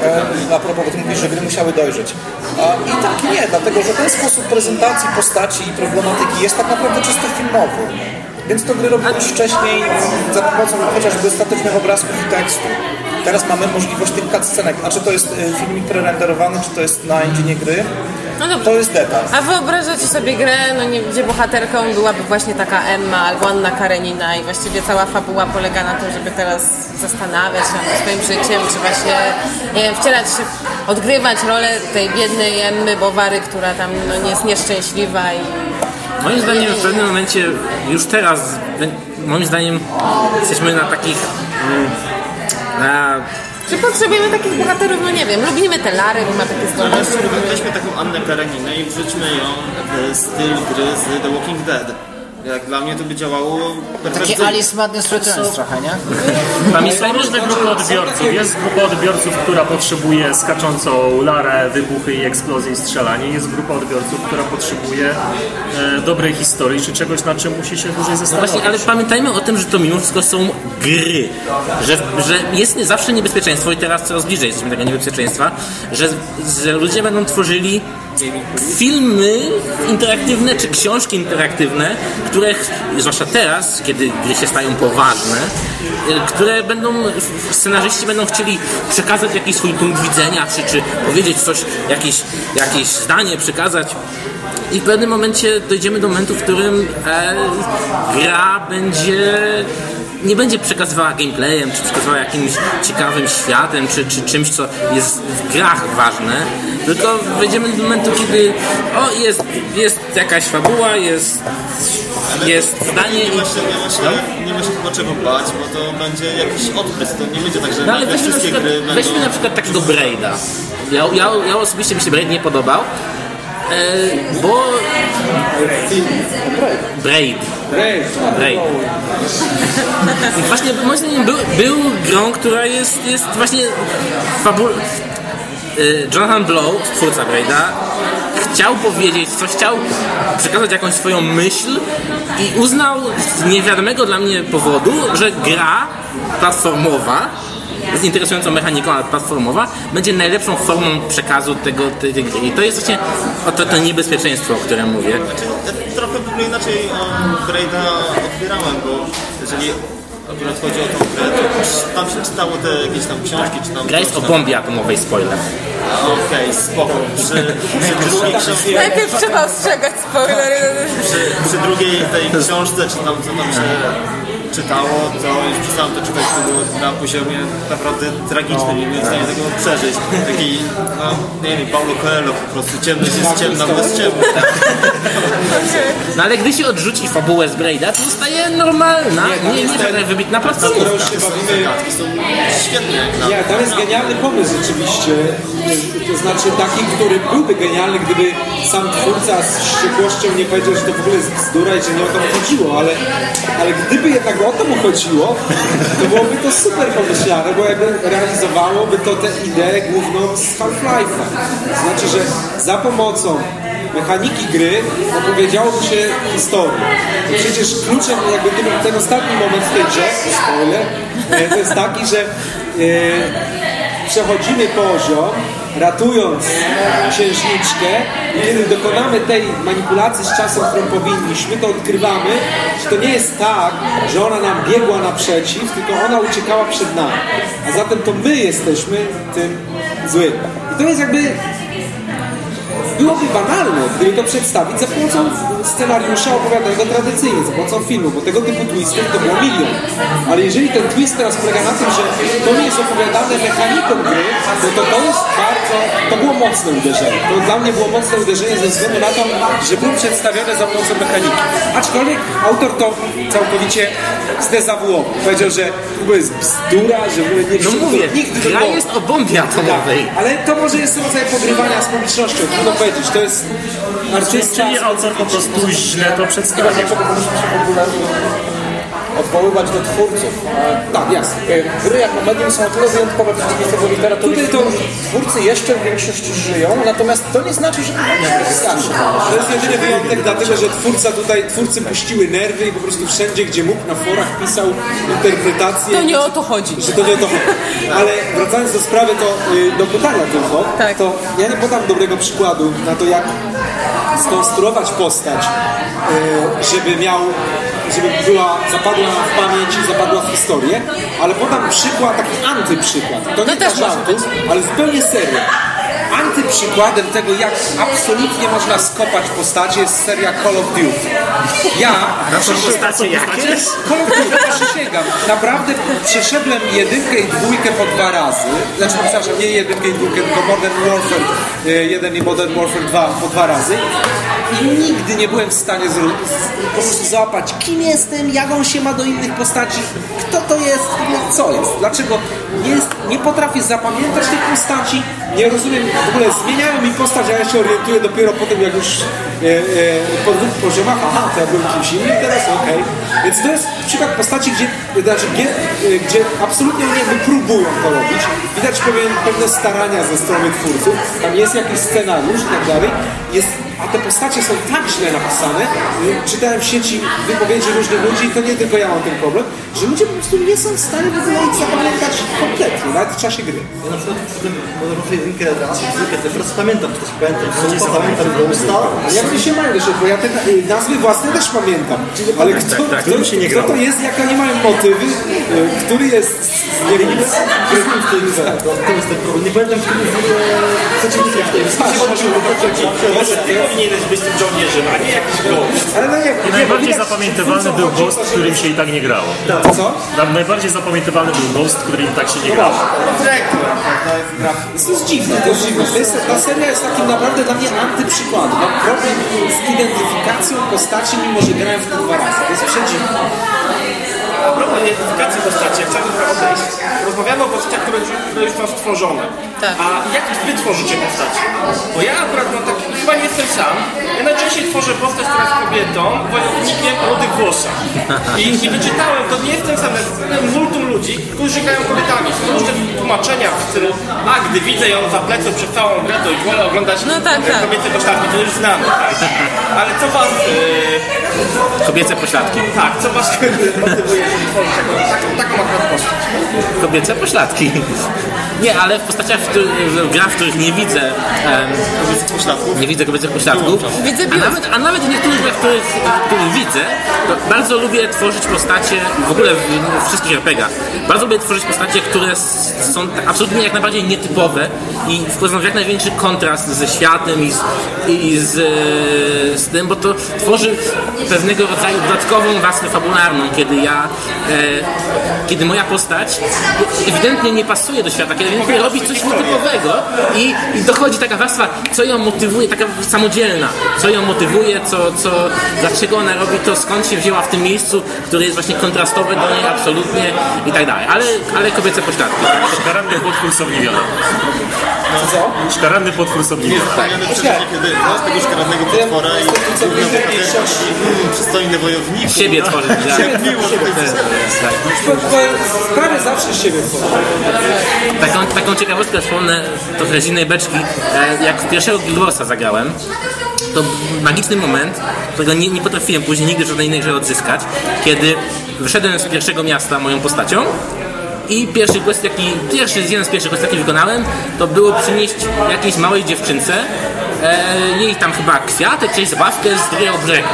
tak e, propos, bo ty mówisz, że gry musiały dojrzeć. A, I tak nie, dlatego że ten sposób prezentacji postaci i problematyki jest tak naprawdę czysto filmowy. Więc to gry robiły już wcześniej za pomocą chociażby statycznych obrazków i tekstu. Teraz mamy możliwość tych cutscenek. A czy to jest e, filmik prerenderowany, czy to jest na engine gry? No dobrze. To jest detal. A wyobrażacie sobie grę, no nie, gdzie bohaterką byłaby właśnie taka Emma albo Anna Karenina i właściwie cała fabuła polega na tym, żeby teraz zastanawiać się nad swoim życiem, czy właśnie, nie wiem, wcielać się, odgrywać rolę tej biednej Emmy Bowary, która tam no, nie jest nieszczęśliwa i Moim zdaniem w pewnym momencie, już teraz, moim zdaniem jesteśmy na takich... mm, Na, Czy potrzebujemy takich bohaterów? No nie wiem, lubimy te Lary, bo ma takie No, zdolności. weźmy- Weźmy taką Annę Kareninę i wrzućmy ją w styl gry z The Walking Dead. Jak dla mnie to by działało Taki perfekcyjnie. Alice Madness Returns trochę, nie? tam jest Są różne grupy odbiorców. Jest grupa odbiorców, która potrzebuje skaczącą larę, wybuchy i eksplozje i strzelanie. Jest grupa odbiorców, która potrzebuje e, dobrej historii, czy czegoś, na czym musi się dłużej zastanowić. Właśnie, ale pamiętajmy o tym, że to mimo wszystko są gry. Że, że jest nie zawsze niebezpieczeństwo i teraz coraz bliżej jesteśmy tego niebezpieczeństwa, że, że ludzie będą tworzyli filmy interaktywne czy książki interaktywne, które, zwłaszcza teraz, kiedy gry się stają poważne, y, które będą, scenarzyści będą chcieli przekazać jakiś swój punkt widzenia, czy, czy powiedzieć coś, jakieś, jakieś zdanie przekazać. I w pewnym momencie dojdziemy do momentu, w którym e, gra będzie nie będzie przekazywała gameplayem, czy przekazywała jakimś ciekawym światem, czy, czy czymś, co jest w grach ważne, tylko dojdziemy do momentu, kiedy o, jest, jest jakaś fabuła, jest, jest zdanie Nie i... ma, się, nie, ma się, nie ma się chyba czego bać, bo to będzie jakiś odprysk. To nie będzie tak, że No ale weźmy na, przykład, weźmy na przykład takiego Braida. Ja, ja, ja osobiście mi się Braid nie podobał, bo... Braid. Braid. I Właśnie był, był grą, która jest, jest właśnie fabu... e, Jonathan Blow, twórca Braida, chciał powiedzieć coś, chciał przekazać jakąś swoją myśl i uznał z niewiadomego dla mnie powodu, że gra platformowa z interesującą mechaniką, ale platformowa, będzie najlepszą formą przekazu tego, tej, tej gry. I to jest właśnie o to, to niebezpieczeństwo, o którym mówię. Ja trochę w ogóle inaczej o Braida odbierałem, bo jeżeli akurat chodzi o tą grę, to tam się czytało te jakieś tam książki, czy tam... Gra jest o bombie atomowej, spoiler. Okej, spoko. Przy, przy drugiej książce... Najpierw trzeba ostrzegać spoilery. przy, przy drugiej tej książce, czy tam co tam się czytało, to już przestałem to czytać, to było na poziomie naprawdę tragicznym, nie byłem w stanie tego przeżyć. Taki, no, nie wiem, Paulo Coelho po prostu, ciemność jest ciemna, bo jest ciemno. <laughs> No ale gdy się odrzuci fabułę z Braida, to zostaje normalna, nie, nie żadna wybitna platformówka. Skoro już mnie. Nie, tam jest genialny pomysł rzeczywiście. To znaczy taki, który byłby genialny, gdyby sam twórca z wściekłością nie powiedział, że to w ogóle jest bzdura i że nie o to chodziło, ale, ale gdyby jednak o to mu chodziło, to byłoby to super pomyślane, bo jakby realizowałoby to tę ideę główną z Half-Life'a. Znaczy, że za pomocą mechaniki gry opowiedziałoby się historię. I przecież kluczem, jakby ten, ten ostatni moment w tej grze, spoiler, e, to jest taki, że e, przechodzimy poziom, ratując księżniczkę i kiedy dokonamy tej manipulacji z czasem, którą powinniśmy, to odkrywamy, że to nie jest tak, że ona nam biegła naprzeciw, tylko ona uciekała przed nami. A zatem to my jesteśmy tym złym. I to jest jakby byłoby banalne, gdyby to przedstawić za pomocą scenariusza opowiadanego tradycyjnie, za pomocą filmu, bo tego typu twistów to było milion. Ale jeżeli ten twist teraz polega na tym, że to nie jest opowiadane mechaniką gry, no to to jest bardzo, to było mocne uderzenie. To dla mnie było mocne uderzenie ze względu na to, że było przedstawione za pomocą mechaniki. Aczkolwiek autor to całkowicie zdezawuował. Powiedział, że to jest bzdura, że w ogóle nie No mówię, nigdy gra jest o bombie atomowej. Tak, ale to może jest rodzaj pogrywania z publicznością, trudno powiedzieć. To jest artysta... Czyli autor po prostu źle to przedstawił. Odwoływać do twórców. E, tak, jasne. E, Gry jako medium są o tyle wyjątkowe w przeciwieństwie do literatury, Tutaj to twórcy jeszcze w większości żyją, natomiast to nie znaczy, że to wystarczy. To jest jedyny wyjątek, dlatego że twórca tutaj, twórcy puściły nerwy i po prostu wszędzie, gdzie mógł, na forach pisał interpretacje. To nie o to chodzi. Że to nie o to chodzi. Ale wracając do sprawy, to y, do pytania tylko, Tak. to ja nie podam dobrego przykładu na to, jak skonstruować postać, y, żeby miał, żeby była, zapadła w pamięć i zapadła w historię, ale podam przykład, taki antyprzykład. To nie też dla może żartu, ale zupełnie serio. Antyprzykładem tego, jak absolutnie można skopać postacie jest seria Call of Duty. Ja Są postacie jakieś? Call of Duty, przysięgam, naprawdę przeszedłem jedynkę i dwójkę po dwa razy. Znaczy, przepraszam, nie jedynkę i dwójkę, tylko Modern Warfare e, 1 i Modern Warfare 2 po dwa razy. I nigdy nie byłem w stanie zro- z, po prostu załapać, kim jestem, jak on się ma do innych postaci, kto to jest, co jest, dlaczego nie, jest, nie potrafię zapamiętać tych postaci, nie rozumiem, w ogóle zmieniają mi postać, a ja się orientuję dopiero po tym, jak już po dwóch poziomach, aha, to ja byłem kimś innym, teraz okej. Więc to jest przykład postaci, gdzie, znaczy, gdzie, e, gdzie absolutnie oni jakby próbują to robić. Widać pewien, pewne starania ze strony twórców, tam jest jakiś scenariusz i tak dalej, jest a te postacie są tak źle napisane, czytałem w sieci wypowiedzi różnych ludzi i to nie tylko ja mam ten problem, że ludzie po prostu nie są w stanie w ogóle ich zapamiętać kompletnie, nawet w czasie gry. Ja na przykład przy tym Warfare 1 raz, dwójkę też raz pamiętam, też pamiętam Soulsa, pamiętam Ghosta. A jak ty się mają jeszcze, bo ja te y, nazwy własne też pamiętam, ale kto, tak, kto, kto to jest, jak oni mają motywy, y, który jest z nie wiem. To, jest ten problem. Nie pamiętam, który przeciwnika w tej Może ty powinieneś być tym żołnierzem, a nie jakiś gość. ale no nie, nie, najbardziej twórca był Ghost, którym się i tak nie grało. Co? Najbardziej zapamiętywalny był Ghost, którym i tak się nie grało. To jest dziwne, to jest dziwne. Jest, ta seria jest takim naprawdę dla mnie antyprzykładem. Mam problem z identyfikacją postaci, mimo że grałem w to dwa razy. To jest przedziwne. Identyfikacji postaci, jak chciałbym trochę odejść. Rozmawiamy o postaciach, które, już- które już są stworzone. Tak. A jak wy tworzycie postaci? Bo ja akurat mam taki, chyba nie jestem sam. Ja najczęściej tworzę postać, która jest kobietą, wojownikiem o rudych włosach. I, I wyczytałem, to nie jestem sam, jest multum ludzi, którzy grają kobietami. Są różne tłumaczenia w stylu, a gdy widzę ją za plecą przez całą grę, to już wolę oglądać No tak, tak. kobiece postaci, to już znamy. Tak? Ale co was... E, Kobiece pośladki. tak, co was <laughs> motywuje, żeby taką, akurat postać? Kobiece pośladki. Nie, ale w postaciach, w, których, w grach, w których nie widzę um, nie widzę kobiecych pośladków, Widzę a biust. nawet, a nawet w niektórych grach, w których, w których widzę, to bardzo lubię tworzyć postacie, w ogóle w, w wszystkich RPGach, bardzo lubię tworzyć postacie, które s- są absolutnie jak najbardziej nietypowe i wchodzą w jak największy kontrast ze światem i z, i z, e, z tym, bo to tworzy pewnego rodzaju dodatkową warstwę fabularną, kiedy ja, kiedy moja postać ewidentnie nie pasuje do świata, kiedy ewidentnie robi coś nietypowego i, i dochodzi taka warstwa, co ją motywuje, taka samodzielna, co ją motywuje, co, co, dlaczego ona robi to, skąd się wzięła w tym miejscu, które jest właśnie kontrastowe do niej absolutnie i tak dalej, ale, ale kobiece pośladki. Szkaranny potwór somniwiony. Co? Szkaranny potwór somniwiony. Wspomniany przeżycie, kiedy z tego szkaradnego potwora i i przystojny wojownik. Siebie tak. Jak miło, jest Tak. Bo- bo Prawie zawsze z siebie wchodzą. Taką, taką ciekawostkę wspomnę trochę z innej beczki. E, Jak pierwszego Gilbosa zagrałem, to magiczny moment, którego nie, nie potrafiłem później nigdy żadnej innej grze odzyskać, kiedy wyszedłem z pierwszego miasta moją postacią i pierwszy quest, jaki, pierwszy, jeden z pierwszych quest, jaki wykonałem, to było przynieść jakiejś małej dziewczynce e, jej tam chyba kwiatek, czy zabawkę z drugiego brzegu.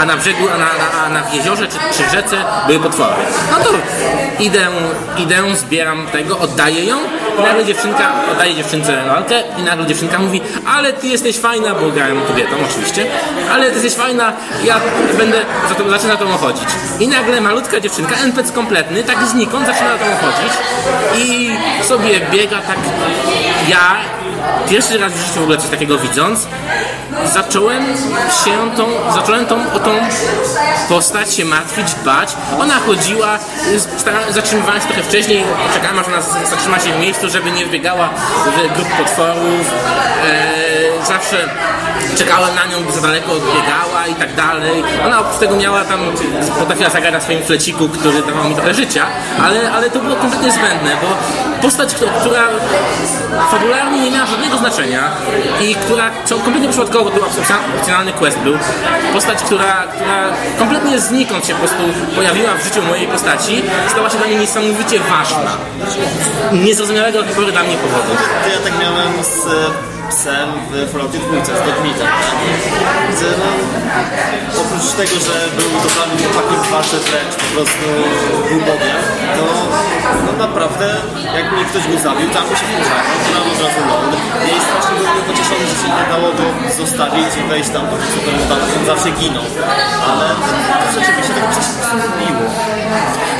A na brzegu, a na, a na jeziorze czy, czy rzece były potwory. No to idę, idę, zbieram tego, oddaję ją I nagle dziewczynka oddaje dziewczynce lalkę i nagle dziewczynka mówi, ale ty jesteś fajna, bo grałem kobietą oczywiście, ale ty jesteś fajna, ja będę za to, zaczyna za tobą chodzić. I nagle malutka dziewczynka, NPC kompletny, tak znikąd zaczyna za tobą chodzić i sobie biega tak ja pierwszy raz w życiu w ogóle coś takiego widząc, zacząłem się tą, zacząłem tą, o tą postać się martwić, dbać. Ona chodziła, y, zatrzymywałem się trochę wcześniej, czekałem aż ona zatrzyma się w miejscu, żeby nie wbiegała w grup potworów. E, zawsze czekałem na nią, by za daleko odbiegała i tak dalej. Ona oprócz tego miała tam, potrafiła zagrać na swoim fleciku, który dawał mi trochę życia, ale, ale to było kompletnie zbędne, bo postać, która fabularnie nie miała żadnego znaczenia i która kompletnie przypadkowo był opcjonalny- quest był. Postać, która, która kompletnie znikąd się po prostu pojawiła w życiu mojej postaci, stała się dla mnie niesamowicie ważna. Niezrozumiałego do tej pory dla mnie powodu. Ja tak miałem z psem w Falloutie 2, z Dogmitem. Gdzie no, oprócz tego, że był totalnym chłopakiem w walce wręcz, po prostu był bogiem, to no naprawdę jak mnie ktoś go zabił, tam by się wkurzałem, tam od razu ląd. Ja i strasznie byłem pocieszony, że się nie dało go zostawić i wejść tam do super on zawsze ginął. Ale to rzeczywiście tak coś miło.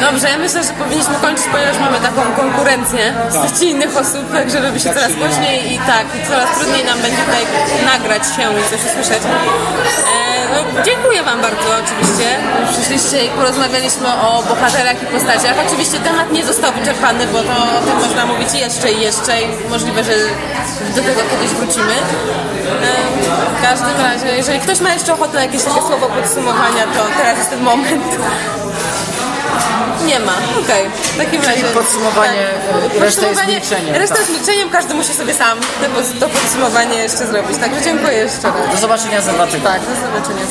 Dobrze, ja myślę, że powinniśmy kończyć, ponieważ mamy taką konkurencję z postaci innych osób, także robi się coraz głośniej i tak, i coraz trudniej nam będzie tutaj nagrać się i coś usłyszeć. E, no, dziękuję Wam bardzo oczywiście. Przyszliście i porozmawialiśmy o bohaterach i postaciach. Oczywiście temat nie został wyczerpany, bo to o tym można mówić jeszcze i jeszcze i możliwe, że do tego kiedyś wrócimy. E, w każdym razie, jeżeli ktoś ma jeszcze ochotę na jakieś takie słowo podsumowania, to teraz jest ten moment. Nie ma, okej. W takim razie. podsumowanie, tak, e, reszta jest podsumowanie- milczeniem, Reszta tak. jest milczeniem, każdy musi sobie sam to, to podsumowanie jeszcze zrobić. Także dziękuję jeszcze raz. Do zobaczenia za dwa tygodnie. Tak, do zobaczenia.